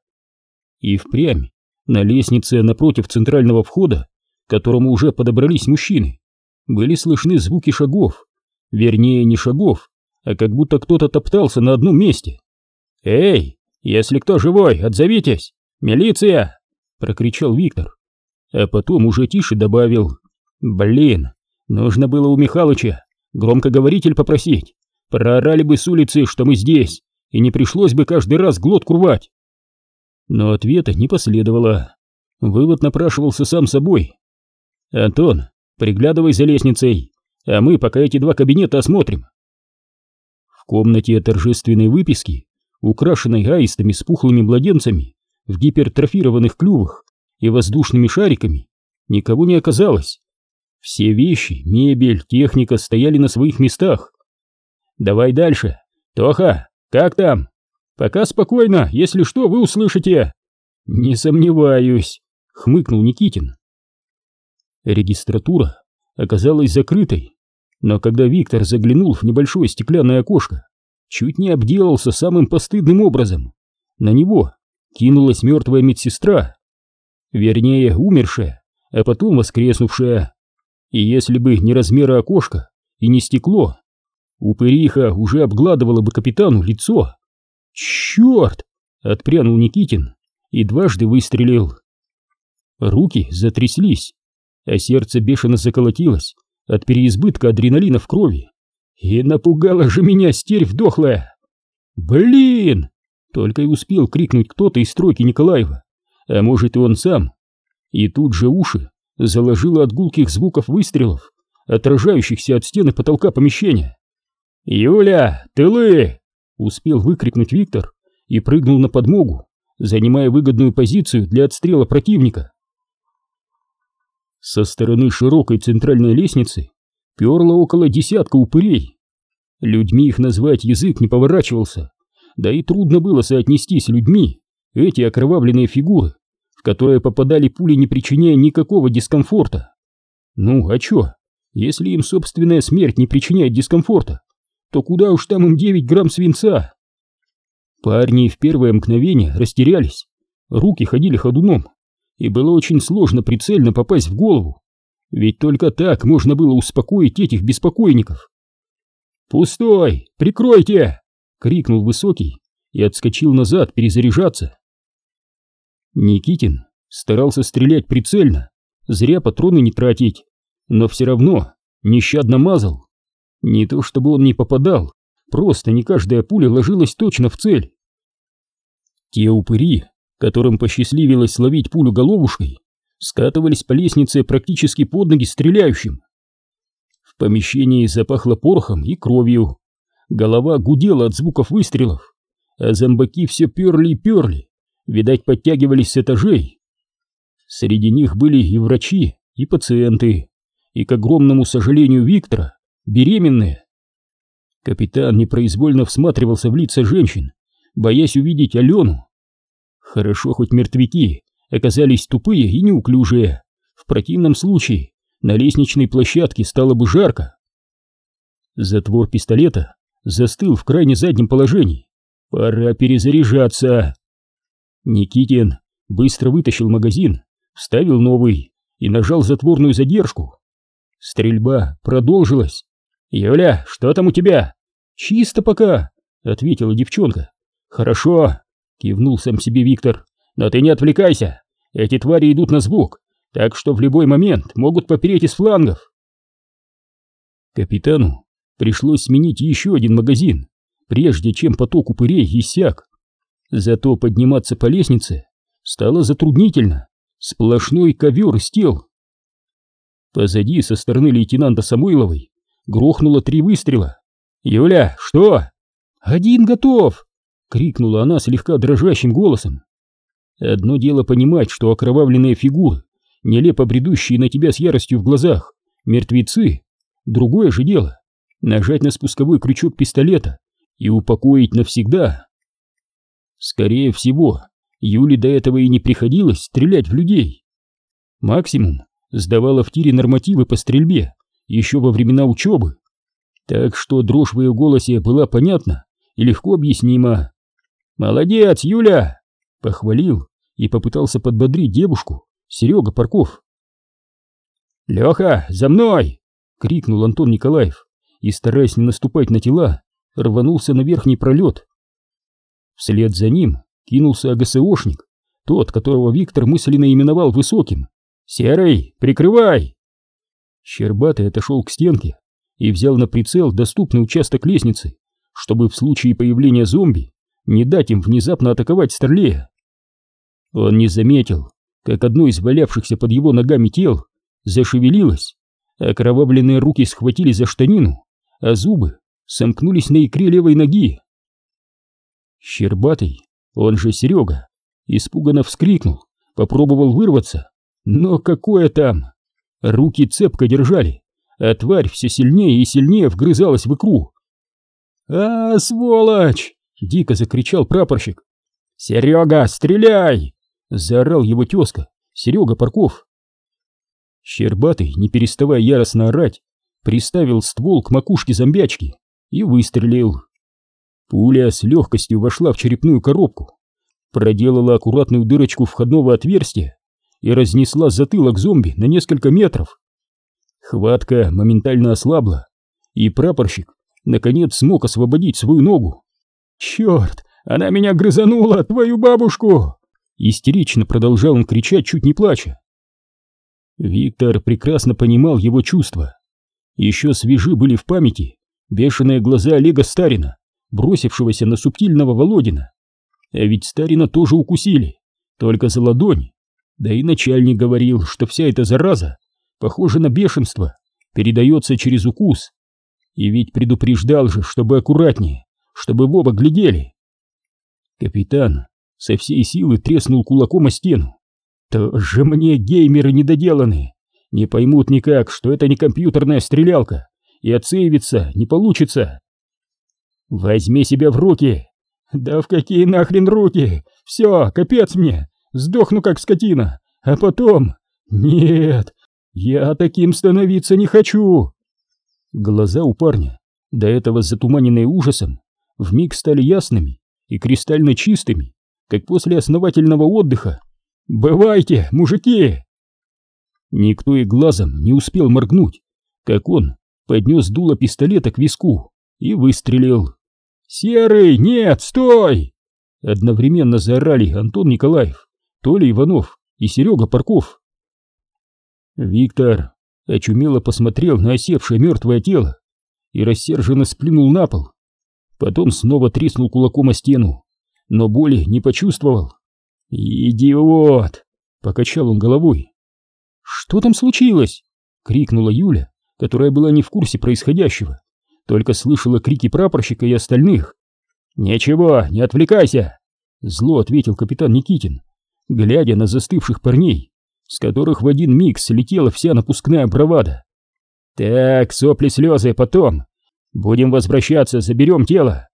И впрямь, на лестнице напротив центрального входа, к которому уже подобрались мужчины, были слышны звуки шагов. Вернее, не шагов, а как будто кто-то топтался на одном месте. «Эй, если кто живой, отзовитесь! Милиция!» — прокричал Виктор. А потом уже тише добавил. «Блин, нужно было у Михалыча громкоговоритель попросить. Проорали бы с улицы, что мы здесь, и не пришлось бы каждый раз глотку рвать». Но ответа не последовало. Вывод напрашивался сам собой. «Антон, приглядывай за лестницей, а мы пока эти два кабинета осмотрим комнате торжественной выписки, украшенной аистами с пухлыми младенцами в гипертрофированных клювах и воздушными шариками, никого не оказалось. Все вещи, мебель, техника стояли на своих местах. «Давай дальше. Тоха, как там? Пока спокойно, если что, вы услышите». «Не сомневаюсь», — хмыкнул Никитин. Регистратура оказалась закрытой, но когда Виктор заглянул в небольшое стеклянное окошко, чуть не обделался самым постыдным образом. На него кинулась мертвая медсестра, вернее, умершая, а потом воскреснувшая. И если бы не размеры окошка и не стекло, упыриха уже обгладывала бы капитану лицо. «Черт!» — отпрянул Никитин и дважды выстрелил. Руки затряслись, а сердце бешено заколотилось от переизбытка адреналина в крови. И напугала же меня стервь дохлая. Блин! Только и успел крикнуть кто-то из стройки Николаева, а может и он сам. И тут же уши заложило от гулких звуков выстрелов, отражающихся от стены потолка помещения. «Юля, тылы!» — успел выкрикнуть Виктор и прыгнул на подмогу, занимая выгодную позицию для отстрела противника. Со стороны широкой центральной лестницы перло около десятка упырей. Людьми их назвать язык не поворачивался, да и трудно было соотнести с людьми эти окровавленные фигуры, в которые попадали пули, не причиняя никакого дискомфорта. Ну, а чё? Если им собственная смерть не причиняет дискомфорта, то куда уж там им 9 грамм свинца? Парни в первое мгновение растерялись, руки ходили ходуном, и было очень сложно прицельно попасть в голову, ведь только так можно было успокоить этих беспокойников. «Пустой! Прикройте!» — крикнул Высокий и отскочил назад перезаряжаться. Никитин старался стрелять прицельно, зря патроны не тратить, но все равно нещадно мазал. Не то чтобы он не попадал, просто не каждая пуля ложилась точно в цель. Те упыри, которым посчастливилось словить пулю головушкой, скатывались по лестнице практически под ноги стреляющим. В помещении запахло порохом и кровью. Голова гудела от звуков выстрелов, а зомбаки все перли и перли, видать, подтягивались с этажей. Среди них были и врачи, и пациенты, и, к огромному сожалению Виктора, беременные. Капитан непроизвольно всматривался в лица женщин, боясь увидеть Алену. Хорошо, хоть мертвяки оказались тупые и неуклюжие. В противном случае на лестничной площадке стало бы жарко. Затвор пистолета застыл в крайне заднем положении. Пора перезаряжаться. Никитин быстро вытащил магазин, вставил новый и нажал затворную задержку. Стрельба продолжилась. «Юля, что там у тебя?» «Чисто пока», — ответила девчонка. «Хорошо», — кивнул сам себе Виктор. «Но ты не отвлекайся. Эти твари идут на звук, так что в любой момент могут попереть из флангов». Капитану пришлось сменить еще один магазин, прежде чем поток упырей иссяк. Зато подниматься по лестнице стало затруднительно. Сплошной ковер из тел. Позади, со стороны лейтенанта Самойловой, грохнуло три выстрела. «Юля, что?» «Один готов!» — крикнула она слегка дрожащим голосом. Одно дело понимать, что окровавленные фигуры, нелепо бредущие на тебя с яростью в глазах, мертвецы. Другое же дело — нажать на спусковой крючок пистолета и упокоить навсегда. Скорее всего, Юле до этого и не приходилось стрелять в людей. Максимум сдавала в тире нормативы по стрельбе еще во времена учебы. Так что дрожь в ее голосе была понятна и легко объяснима. «Молодец, Юля!» — похвалил и попытался подбодрить девушку Серега Парков. «Леха, за мной!» — крикнул Антон Николаев и, стараясь не наступать на тела, рванулся на верхний пролет. Вслед за ним кинулся АГСОшник, тот, которого Виктор мысленно именовал высоким. «Серый, прикрывай!» Щербатый отошел к стенке и взял на прицел доступный участок лестницы, чтобы в случае появления зомби не дать им внезапно атаковать Старлея. Он не заметил, как одно из валявшихся под его ногами тел зашевелилось, окровавленные руки схватили за штанину, а зубы сомкнулись на икре левой ноги. Щербатый он же Серега, испуганно вскрикнул, попробовал вырваться, но какое там! Руки цепко держали, а тварь все сильнее и сильнее вгрызалась в икру. «А, сволочь!» — дико закричал прапорщик. «Серега, стреляй!» — заорал его тезка, Серега Парков. Щербатый, не переставая яростно орать, приставил ствол к макушке зомбячки и выстрелил. Пуля с легкостью вошла в черепную коробку, проделала аккуратную дырочку входного отверстия и разнесла затылок зомби на несколько метров. Хватка моментально ослабла, и прапорщик наконец смог освободить свою ногу. «Черт, она меня грызанула, твою бабушку!» Истерично продолжал он кричать, чуть не плача. Виктор прекрасно понимал его чувства. Еще свежи были в памяти бешеные глаза Олега Старина, бросившегося на субтильного Володина. А ведь Старина тоже укусили, только за ладонь. Да и начальник говорил, что вся эта зараза, похожа на бешенство, передается через укус. И ведь предупреждал же, чтобы аккуратнее, чтобы в оба глядели. Капитан со всей силы треснул кулаком о стену. Тоже мне геймеры недоделанные. Не поймут никак, что это не компьютерная стрелялка, и отсеивиться не получится. Возьми себя в руки. Да в какие нахрен руки? Все, капец мне. Сдохну как скотина. А потом... Нет, Я таким становиться не хочу!» Глаза у парня, до этого затуманенные ужасом, вмиг стали ясными и кристально чистыми, как после основательного отдыха. «Бывайте, мужики!» Никто и глазом не успел моргнуть, как он поднес дуло пистолета к виску и выстрелил. «Серый, нет, стой!» Одновременно заорали Антон Николаев, Толя Иванов и Серега Парков. Виктор очумело посмотрел на осевшее мертвое тело и рассерженно сплюнул на пол. Потом снова треснул кулаком о стену, но боли не почувствовал. «Идиот!» — покачал он головой. «Что там случилось?» — крикнула Юля, которая была не в курсе происходящего, только слышала крики прапорщика и остальных. «Ничего, не отвлекайся!» — зло ответил капитан Никитин, глядя на застывших парней, с которых в один миг слетела вся напускная бравада. «Так, сопли-слезы потом. Будем возвращаться, заберем тело».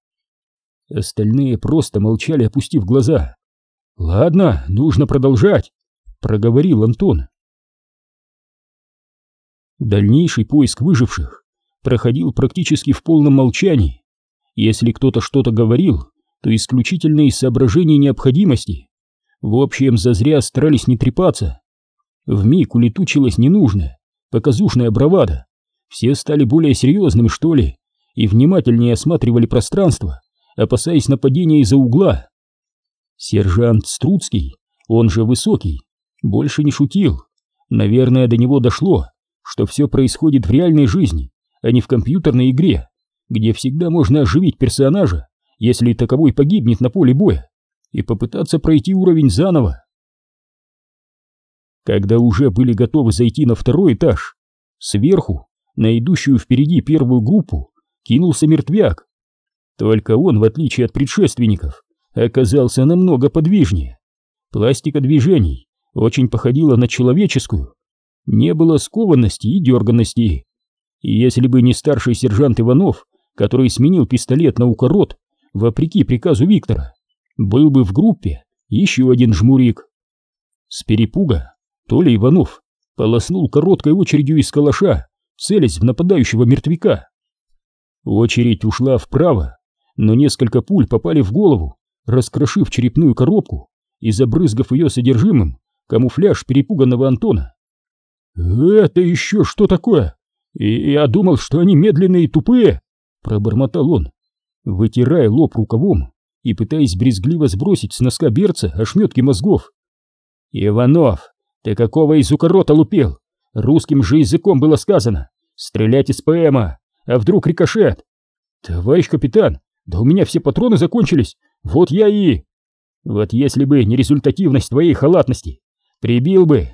Остальные просто молчали, опустив глаза. «Ладно, нужно продолжать», — проговорил Антон. Дальнейший поиск выживших проходил практически в полном молчании. Если кто-то что-то говорил, то исключительно из соображений необходимости. В общем, зазря старались не трепаться. Вмиг улетучилась ненужная, показушная бравада. Все стали более серьезными, что ли, и внимательнее осматривали пространство, опасаясь нападения из-за угла. Сержант Струцкий, он же Высокий, больше не шутил. Наверное, до него дошло, что все происходит в реальной жизни, а не в компьютерной игре, где всегда можно оживить персонажа, если таковой погибнет на поле боя, и попытаться пройти уровень заново. Когда уже были готовы зайти на второй этаж, сверху, на идущую впереди первую группу, кинулся мертвяк. Только он, в отличие от предшественников, оказался намного подвижнее. Пластика движений очень походила на человеческую, не было скованности и дерганности. И если бы не старший сержант Иванов, который сменил пистолет на укорот, вопреки приказу Виктора, был бы в группе еще один жмурик. С перепуга Толя Иванов полоснул короткой очередью из калаша, целясь в нападающего мертвяка. Очередь ушла вправо, но несколько пуль попали в голову, раскрошив черепную коробку и забрызгав ее содержимым камуфляж перепуганного Антона. «Это еще что такое? И я думал, что они медленные и тупые!» Пробормотал он, вытирая лоб рукавом и пытаясь брезгливо сбросить с носка берца ошметки мозгов. «Иванов, ты какого из укорота лупил? Русским же языком было сказано. Стрелять из ПМа, а вдруг рикошет?» «Товарищ капитан, да у меня все патроны закончились, вот я и...» «Вот если бы не результативность твоей халатности, прибил бы.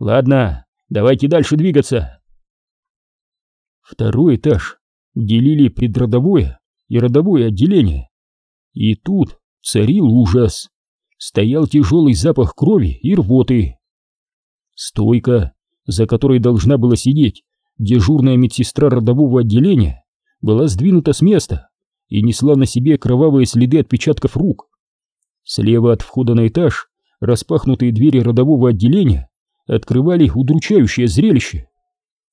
Ладно, Давайте дальше двигаться. Второй этаж делили предродовое и родовое отделение. И тут царил ужас. Стоял тяжелый запах крови и рвоты. Стойка, за которой должна была сидеть дежурная медсестра родового отделения, была сдвинута с места и несла на себе кровавые следы отпечатков рук. Слева от входа на этаж распахнутые двери родового отделения открывали удручающее зрелище.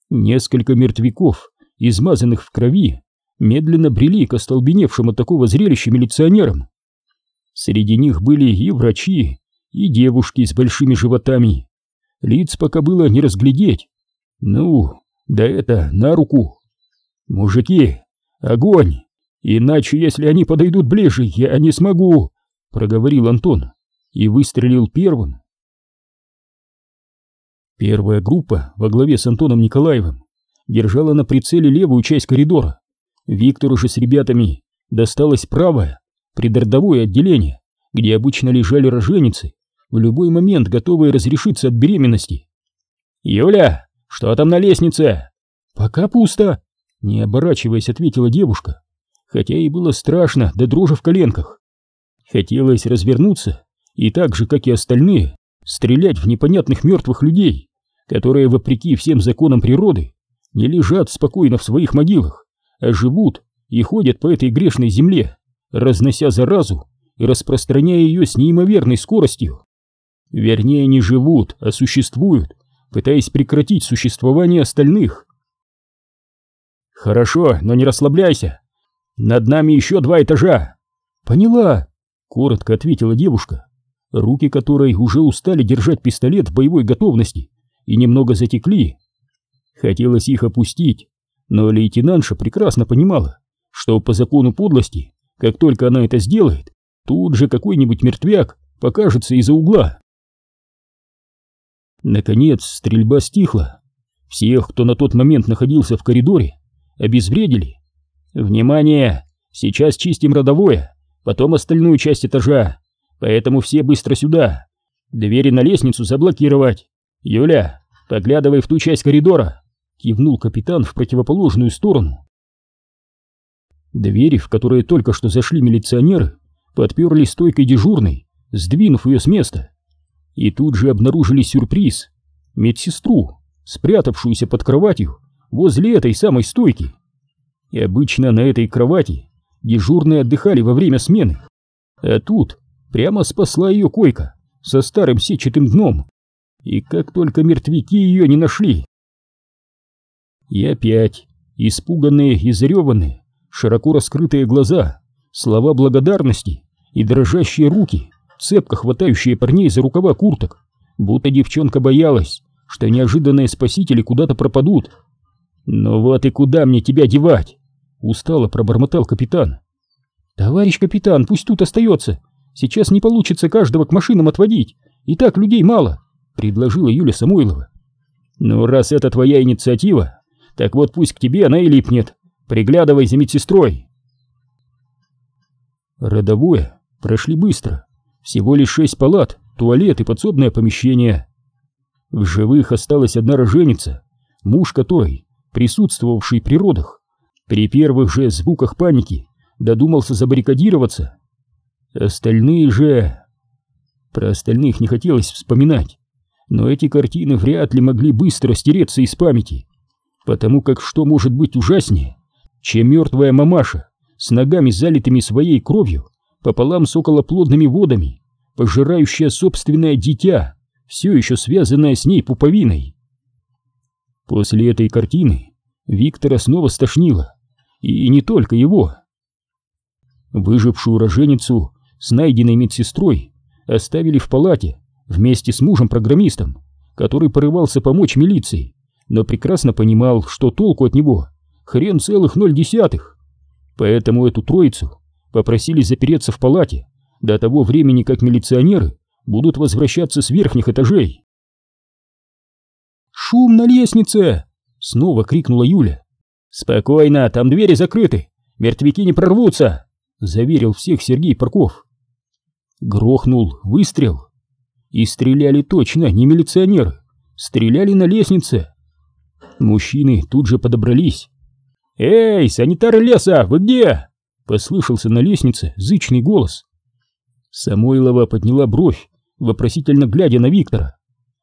Несколько мертвяков, измазанных в крови, медленно брели к остолбеневшим от такого зрелища милиционерам. Среди них были и врачи, и девушки с большими животами. Лиц пока было не разглядеть. Ну, да это на руку. Мужики, огонь! Иначе, если они подойдут ближе, я не смогу, проговорил Антон и выстрелил первым. Первая группа во главе с Антоном Николаевым держала на прицеле левую часть коридора. Виктору же с ребятами досталось правое, придородовое отделение, где обычно лежали роженицы, в любой момент готовые разрешиться от беременности. «Юля, что там на лестнице?» «Пока пусто», — не оборачиваясь, ответила девушка, хотя и было страшно до да дрожи в коленках. Хотелось развернуться и так же, как и остальные, стрелять в непонятных мертвых людей, которые, вопреки всем законам природы, не лежат спокойно в своих могилах, а живут и ходят по этой грешной земле, разнося заразу и распространяя ее с неимоверной скоростью. Вернее, не живут, а существуют, пытаясь прекратить существование остальных. «Хорошо, но не расслабляйся. Над нами еще два этажа». «Поняла», — коротко ответила девушка, руки которой уже устали держать пистолет в боевой готовности и немного затекли. Хотелось их опустить, но лейтенантша прекрасно понимала, что по закону подлости, как только она это сделает, тут же какой-нибудь мертвяк покажется из-за угла. Наконец стрельба стихла. Всех, кто на тот момент находился в коридоре, обезвредили. «Внимание! Сейчас чистим родовое, потом остальную часть этажа, поэтому все быстро сюда. Двери на лестницу заблокировать. Юля, поглядывай в ту часть коридора!» Кивнул капитан в противоположную сторону. Двери, в которые только что зашли милиционеры, подперли стойкой дежурной, сдвинув ее с места. И тут же обнаружили сюрприз — медсестру, спрятавшуюся под кроватью возле этой самой стойки. И обычно на этой кровати дежурные отдыхали во время смены. А тут прямо спасла ее койка со старым сетчатым дном. И как только мертвяки ее не нашли. И опять испуганные и зареванные, широко раскрытые глаза, слова благодарности и дрожащие руки, цепко хватающие парней за рукава курток, будто девчонка боялась, что неожиданные спасители куда-то пропадут. «Ну вот и куда мне тебя девать?» — устало пробормотал капитан. «Товарищ капитан, пусть тут остается. Сейчас не получится каждого к машинам отводить. И так людей мало», — предложила Юля Самойлова. «Ну, раз это твоя инициатива, так вот пусть к тебе она и липнет. Приглядывай за медсестрой». Родовое прошли быстро. Всего лишь шесть палат, туалет и подсобное помещение. В живых осталась одна роженица, муж которой, присутствовавший при родах, при первых же звуках паники, додумался забаррикадироваться. Остальные же... Про остальных не хотелось вспоминать, но эти картины вряд ли могли быстро стереться из памяти, потому как что может быть ужаснее, чем мертвая мамаша с ногами залитыми своей кровью пополам с околоплодными водами, пожирающая собственное дитя, все еще связанное с ней пуповиной. После этой картины Виктора снова стошнило, и не только его. Выжившую роженицу с найденной медсестрой оставили в палате вместе с мужем-программистом, который порывался помочь милиции, но прекрасно понимал, что толку от него хрен целых ноль десятых. Поэтому эту троицу попросили запереться в палате до того времени, как милиционеры будут возвращаться с верхних этажей. «Шум на лестнице!» — снова крикнула Юля. «Спокойно, там двери закрыты, мертвяки не прорвутся!» — заверил всех Сергей Парков. Грохнул выстрел. И стреляли точно не милиционеры, стреляли на лестнице. Мужчины тут же подобрались. «Эй, санитары леса, вы где?» — послышался на лестнице зычный голос. Самойлова подняла бровь, вопросительно глядя на Виктора.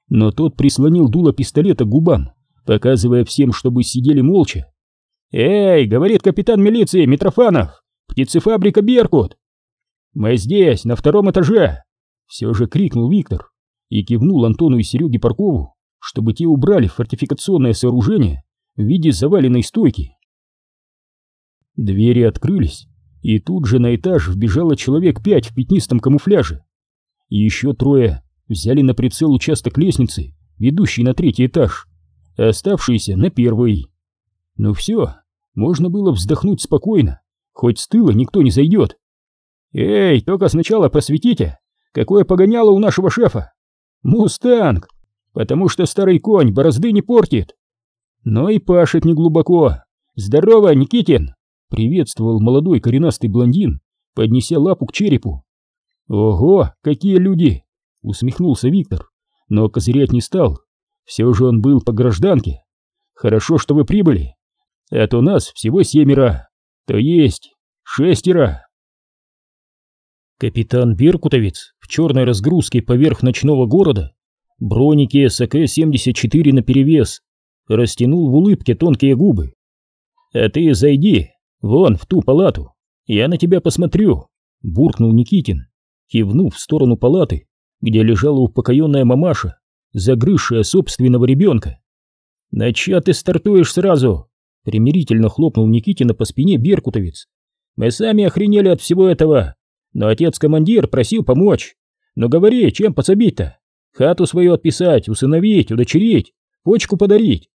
Но тот прислонил дуло пистолета к губам, показывая всем, чтобы сидели молча. «Эй!» — говорит капитан милиции Митрофанов! «Птицефабрика Беркут!» «Мы здесь, на втором этаже!» Все же крикнул Виктор и кивнул Антону и Сереге Паркову, чтобы те убрали фортификационное сооружение в виде заваленной стойки. Двери открылись, и тут же на этаж вбежало человек пять в пятнистом камуфляже. И еще трое взяли на прицел участок лестницы, ведущий на третий этаж, а оставшиеся на первый. Ну все, можно было вздохнуть спокойно, хоть с тыла никто не зайдет. «Эй, только сначала просветите, какое погоняло у нашего шефа!» «Мустанг, потому что старый конь борозды не портит!» «Но и пашет неглубоко! Здорово, Никитин!» Приветствовал молодой коренастый блондин, поднеся лапу к черепу. «Ого, какие люди!» — усмехнулся Виктор, но козырять не стал. Все же он был по гражданке. «Хорошо, что вы прибыли, а то нас всего семеро, то есть шестеро». Капитан Беркутовец в черной разгрузке поверх ночного города, броники СК-74 наперевес, растянул в улыбке тонкие губы. «А ты зайди, «Вон, в ту палату! Я на тебя посмотрю!» — буркнул Никитин, кивнув в сторону палаты, где лежала упокоенная мамаша загрызшая собственного ребенка. «На чё ты стартуешь сразу?» — примирительно хлопнул Никитина по спине беркутовец. «Мы сами охренели от всего этого, но отец-командир просил помочь. Ну говори, чем подсобить-то? Хату свою отписать, усыновить, удочерить, почку подарить?»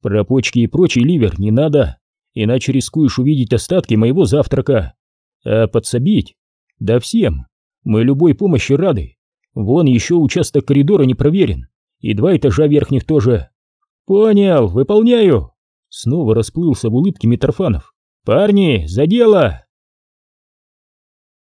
«Про почки и прочий ливер не надо, иначе рискуешь увидеть остатки моего завтрака. А подсобить? Да всем. Мы любой помощи рады. Вон еще участок коридора не проверен, и два этажа верхних тоже. Понял, выполняю. Снова расплылся в улыбке Митрофанов. Парни, за дело!